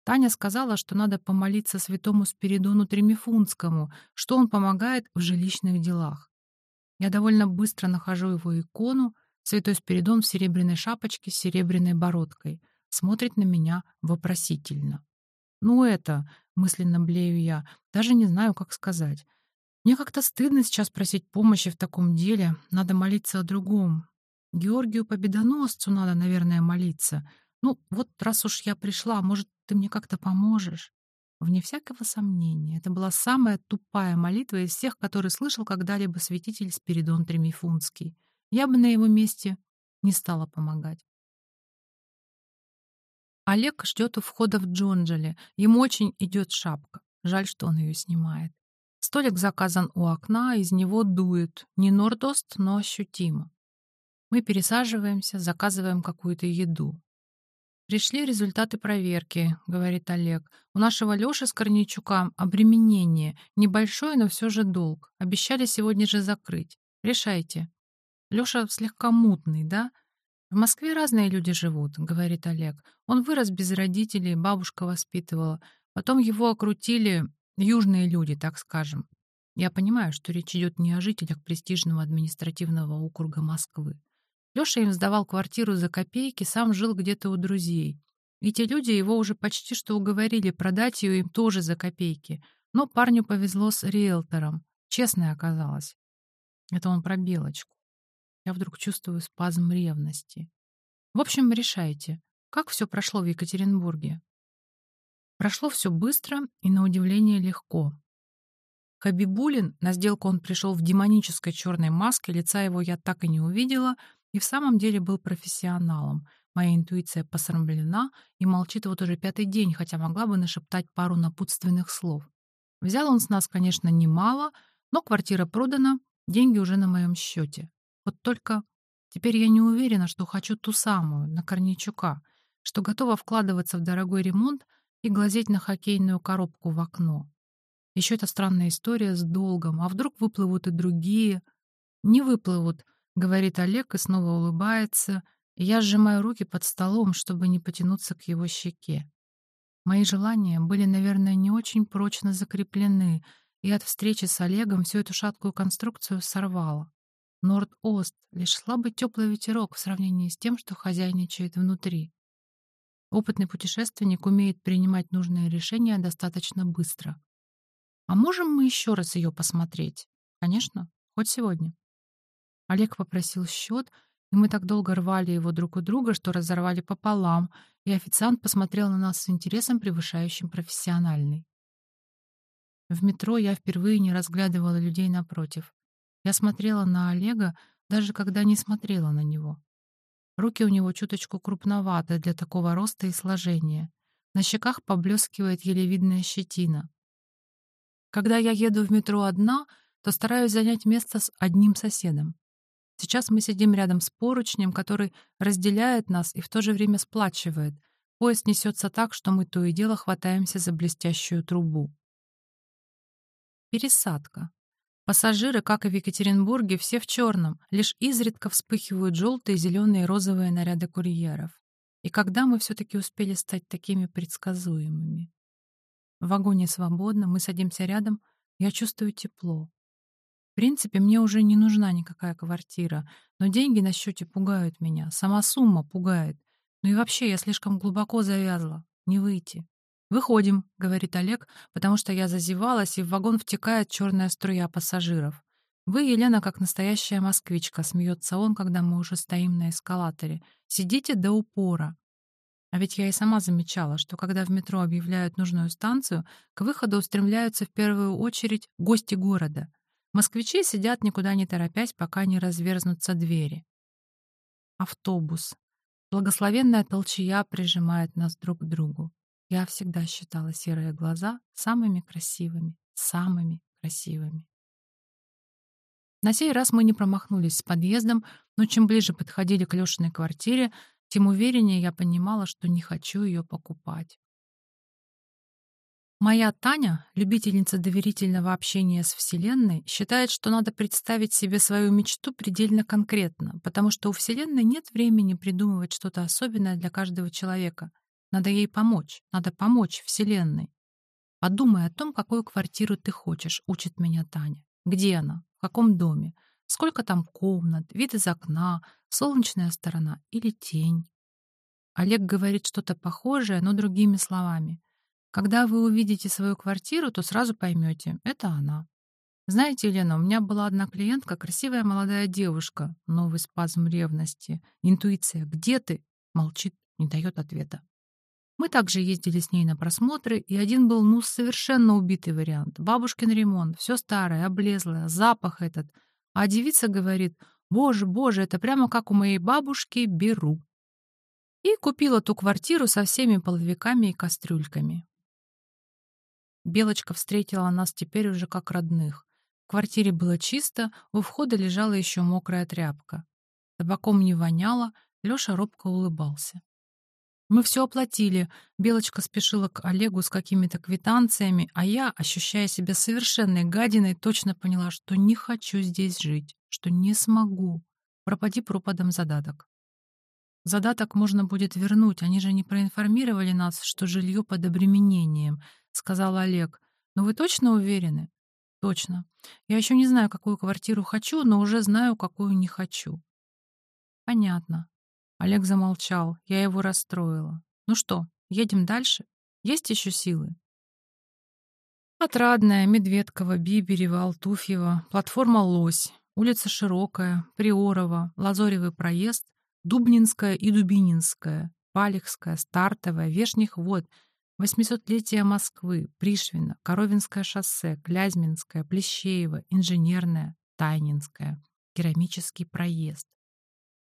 Таня сказала, что надо помолиться святому Спиридону Тремифунскому, что он помогает в жилищных делах. Я довольно быстро нахожу его икону, святой Спиридон в серебряной шапочке с серебряной бородкой, смотрит на меня вопросительно. «Ну это», — мысленно блею я, даже не знаю, как сказать. Мне как-то стыдно сейчас просить помощи в таком деле, надо молиться о другом. Георгию Победоносцу надо, наверное, молиться. Ну, вот раз уж я пришла, может, ты мне как-то поможешь?» Вне всякого сомнения, это была самая тупая молитва из всех, которые слышал когда-либо святитель Спиридон Тремифунский. Я бы на его месте не стала помогать. Олег ждет у входа в Джонджеле. Ему очень идет шапка. Жаль, что он ее снимает. Столик заказан у окна, из него дует. Не нордост, но ощутимо. Мы пересаживаемся, заказываем какую-то еду. «Пришли результаты проверки», — говорит Олег. «У нашего Лёши с Корнейчуком обременение. Небольшое, но все же долг. Обещали сегодня же закрыть. Решайте». Лёша слегка мутный, да? В Москве разные люди живут, говорит Олег. Он вырос без родителей, бабушка воспитывала. Потом его окрутили южные люди, так скажем. Я понимаю, что речь идет не о жителях престижного административного округа Москвы. Лёша им сдавал квартиру за копейки, сам жил где-то у друзей. И те люди его уже почти что уговорили продать ее им тоже за копейки. Но парню повезло с риэлтором. Честная оказалась. Это он про Белочку. Я вдруг чувствую спазм ревности. В общем, решайте, как все прошло в Екатеринбурге. Прошло все быстро и, на удивление, легко. Хабибулин, на сделку он пришел в демонической черной маске, лица его я так и не увидела — и в самом деле был профессионалом. Моя интуиция посрамлена и молчит вот уже пятый день, хотя могла бы нашептать пару напутственных слов. Взял он с нас, конечно, немало, но квартира продана, деньги уже на моем счете. Вот только теперь я не уверена, что хочу ту самую, на Корнейчука, что готова вкладываться в дорогой ремонт и глазеть на хоккейную коробку в окно. Еще эта странная история с долгом, а вдруг выплывут и другие? Не выплывут, — говорит Олег и снова улыбается, я сжимаю руки под столом, чтобы не потянуться к его щеке. Мои желания были, наверное, не очень прочно закреплены, и от встречи с Олегом всю эту шаткую конструкцию сорвало. Норд-Ост — лишь слабый теплый ветерок в сравнении с тем, что хозяйничает внутри. Опытный путешественник умеет принимать нужные решения достаточно быстро. А можем мы еще раз ее посмотреть? Конечно, хоть сегодня. Олег попросил счет, и мы так долго рвали его друг у друга, что разорвали пополам, и официант посмотрел на нас с интересом, превышающим профессиональный. В метро я впервые не разглядывала людей напротив. Я смотрела на Олега, даже когда не смотрела на него. Руки у него чуточку крупноваты для такого роста и сложения. На щеках поблескивает еле видная щетина. Когда я еду в метро одна, то стараюсь занять место с одним соседом. Сейчас мы сидим рядом с поручнем, который разделяет нас и в то же время сплачивает. Поезд несется так, что мы то и дело хватаемся за блестящую трубу. Пересадка. Пассажиры, как и в Екатеринбурге, все в черном, лишь изредка вспыхивают желтые, зеленые и розовые наряды курьеров. И когда мы все-таки успели стать такими предсказуемыми? В вагоне свободно, мы садимся рядом, я чувствую тепло. В принципе, мне уже не нужна никакая квартира, но деньги на счете пугают меня, сама сумма пугает. Ну и вообще, я слишком глубоко завязла, не выйти. «Выходим», — говорит Олег, потому что я зазевалась, и в вагон втекает черная струя пассажиров. «Вы, Елена, как настоящая москвичка», — смеется он, когда мы уже стоим на эскалаторе. «Сидите до упора». А ведь я и сама замечала, что когда в метро объявляют нужную станцию, к выходу устремляются в первую очередь гости города. Москвичи сидят никуда не торопясь, пока не разверзнутся двери. Автобус. Благословенная толчья прижимает нас друг к другу. Я всегда считала серые глаза самыми красивыми, самыми красивыми. На сей раз мы не промахнулись с подъездом, но чем ближе подходили к Лёшиной квартире, тем увереннее я понимала, что не хочу ее покупать. Моя Таня, любительница доверительного общения с Вселенной, считает, что надо представить себе свою мечту предельно конкретно, потому что у Вселенной нет времени придумывать что-то особенное для каждого человека. Надо ей помочь, надо помочь Вселенной. Подумай о том, какую квартиру ты хочешь, учит меня Таня. Где она? В каком доме? Сколько там комнат, вид из окна, солнечная сторона или тень? Олег говорит что-то похожее, но другими словами. Когда вы увидите свою квартиру, то сразу поймете — это она. Знаете, Елена, у меня была одна клиентка, красивая молодая девушка. Новый спазм ревности. Интуиция «Где ты?» Молчит, не дает ответа. Мы также ездили с ней на просмотры, и один был, ну, совершенно убитый вариант. Бабушкин ремонт, все старое, облезлое, запах этот. А девица говорит, боже, боже, это прямо как у моей бабушки, беру. И купила ту квартиру со всеми половиками и кастрюльками. Белочка встретила нас теперь уже как родных. В квартире было чисто, у входа лежала еще мокрая тряпка. Табаком не воняло, Леша робко улыбался. Мы все оплатили. Белочка спешила к Олегу с какими-то квитанциями, а я, ощущая себя совершенной гадиной, точно поняла, что не хочу здесь жить, что не смогу. Пропади пропадом задаток. Задаток можно будет вернуть, они же не проинформировали нас, что жилье под обременением, сказал Олег. Но вы точно уверены? Точно. Я еще не знаю, какую квартиру хочу, но уже знаю, какую не хочу. Понятно. Олег замолчал. Я его расстроила. «Ну что, едем дальше? Есть еще силы?» Отрадная, Медведково, Биберево, Алтуфьево, платформа «Лось», улица Широкая, Приорова, Лазоревый проезд, Дубнинская и Дубининская, Палехская, Стартовая, Вешних вод, Восьмисотлетие Москвы, Пришвина, Коровинское шоссе, Клязьминская, Плещеево, Инженерная, Тайнинская, Керамический проезд.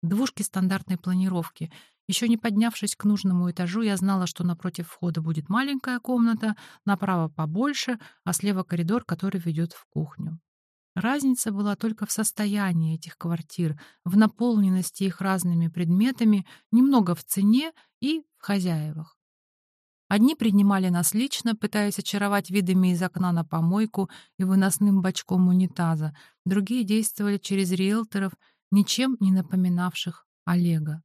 Двушки стандартной планировки. Еще не поднявшись к нужному этажу, я знала, что напротив входа будет маленькая комната, направо побольше, а слева коридор, который ведет в кухню. Разница была только в состоянии этих квартир, в наполненности их разными предметами, немного в цене и в хозяевах. Одни принимали нас лично, пытаясь очаровать видами из окна на помойку и выносным бачком унитаза, другие действовали через риэлторов — ничем не напоминавших Олега.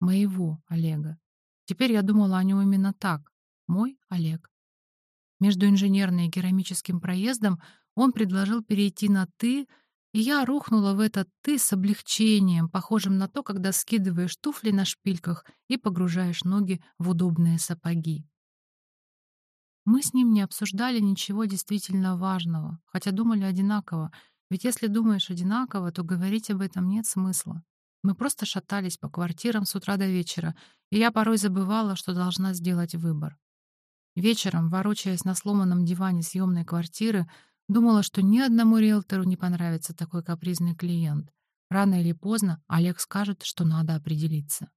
Моего Олега. Теперь я думала о нем именно так. Мой Олег. Между инженерной и керамическим проездом он предложил перейти на «ты», и я рухнула в этот «ты» с облегчением, похожим на то, когда скидываешь туфли на шпильках и погружаешь ноги в удобные сапоги. Мы с ним не обсуждали ничего действительно важного, хотя думали одинаково — ведь если думаешь одинаково, то говорить об этом нет смысла. Мы просто шатались по квартирам с утра до вечера, и я порой забывала, что должна сделать выбор. Вечером, ворочаясь на сломанном диване съемной квартиры, думала, что ни одному риэлтору не понравится такой капризный клиент. Рано или поздно Олег скажет, что надо определиться.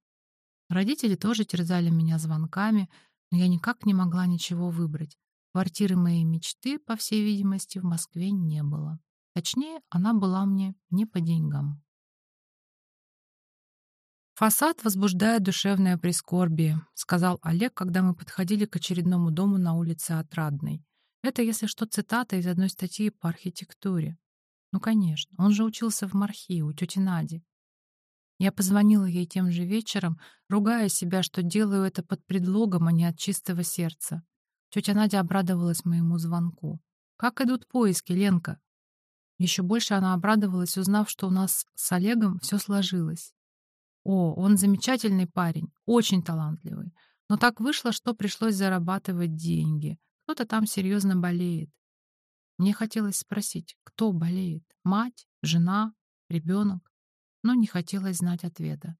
Родители тоже терзали меня звонками, но я никак не могла ничего выбрать. Квартиры моей мечты, по всей видимости, в Москве не было. Точнее, она была мне не по деньгам. «Фасад возбуждает душевное прискорбие», — сказал Олег, когда мы подходили к очередному дому на улице Отрадной. Это, если что, цитата из одной статьи по архитектуре. Ну, конечно, он же учился в Мархи у тети Нади. Я позвонила ей тем же вечером, ругая себя, что делаю это под предлогом, а не от чистого сердца. Тетя Надя обрадовалась моему звонку. «Как идут поиски, Ленка?» Еще больше она обрадовалась, узнав, что у нас с Олегом все сложилось. О, он замечательный парень, очень талантливый. Но так вышло, что пришлось зарабатывать деньги. Кто-то там серьезно болеет. Мне хотелось спросить, кто болеет? Мать, жена, ребенок? Но не хотелось знать ответа.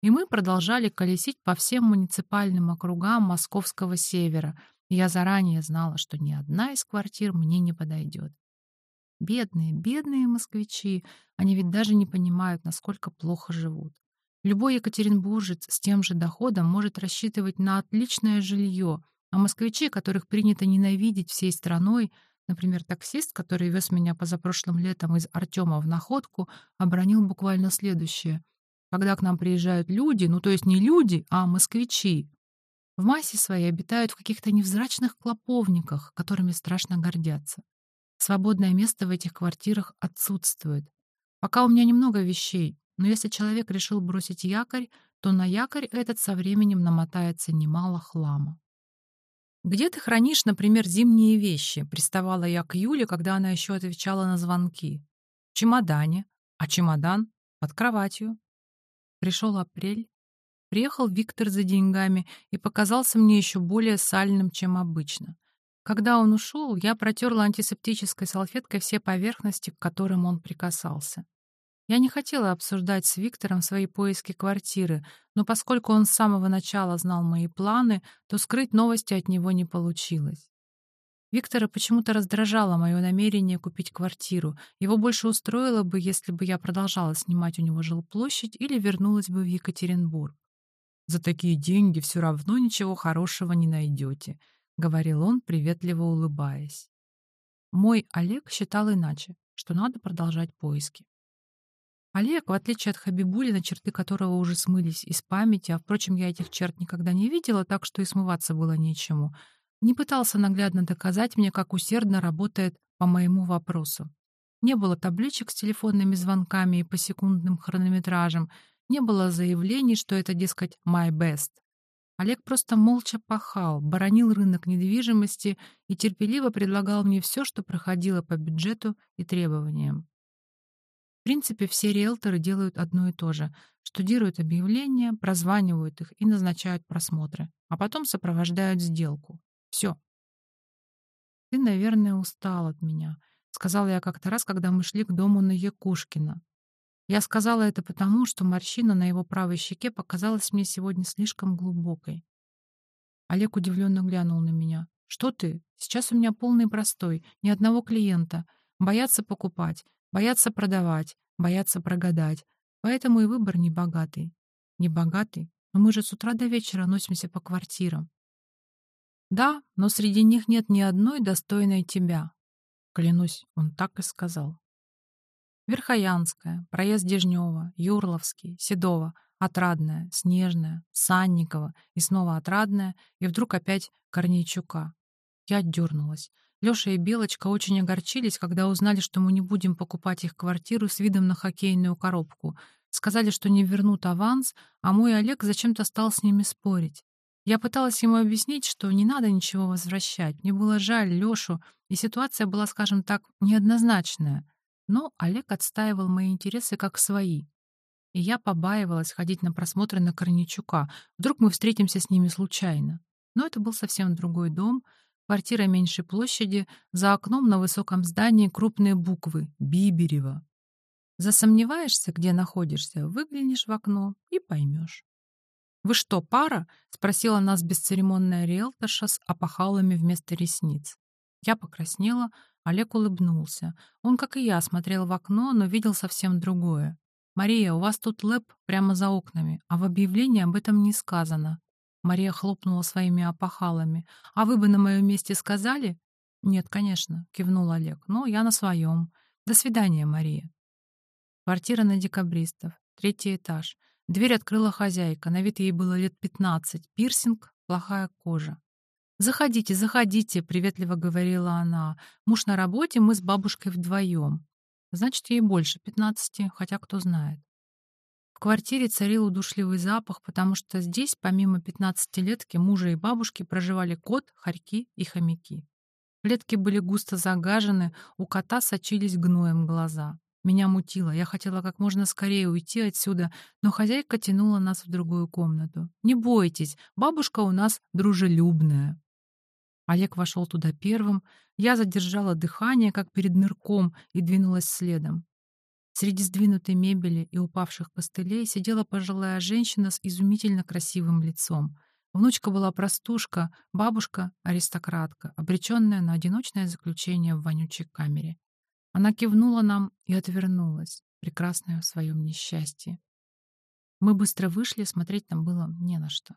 И мы продолжали колесить по всем муниципальным округам московского севера. Я заранее знала, что ни одна из квартир мне не подойдет. Бедные, бедные москвичи, они ведь даже не понимают, насколько плохо живут. Любой екатеринбуржец с тем же доходом может рассчитывать на отличное жилье, а москвичи, которых принято ненавидеть всей страной, Например, таксист, который вез меня позапрошлым летом из Артема в Находку, обронил буквально следующее. Когда к нам приезжают люди, ну то есть не люди, а москвичи, в массе своей обитают в каких-то невзрачных клоповниках, которыми страшно гордятся. Свободное место в этих квартирах отсутствует. Пока у меня немного вещей, но если человек решил бросить якорь, то на якорь этот со временем намотается немало хлама. «Где ты хранишь, например, зимние вещи?» — приставала я к Юле, когда она еще отвечала на звонки. «В чемодане. А чемодан? Под кроватью». Пришел апрель. Приехал Виктор за деньгами и показался мне еще более сальным, чем обычно. Когда он ушел, я протерла антисептической салфеткой все поверхности, к которым он прикасался. Я не хотела обсуждать с Виктором свои поиски квартиры, но поскольку он с самого начала знал мои планы, то скрыть новости от него не получилось. Виктора почему-то раздражало мое намерение купить квартиру. Его больше устроило бы, если бы я продолжала снимать у него жилплощадь или вернулась бы в Екатеринбург. «За такие деньги все равно ничего хорошего не найдете», — говорил он, приветливо улыбаясь. Мой Олег считал иначе, что надо продолжать поиски. Олег, в отличие от Хабибулина, черты которого уже смылись из памяти, а, впрочем, я этих черт никогда не видела, так что и смываться было нечему, не пытался наглядно доказать мне, как усердно работает по моему вопросу. Не было табличек с телефонными звонками и посекундным хронометражем, не было заявлений, что это, дескать, my best. Олег просто молча пахал, боронил рынок недвижимости и терпеливо предлагал мне все, что проходило по бюджету и требованиям принципе, все риэлторы делают одно и то же. Штудируют объявления, прозванивают их и назначают просмотры, а потом сопровождают сделку. Все. «Ты, наверное, устал от меня», — сказала я как-то раз, когда мы шли к дому на Якушкина. Я сказала это потому, что морщина на его правой щеке показалась мне сегодня слишком глубокой. Олег удивленно глянул на меня. «Что ты? Сейчас у меня полный простой, ни одного клиента. Боятся покупать. Боятся продавать, боятся прогадать. Поэтому и выбор небогатый. Небогатый? Но мы же с утра до вечера носимся по квартирам. Да, но среди них нет ни одной достойной тебя. Клянусь, он так и сказал. Верхоянская, проезд Дежнева, Юрловский, Седова, Отрадная, Снежная, Санникова и снова Отрадная, и вдруг опять Корнейчука. Я дернулась. Лёша и Белочка очень огорчились, когда узнали, что мы не будем покупать их квартиру с видом на хоккейную коробку. Сказали, что не вернут аванс, а мой Олег зачем-то стал с ними спорить. Я пыталась ему объяснить, что не надо ничего возвращать. Мне было жаль Лёшу, и ситуация была, скажем так, неоднозначная. Но Олег отстаивал мои интересы как свои. И я побаивалась ходить на просмотры на Корничука. Вдруг мы встретимся с ними случайно. Но это был совсем другой дом — Квартира меньшей площади, за окном на высоком здании крупные буквы «Биберево». Засомневаешься, где находишься, выглянешь в окно и поймешь. «Вы что, пара?» — спросила нас бесцеремонная риэлторша с опахалами вместо ресниц. Я покраснела, Олег улыбнулся. Он, как и я, смотрел в окно, но видел совсем другое. «Мария, у вас тут лэп прямо за окнами, а в объявлении об этом не сказано. Мария хлопнула своими опахалами. «А вы бы на моем месте сказали?» «Нет, конечно», — кивнул Олег. «Но я на своем. До свидания, Мария». Квартира на декабристов. Третий этаж. Дверь открыла хозяйка. На вид ей было лет пятнадцать. Пирсинг, плохая кожа. «Заходите, заходите», — приветливо говорила она. «Муж на работе, мы с бабушкой вдвоем». Значит, ей больше пятнадцати, хотя кто знает. В квартире царил удушливый запах, потому что здесь, помимо пятнадцатилетки, мужа и бабушки, проживали кот, хорьки и хомяки. Клетки были густо загажены, у кота сочились гноем глаза. Меня мутило. Я хотела как можно скорее уйти отсюда, но хозяйка тянула нас в другую комнату. «Не бойтесь, бабушка у нас дружелюбная». Олег вошел туда первым. Я задержала дыхание, как перед нырком, и двинулась следом. Среди сдвинутой мебели и упавших костылей сидела пожилая женщина с изумительно красивым лицом. Внучка была простушка, бабушка — аристократка, обреченная на одиночное заключение в вонючей камере. Она кивнула нам и отвернулась, прекрасная в своем несчастье. Мы быстро вышли, смотреть нам было не на что.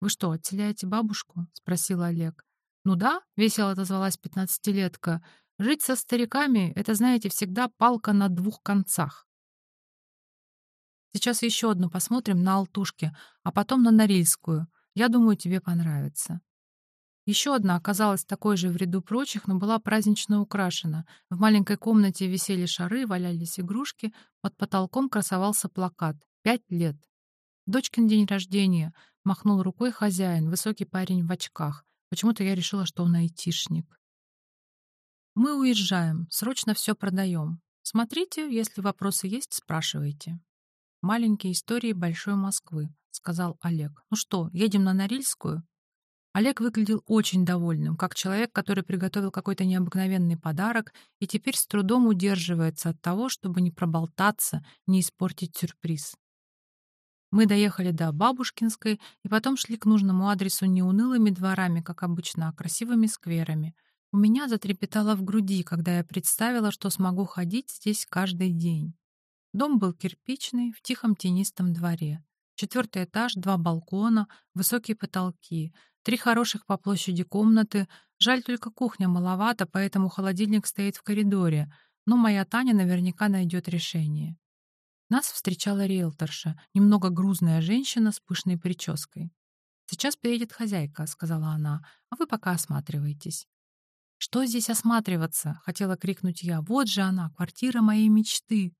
«Вы что, отселяете бабушку?» — спросил Олег. «Ну да», — весело отозвалась пятнадцатилетка, Жить со стариками — это, знаете, всегда палка на двух концах. Сейчас еще одну посмотрим на Алтушке, а потом на Норильскую. Я думаю, тебе понравится. Еще одна оказалась такой же в ряду прочих, но была празднично украшена. В маленькой комнате висели шары, валялись игрушки, под потолком красовался плакат «Пять лет». «Дочкин день рождения», — махнул рукой хозяин, высокий парень в очках. Почему-то я решила, что он айтишник. Мы уезжаем, срочно все продаем. Смотрите, если вопросы есть, спрашивайте. Маленькие истории большой Москвы, сказал Олег. Ну что, едем на Норильскую? Олег выглядел очень довольным, как человек, который приготовил какой-то необыкновенный подарок и теперь с трудом удерживается от того, чтобы не проболтаться, не испортить сюрприз. Мы доехали до Бабушкинской и потом шли к нужному адресу не унылыми дворами, как обычно, а красивыми скверами — у меня затрепетало в груди, когда я представила, что смогу ходить здесь каждый день. Дом был кирпичный, в тихом тенистом дворе. Четвертый этаж, два балкона, высокие потолки, три хороших по площади комнаты. Жаль, только кухня маловато, поэтому холодильник стоит в коридоре, но моя Таня наверняка найдет решение. Нас встречала риэлторша, немного грузная женщина с пышной прической. «Сейчас приедет хозяйка», — сказала она, — «а вы пока осматривайтесь». «Что здесь осматриваться?» — хотела крикнуть я. «Вот же она, квартира моей мечты!»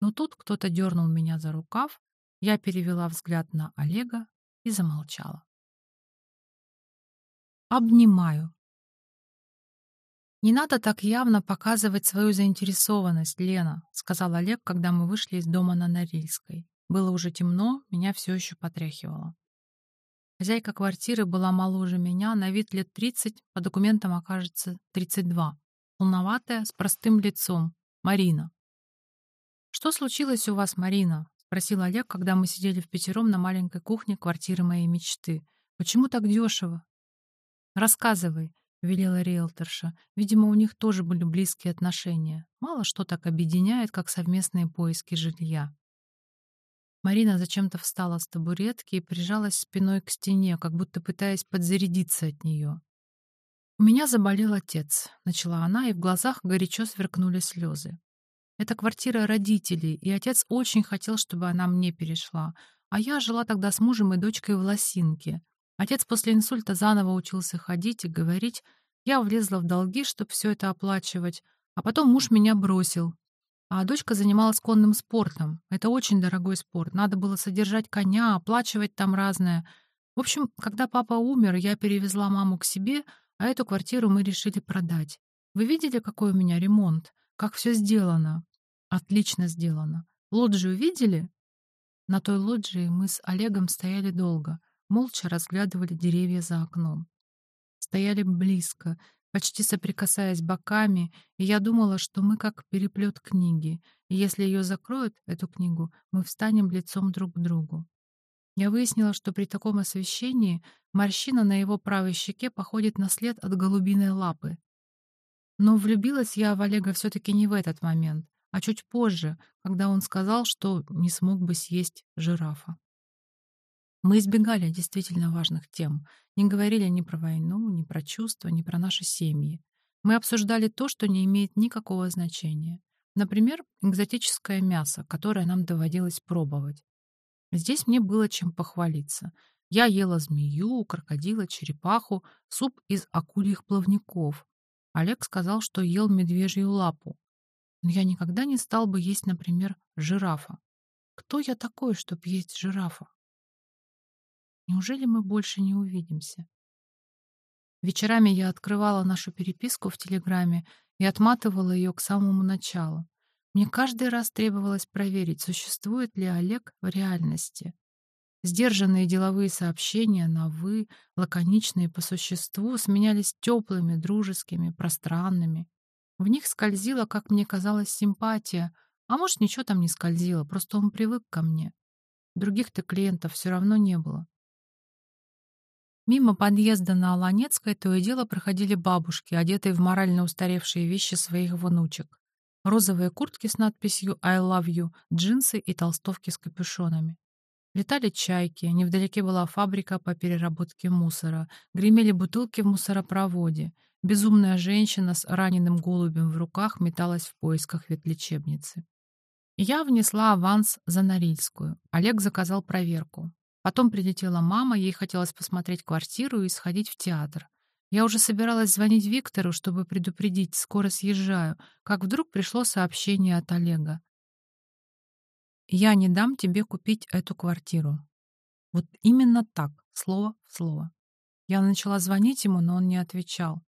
Но тут кто-то дернул меня за рукав, я перевела взгляд на Олега и замолчала. Обнимаю. «Не надо так явно показывать свою заинтересованность, Лена», — сказал Олег, когда мы вышли из дома на Норильской. Было уже темно, меня все еще потряхивало. Хозяйка квартиры была моложе меня, на вид лет 30, по документам окажется 32. Полноватая, с простым лицом. Марина. «Что случилось у вас, Марина?» — спросил Олег, когда мы сидели в пятером на маленькой кухне квартиры моей мечты. «Почему так дешево?» «Рассказывай», — велела риэлторша. Видимо, у них тоже были близкие отношения. Мало что так объединяет, как совместные поиски жилья. Марина зачем-то встала с табуретки и прижалась спиной к стене, как будто пытаясь подзарядиться от нее. «У меня заболел отец», — начала она, и в глазах горячо сверкнули слезы. «Это квартира родителей, и отец очень хотел, чтобы она мне перешла. А я жила тогда с мужем и дочкой в Лосинке. Отец после инсульта заново учился ходить и говорить. Я влезла в долги, чтобы все это оплачивать. А потом муж меня бросил, а дочка занималась конным спортом. Это очень дорогой спорт. Надо было содержать коня, оплачивать там разное. В общем, когда папа умер, я перевезла маму к себе, а эту квартиру мы решили продать. Вы видели, какой у меня ремонт? Как все сделано? Отлично сделано. Лоджию видели? На той лоджии мы с Олегом стояли долго, молча разглядывали деревья за окном. Стояли близко, почти соприкасаясь боками, и я думала, что мы как переплет книги, и если ее закроют, эту книгу, мы встанем лицом друг к другу. Я выяснила, что при таком освещении морщина на его правой щеке походит на след от голубиной лапы. Но влюбилась я в Олега все-таки не в этот момент, а чуть позже, когда он сказал, что не смог бы съесть жирафа. Мы избегали действительно важных тем, не говорили ни про войну, ни про чувства, ни про наши семьи. Мы обсуждали то, что не имеет никакого значения. Например, экзотическое мясо, которое нам доводилось пробовать. Здесь мне было чем похвалиться. Я ела змею, крокодила, черепаху, суп из акульих плавников. Олег сказал, что ел медвежью лапу. Но я никогда не стал бы есть, например, жирафа. Кто я такой, чтобы есть жирафа? Неужели мы больше не увидимся? Вечерами я открывала нашу переписку в Телеграме и отматывала ее к самому началу. Мне каждый раз требовалось проверить, существует ли Олег в реальности. Сдержанные деловые сообщения на «вы», лаконичные по существу, сменялись теплыми, дружескими, пространными. В них скользила, как мне казалось, симпатия, а может, ничего там не скользило, просто он привык ко мне. Других-то клиентов все равно не было. Мимо подъезда на Аланецкой то и дело проходили бабушки, одетые в морально устаревшие вещи своих внучек. Розовые куртки с надписью «I love you», джинсы и толстовки с капюшонами. Летали чайки, невдалеке была фабрика по переработке мусора, гремели бутылки в мусоропроводе. Безумная женщина с раненым голубем в руках металась в поисках ветлечебницы. Я внесла аванс за Норильскую. Олег заказал проверку. Потом прилетела мама, ей хотелось посмотреть квартиру и сходить в театр. Я уже собиралась звонить Виктору, чтобы предупредить, скоро съезжаю, как вдруг пришло сообщение от Олега. «Я не дам тебе купить эту квартиру». Вот именно так, слово в слово. Я начала звонить ему, но он не отвечал.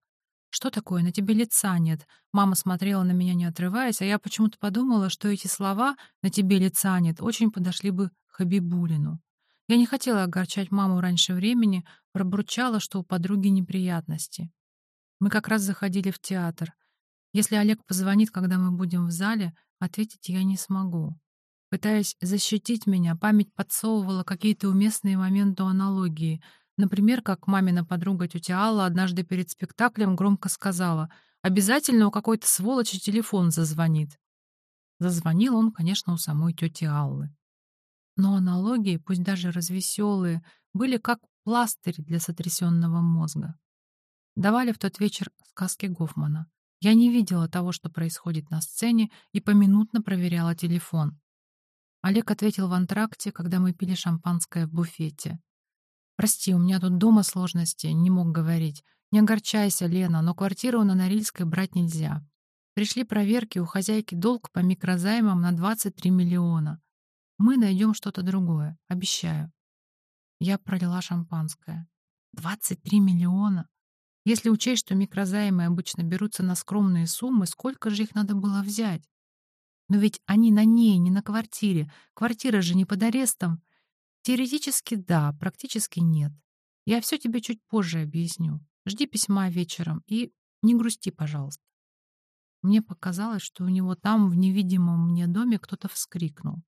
«Что такое? На тебе лица нет». Мама смотрела на меня, не отрываясь, а я почему-то подумала, что эти слова «на тебе лица нет» очень подошли бы Хабибулину. Я не хотела огорчать маму раньше времени, пробурчала, что у подруги неприятности. Мы как раз заходили в театр. Если Олег позвонит, когда мы будем в зале, ответить я не смогу. Пытаясь защитить меня, память подсовывала какие-то уместные моменты аналогии. Например, как мамина подруга тетя Алла однажды перед спектаклем громко сказала «Обязательно у какой-то сволочи телефон зазвонит». Зазвонил он, конечно, у самой тети Аллы. Но аналогии, пусть даже развеселые, были как пластырь для сотрясенного мозга. Давали в тот вечер сказки Гофмана. Я не видела того, что происходит на сцене, и поминутно проверяла телефон. Олег ответил в антракте, когда мы пили шампанское в буфете. «Прости, у меня тут дома сложности, не мог говорить. Не огорчайся, Лена, но квартиру на Норильской брать нельзя. Пришли проверки, у хозяйки долг по микрозаймам на 23 миллиона. Мы найдем что-то другое, обещаю. Я пролила шампанское. 23 миллиона. Если учесть, что микрозаймы обычно берутся на скромные суммы, сколько же их надо было взять? Но ведь они на ней, не на квартире. Квартира же не под арестом. Теоретически да, практически нет. Я все тебе чуть позже объясню. Жди письма вечером и не грусти, пожалуйста. Мне показалось, что у него там, в невидимом мне доме, кто-то вскрикнул.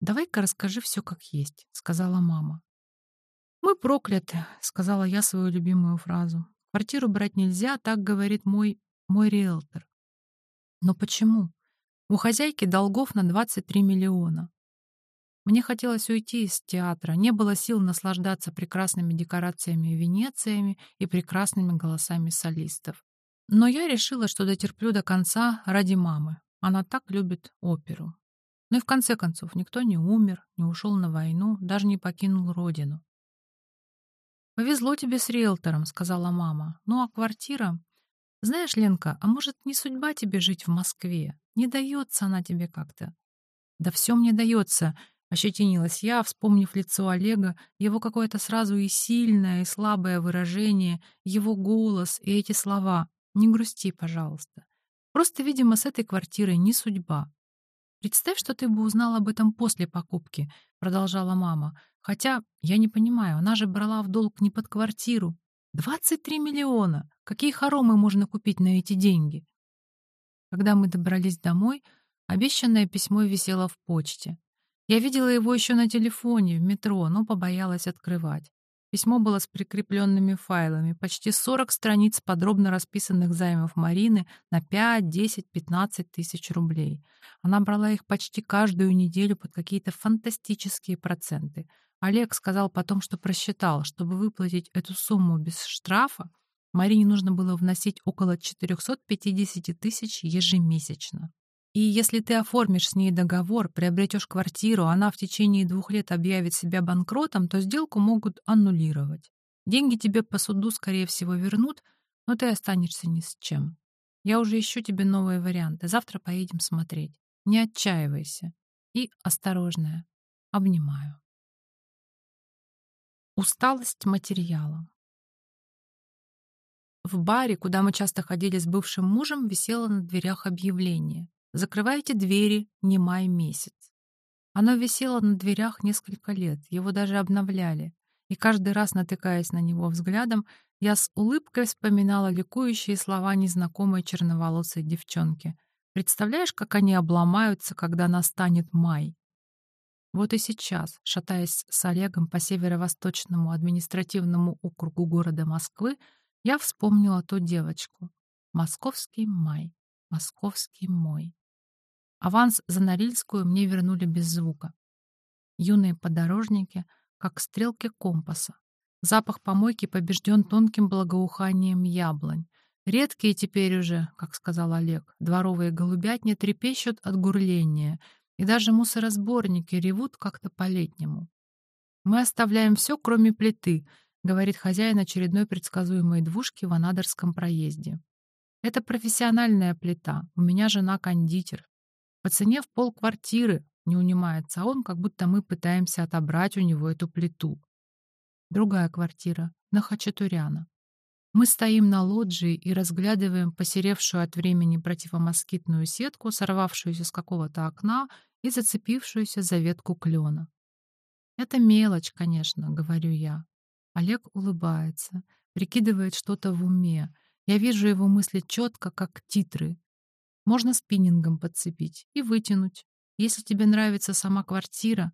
«Давай-ка расскажи все как есть», — сказала мама. «Мы прокляты», — сказала я свою любимую фразу. «Квартиру брать нельзя, так говорит мой... мой риэлтор». «Но почему? У хозяйки долгов на 23 миллиона. Мне хотелось уйти из театра, не было сил наслаждаться прекрасными декорациями и Венециями и прекрасными голосами солистов. Но я решила, что дотерплю до конца ради мамы. Она так любит оперу. Но ну и в конце концов никто не умер, не ушел на войну, даже не покинул родину. «Повезло тебе с риэлтором», — сказала мама. «Ну а квартира? Знаешь, Ленка, а может, не судьба тебе жить в Москве? Не дается она тебе как-то». «Да все мне дается», — ощетинилась я, вспомнив лицо Олега, его какое-то сразу и сильное, и слабое выражение, его голос и эти слова. «Не грусти, пожалуйста. Просто, видимо, с этой квартирой не судьба. «Представь, что ты бы узнал об этом после покупки», — продолжала мама. «Хотя, я не понимаю, она же брала в долг не под квартиру. 23 миллиона! Какие хоромы можно купить на эти деньги?» Когда мы добрались домой, обещанное письмо висело в почте. Я видела его еще на телефоне, в метро, но побоялась открывать. Письмо было с прикрепленными файлами, почти 40 страниц подробно расписанных займов Марины на 5, 10, 15 тысяч рублей. Она брала их почти каждую неделю под какие-то фантастические проценты. Олег сказал потом, что просчитал, чтобы выплатить эту сумму без штрафа, Марине нужно было вносить около 450 тысяч ежемесячно. И если ты оформишь с ней договор, приобретешь квартиру, она в течение двух лет объявит себя банкротом, то сделку могут аннулировать. Деньги тебе по суду, скорее всего, вернут, но ты останешься ни с чем. Я уже ищу тебе новые варианты. Завтра поедем смотреть. Не отчаивайся. И осторожная. Обнимаю. Усталость материала. В баре, куда мы часто ходили с бывшим мужем, висело на дверях объявление. Закрывайте двери, не май месяц. Оно висело на дверях несколько лет, его даже обновляли. И каждый раз, натыкаясь на него взглядом, я с улыбкой вспоминала ликующие слова незнакомой черноволосой девчонки. Представляешь, как они обломаются, когда настанет май? Вот и сейчас, шатаясь с Олегом по северо-восточному административному округу города Москвы, я вспомнила ту девочку. Московский май, московский мой. Аванс за Норильскую мне вернули без звука. Юные подорожники, как стрелки компаса. Запах помойки побежден тонким благоуханием яблонь. Редкие теперь уже, как сказал Олег, дворовые голубятни трепещут от гурления, и даже мусоросборники ревут как-то по-летнему. «Мы оставляем все, кроме плиты», — говорит хозяин очередной предсказуемой двушки в Анадырском проезде. «Это профессиональная плита. У меня жена кондитер. По цене в полквартиры не унимается он, как будто мы пытаемся отобрать у него эту плиту. Другая квартира, на Хачатуряна. Мы стоим на лоджии и разглядываем посеревшую от времени противомоскитную сетку, сорвавшуюся с какого-то окна и зацепившуюся за ветку клена. «Это мелочь, конечно», — говорю я. Олег улыбается, прикидывает что-то в уме. Я вижу его мысли четко, как титры. Можно спиннингом подцепить и вытянуть. Если тебе нравится сама квартира...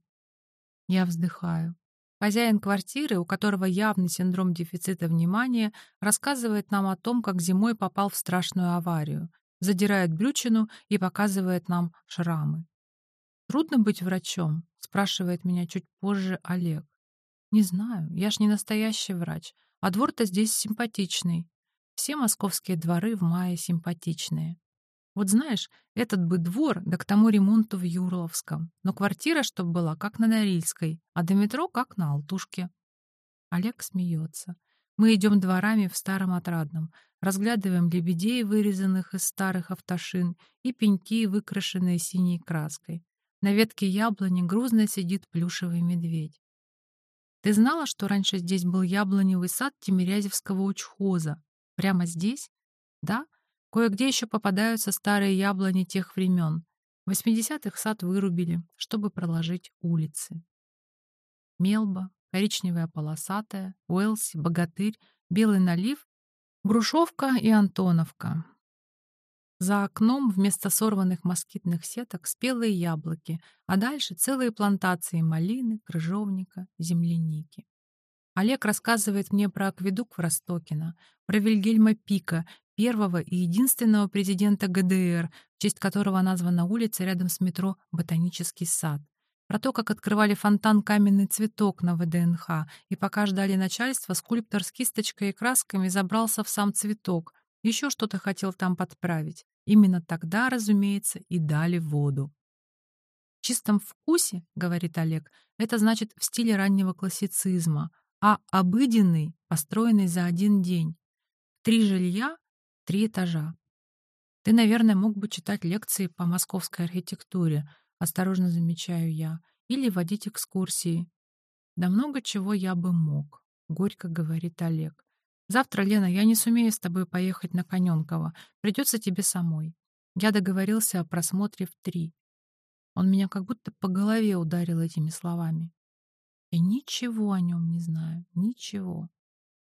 Я вздыхаю. Хозяин квартиры, у которого явный синдром дефицита внимания, рассказывает нам о том, как зимой попал в страшную аварию, задирает брючину и показывает нам шрамы. «Трудно быть врачом?» — спрашивает меня чуть позже Олег. «Не знаю, я ж не настоящий врач, а двор-то здесь симпатичный. Все московские дворы в мае симпатичные. Вот знаешь, этот бы двор, да к тому ремонту в Юрловском. Но квартира, чтоб была, как на Норильской, а до метро, как на Алтушке. Олег смеется. Мы идем дворами в старом отрадном, разглядываем лебедей, вырезанных из старых автошин, и пеньки, выкрашенные синей краской. На ветке яблони грузно сидит плюшевый медведь. Ты знала, что раньше здесь был яблоневый сад Тимирязевского учхоза? Прямо здесь? Да, Кое-где еще попадаются старые яблони тех времен. В 80-х сад вырубили, чтобы проложить улицы. Мелба, коричневая полосатая, Уэлси, Богатырь, Белый налив, Грушевка и Антоновка. За окном вместо сорванных москитных сеток спелые яблоки, а дальше целые плантации малины, крыжовника, земляники. Олег рассказывает мне про акведук в Ростокино, про Вильгельма Пика, первого и единственного президента ГДР, в честь которого названа улица рядом с метро «Ботанический сад». Про то, как открывали фонтан «Каменный цветок» на ВДНХ, и пока ждали начальства, скульптор с кисточкой и красками забрался в сам цветок, еще что-то хотел там подправить. Именно тогда, разумеется, и дали воду. В чистом вкусе, говорит Олег, это значит в стиле раннего классицизма, а обыденный, построенный за один день. Три жилья, три этажа. Ты, наверное, мог бы читать лекции по московской архитектуре, осторожно замечаю я, или водить экскурсии. Да много чего я бы мог, горько говорит Олег. Завтра, Лена, я не сумею с тобой поехать на Коненково. Придется тебе самой. Я договорился о просмотре в три. Он меня как будто по голове ударил этими словами. Я ничего о нем не знаю, ничего.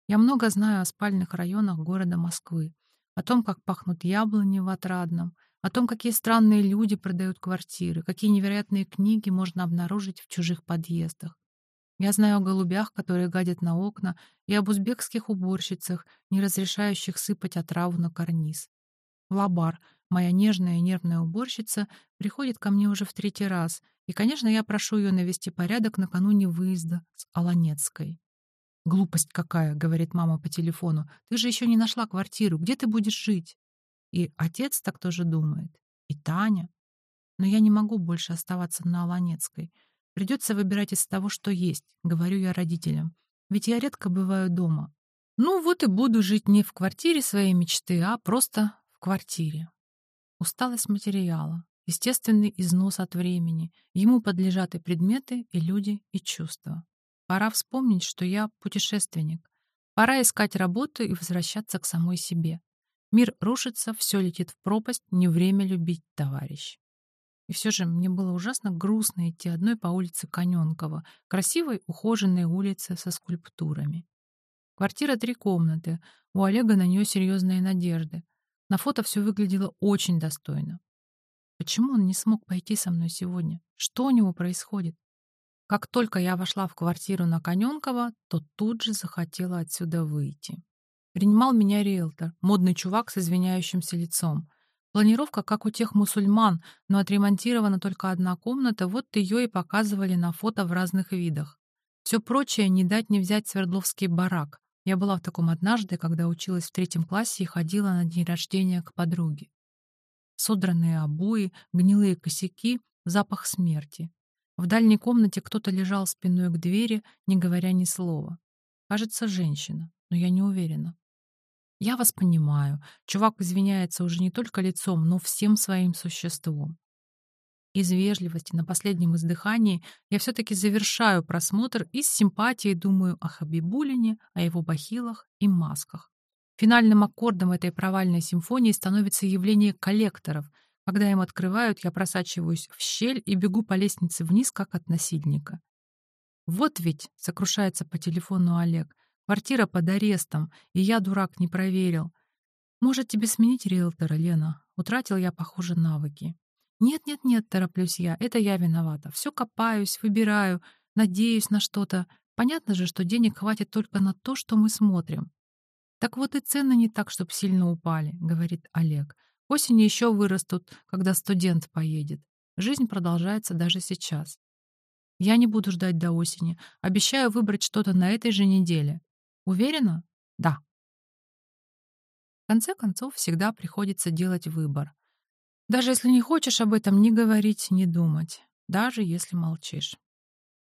Я много знаю о спальных районах города Москвы о том, как пахнут яблони в Отрадном, о том, какие странные люди продают квартиры, какие невероятные книги можно обнаружить в чужих подъездах. Я знаю о голубях, которые гадят на окна, и об узбекских уборщицах, не разрешающих сыпать отраву на карниз. Лабар, моя нежная и нервная уборщица, приходит ко мне уже в третий раз, и, конечно, я прошу ее навести порядок накануне выезда с Аланецкой. «Глупость какая», — говорит мама по телефону. «Ты же еще не нашла квартиру. Где ты будешь жить?» И отец так тоже думает. И Таня. Но я не могу больше оставаться на Аланецкой. Придется выбирать из того, что есть, говорю я родителям. Ведь я редко бываю дома. Ну вот и буду жить не в квартире своей мечты, а просто в квартире. Усталость материала, естественный износ от времени. Ему подлежат и предметы, и люди, и чувства. Пора вспомнить, что я путешественник. Пора искать работу и возвращаться к самой себе. Мир рушится, все летит в пропасть, не время любить, товарищ. И все же мне было ужасно грустно идти одной по улице Коненкова, красивой ухоженной улице со скульптурами. Квартира три комнаты, у Олега на нее серьезные надежды. На фото все выглядело очень достойно. Почему он не смог пойти со мной сегодня? Что у него происходит? Как только я вошла в квартиру на Коненкова, то тут же захотела отсюда выйти. Принимал меня риэлтор, модный чувак с извиняющимся лицом. Планировка, как у тех мусульман, но отремонтирована только одна комната, вот ее и показывали на фото в разных видах. Все прочее не дать не взять Свердловский барак. Я была в таком однажды, когда училась в третьем классе и ходила на день рождения к подруге. Содранные обои, гнилые косяки, запах смерти. В дальней комнате кто-то лежал спиной к двери, не говоря ни слова. Кажется, женщина, но я не уверена. Я вас понимаю. Чувак извиняется уже не только лицом, но всем своим существом. Из вежливости на последнем издыхании я все-таки завершаю просмотр и с симпатией думаю о Хабибулине, о его бахилах и масках. Финальным аккордом этой провальной симфонии становится явление коллекторов. Когда им открывают, я просачиваюсь в щель и бегу по лестнице вниз, как от насильника. «Вот ведь», — сокрушается по телефону Олег, Квартира под арестом, и я, дурак, не проверил. Может, тебе сменить риэлтора, Лена? Утратил я, похоже, навыки. Нет-нет-нет, тороплюсь я, это я виновата. Все копаюсь, выбираю, надеюсь на что-то. Понятно же, что денег хватит только на то, что мы смотрим. Так вот и цены не так, чтобы сильно упали, говорит Олег. Осенью еще вырастут, когда студент поедет. Жизнь продолжается даже сейчас. Я не буду ждать до осени. Обещаю выбрать что-то на этой же неделе. Уверена? Да. В конце концов, всегда приходится делать выбор. Даже если не хочешь об этом ни говорить, ни думать. Даже если молчишь.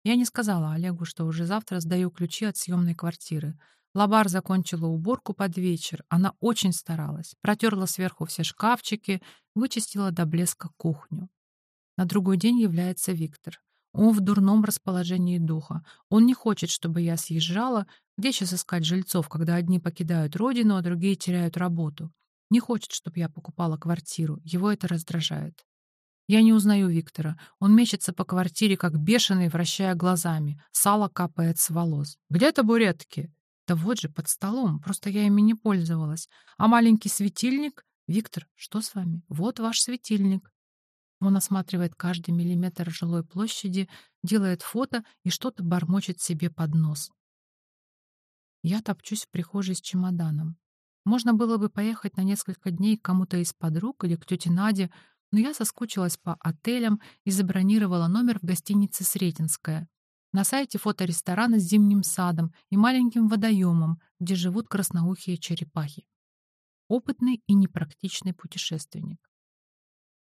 Я не сказала Олегу, что уже завтра сдаю ключи от съемной квартиры. Лабар закончила уборку под вечер. Она очень старалась. Протерла сверху все шкафчики, вычистила до блеска кухню. На другой день является Виктор. Он в дурном расположении духа. Он не хочет, чтобы я съезжала. Где сейчас искать жильцов, когда одни покидают родину, а другие теряют работу? Не хочет, чтобы я покупала квартиру. Его это раздражает. Я не узнаю Виктора. Он мечется по квартире, как бешеный, вращая глазами. Сало капает с волос. «Где табуретки?» «Да вот же, под столом. Просто я ими не пользовалась. А маленький светильник?» «Виктор, что с вами? Вот ваш светильник». Он осматривает каждый миллиметр жилой площади, делает фото и что-то бормочет себе под нос. Я топчусь в прихожей с чемоданом. Можно было бы поехать на несколько дней к кому-то из подруг или к тете Наде, но я соскучилась по отелям и забронировала номер в гостинице «Сретенская». На сайте фоторесторана с зимним садом и маленьким водоемом, где живут красноухие черепахи. Опытный и непрактичный путешественник.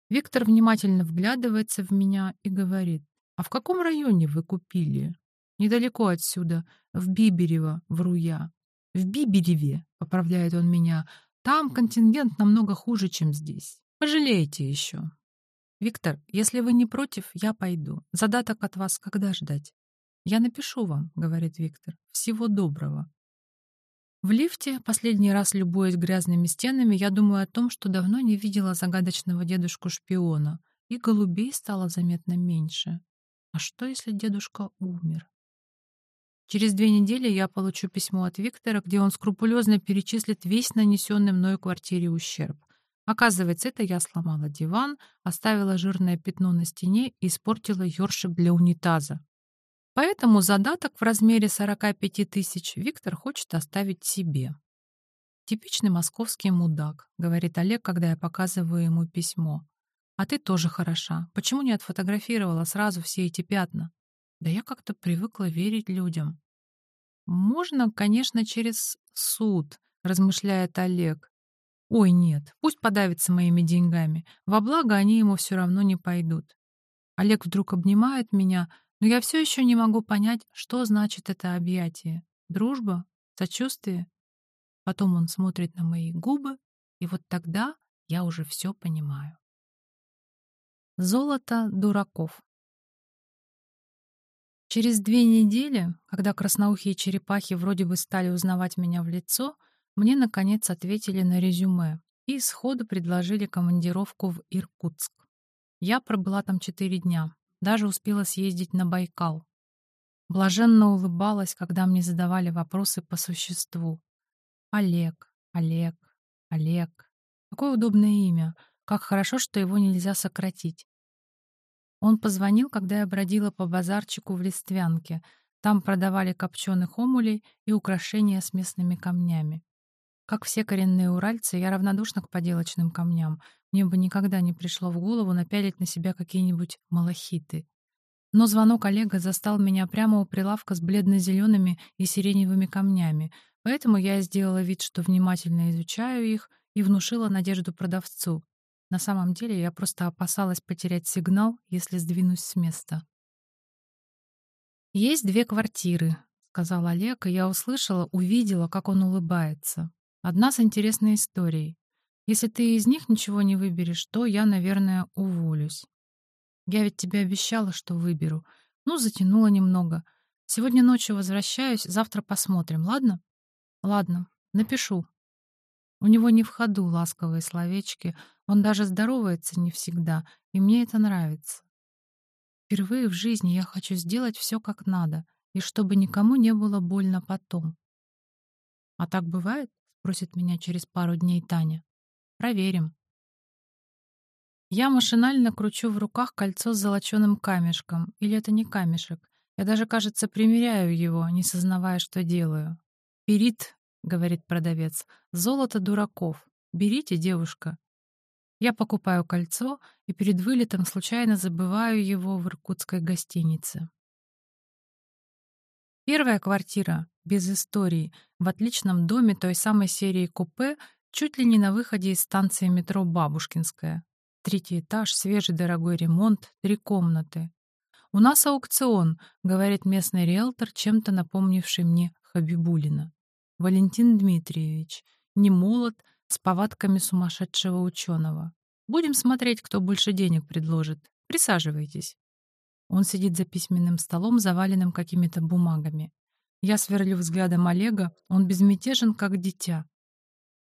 Виктор внимательно вглядывается в меня и говорит, «А в каком районе вы купили?» «Недалеко отсюда, в Биберево, вру я». «В Бибереве», — поправляет он меня, «там контингент намного хуже, чем здесь. Пожалеете еще». «Виктор, если вы не против, я пойду. Задаток от вас когда ждать?» «Я напишу вам», — говорит Виктор. «Всего доброго». В лифте, последний раз любуясь грязными стенами, я думаю о том, что давно не видела загадочного дедушку-шпиона, и голубей стало заметно меньше. А что, если дедушка умер? Через две недели я получу письмо от Виктора, где он скрупулезно перечислит весь нанесенный мной квартире ущерб. Оказывается, это я сломала диван, оставила жирное пятно на стене и испортила ёршик для унитаза. Поэтому задаток в размере 45 тысяч Виктор хочет оставить себе. «Типичный московский мудак», — говорит Олег, когда я показываю ему письмо. «А ты тоже хороша. Почему не отфотографировала сразу все эти пятна?» «Да я как-то привыкла верить людям». «Можно, конечно, через суд», — размышляет Олег. «Ой, нет, пусть подавится моими деньгами. Во благо они ему все равно не пойдут». Олег вдруг обнимает меня, но я все еще не могу понять, что значит это объятие. Дружба? Сочувствие? Потом он смотрит на мои губы, и вот тогда я уже все понимаю. Золото дураков. Через две недели, когда красноухие черепахи вроде бы стали узнавать меня в лицо, мне, наконец, ответили на резюме и сходу предложили командировку в Иркутск. Я пробыла там четыре дня, даже успела съездить на Байкал. Блаженно улыбалась, когда мне задавали вопросы по существу. Олег, Олег, Олег. Какое удобное имя. Как хорошо, что его нельзя сократить. Он позвонил, когда я бродила по базарчику в Листвянке. Там продавали копченых омулей и украшения с местными камнями. Как все коренные уральцы, я равнодушна к поделочным камням. Мне бы никогда не пришло в голову напялить на себя какие-нибудь малахиты. Но звонок Олега застал меня прямо у прилавка с бледно-зелеными и сиреневыми камнями, поэтому я сделала вид, что внимательно изучаю их, и внушила надежду продавцу. На самом деле я просто опасалась потерять сигнал, если сдвинусь с места. «Есть две квартиры», — сказал Олег, и я услышала, увидела, как он улыбается. Одна с интересной историей. Если ты из них ничего не выберешь, то я, наверное, уволюсь. Я ведь тебе обещала, что выберу. Ну, затянула немного. Сегодня ночью возвращаюсь, завтра посмотрим, ладно? Ладно, напишу. У него не в ходу ласковые словечки, он даже здоровается не всегда, и мне это нравится. Впервые в жизни я хочу сделать все как надо, и чтобы никому не было больно потом. А так бывает? Просит меня через пару дней Таня. Проверим. Я машинально кручу в руках кольцо с золоченым камешком. Или это не камешек? Я даже, кажется, примеряю его, не сознавая, что делаю. «Перит», — говорит продавец, — «золото дураков. Берите, девушка». Я покупаю кольцо и перед вылетом случайно забываю его в иркутской гостинице. Первая квартира, без истории, в отличном доме той самой серии купе, чуть ли не на выходе из станции метро Бабушкинская. Третий этаж, свежий дорогой ремонт, три комнаты. «У нас аукцион», — говорит местный риэлтор, чем-то напомнивший мне Хабибулина. Валентин Дмитриевич, не молод, с повадками сумасшедшего ученого. Будем смотреть, кто больше денег предложит. Присаживайтесь. Он сидит за письменным столом, заваленным какими-то бумагами. Я сверлю взглядом Олега, он безмятежен, как дитя.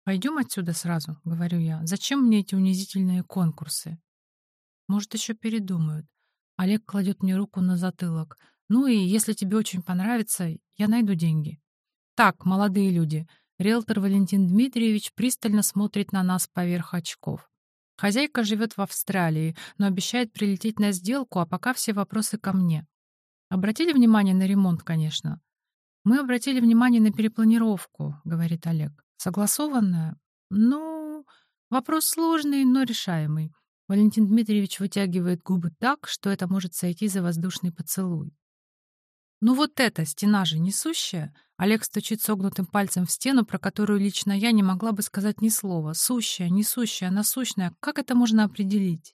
«Пойдем отсюда сразу», — говорю я. «Зачем мне эти унизительные конкурсы?» «Может, еще передумают». Олег кладет мне руку на затылок. «Ну и если тебе очень понравится, я найду деньги». «Так, молодые люди». Риэлтор Валентин Дмитриевич пристально смотрит на нас поверх очков. Хозяйка живет в Австралии, но обещает прилететь на сделку, а пока все вопросы ко мне. Обратили внимание на ремонт, конечно. Мы обратили внимание на перепланировку, говорит Олег. Согласованная? Ну, вопрос сложный, но решаемый. Валентин Дмитриевич вытягивает губы так, что это может сойти за воздушный поцелуй. Ну вот эта стена же несущая. Олег стучит согнутым пальцем в стену, про которую лично я не могла бы сказать ни слова. Сущая, несущая, насущная. Как это можно определить?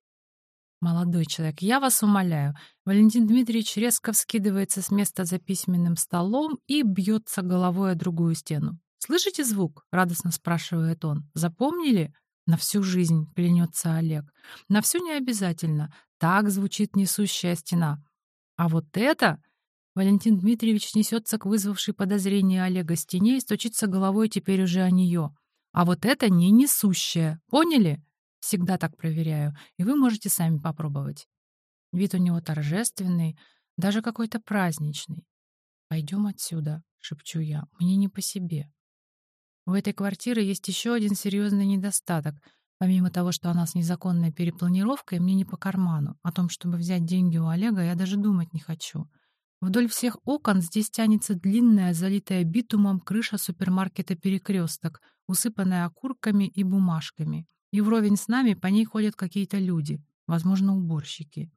Молодой человек, я вас умоляю. Валентин Дмитриевич резко вскидывается с места за письменным столом и бьется головой о другую стену. «Слышите звук?» — радостно спрашивает он. «Запомнили?» «На всю жизнь», — клянется Олег. «На всю не обязательно. Так звучит несущая стена. А вот это...» Валентин Дмитриевич несется к вызвавшей подозрение Олега стене и стучится головой теперь уже о нее. А вот это не несущая. Поняли? Всегда так проверяю, и вы можете сами попробовать. Вид у него торжественный, даже какой-то праздничный. «Пойдем отсюда», — шепчу я, — «мне не по себе». У этой квартиры есть еще один серьезный недостаток. Помимо того, что она с незаконной перепланировкой, мне не по карману. О том, чтобы взять деньги у Олега, я даже думать не хочу. Вдоль всех окон здесь тянется длинная, залитая битумом крыша супермаркета «Перекресток», усыпанная окурками и бумажками. И вровень с нами по ней ходят какие-то люди, возможно, уборщики.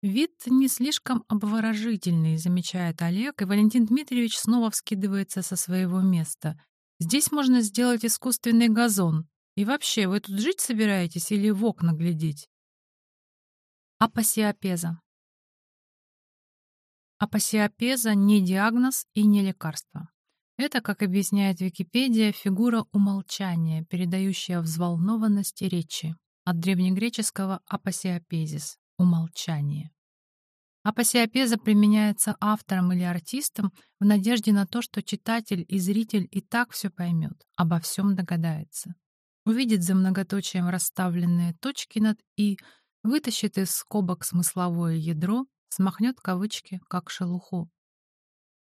Вид не слишком обворожительный, замечает Олег, и Валентин Дмитриевич снова вскидывается со своего места. Здесь можно сделать искусственный газон. И вообще, вы тут жить собираетесь или в окна глядеть? Апосиопеза. Апосиопеза не диагноз и не лекарство. Это, как объясняет Википедия, фигура умолчания, передающая взволнованность речи. От древнегреческого апосиопезис — умолчание. Апосиопеза применяется автором или артистом в надежде на то, что читатель и зритель и так все поймет, обо всем догадается. Увидит за многоточием расставленные точки над «и», вытащит из скобок смысловое ядро, смахнет кавычки, как шелуху.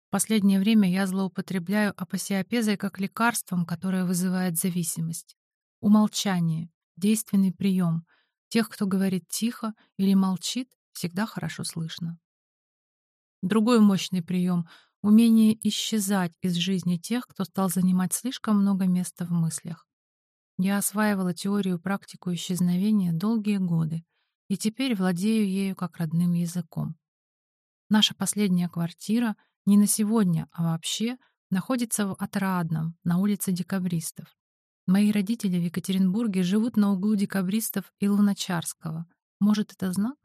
В последнее время я злоупотребляю апосиопезой как лекарством, которое вызывает зависимость. Умолчание — действенный прием. Тех, кто говорит тихо или молчит, всегда хорошо слышно. Другой мощный прием — умение исчезать из жизни тех, кто стал занимать слишком много места в мыслях. Я осваивала теорию практику исчезновения долгие годы, и теперь владею ею как родным языком. Наша последняя квартира не на сегодня, а вообще находится в Отрадном, на улице Декабристов. Мои родители в Екатеринбурге живут на углу Декабристов и Луначарского. Может, это знак?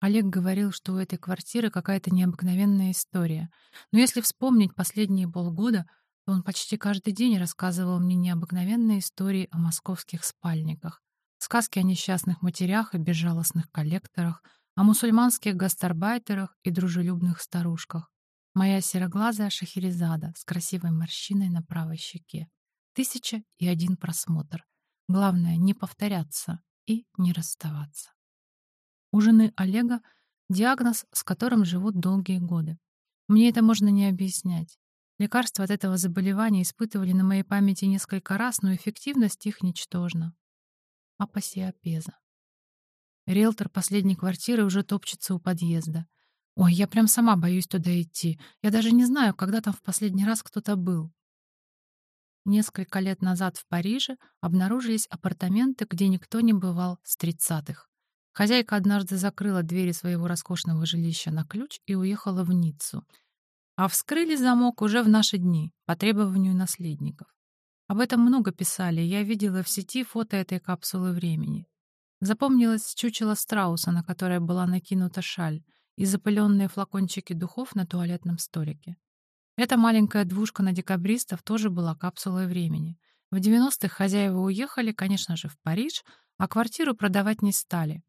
Олег говорил, что у этой квартиры какая-то необыкновенная история. Но если вспомнить последние полгода, то он почти каждый день рассказывал мне необыкновенные истории о московских спальниках. Сказки о несчастных матерях и безжалостных коллекторах, о мусульманских гастарбайтерах и дружелюбных старушках. Моя сероглазая Шахерезада с красивой морщиной на правой щеке. Тысяча и один просмотр. Главное — не повторяться и не расставаться. У жены Олега диагноз, с которым живут долгие годы. Мне это можно не объяснять. Лекарства от этого заболевания испытывали на моей памяти несколько раз, но эффективность их ничтожна. Апосиопеза. Риэлтор последней квартиры уже топчется у подъезда. Ой, я прям сама боюсь туда идти. Я даже не знаю, когда там в последний раз кто-то был. Несколько лет назад в Париже обнаружились апартаменты, где никто не бывал с тридцатых. Хозяйка однажды закрыла двери своего роскошного жилища на ключ и уехала в Ниццу. А вскрыли замок уже в наши дни, по требованию наследников. Об этом много писали, я видела в сети фото этой капсулы времени. Запомнилось чучело страуса, на которое была накинута шаль, и запыленные флакончики духов на туалетном столике. Эта маленькая двушка на декабристов тоже была капсулой времени. В 90-х хозяева уехали, конечно же, в Париж, а квартиру продавать не стали.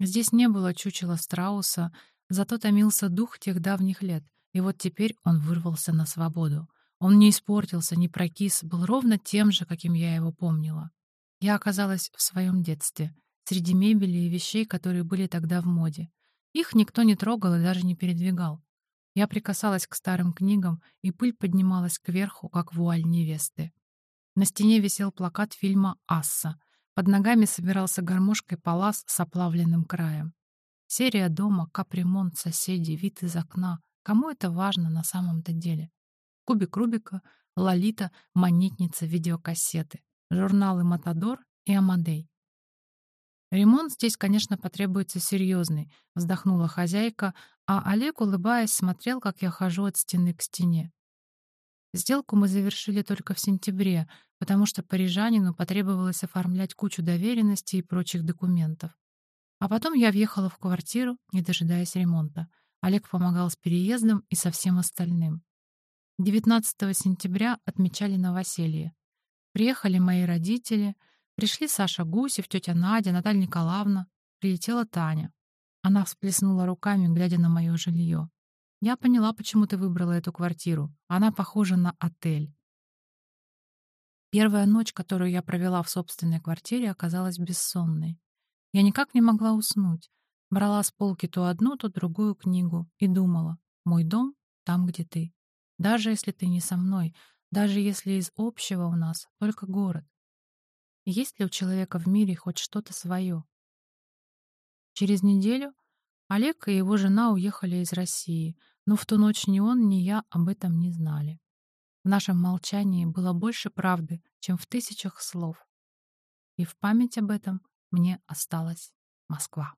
Здесь не было чучела страуса, зато томился дух тех давних лет, и вот теперь он вырвался на свободу. Он не испортился, не прокис, был ровно тем же, каким я его помнила. Я оказалась в своем детстве, среди мебели и вещей, которые были тогда в моде. Их никто не трогал и даже не передвигал. Я прикасалась к старым книгам, и пыль поднималась кверху, как вуаль невесты. На стене висел плакат фильма «Асса», под ногами собирался гармошкой палас с оплавленным краем. Серия дома, капремонт, соседи, вид из окна. Кому это важно на самом-то деле? Кубик Рубика, Лолита, Монетница, видеокассеты, журналы «Матадор» и «Амадей». «Ремонт здесь, конечно, потребуется серьезный», — вздохнула хозяйка, а Олег, улыбаясь, смотрел, как я хожу от стены к стене. Сделку мы завершили только в сентябре, потому что парижанину потребовалось оформлять кучу доверенностей и прочих документов. А потом я въехала в квартиру, не дожидаясь ремонта. Олег помогал с переездом и со всем остальным. 19 сентября отмечали новоселье. Приехали мои родители, пришли Саша Гусев, тетя Надя, Наталья Николаевна, прилетела Таня. Она всплеснула руками, глядя на мое жилье. Я поняла, почему ты выбрала эту квартиру. Она похожа на отель. Первая ночь, которую я провела в собственной квартире, оказалась бессонной. Я никак не могла уснуть. Брала с полки то одну, то другую книгу и думала, мой дом там, где ты. Даже если ты не со мной, даже если из общего у нас только город. Есть ли у человека в мире хоть что-то свое? Через неделю Олег и его жена уехали из России, но в ту ночь ни он, ни я об этом не знали. В нашем молчании было больше правды, чем в тысячах слов. И в память об этом мне осталась Москва.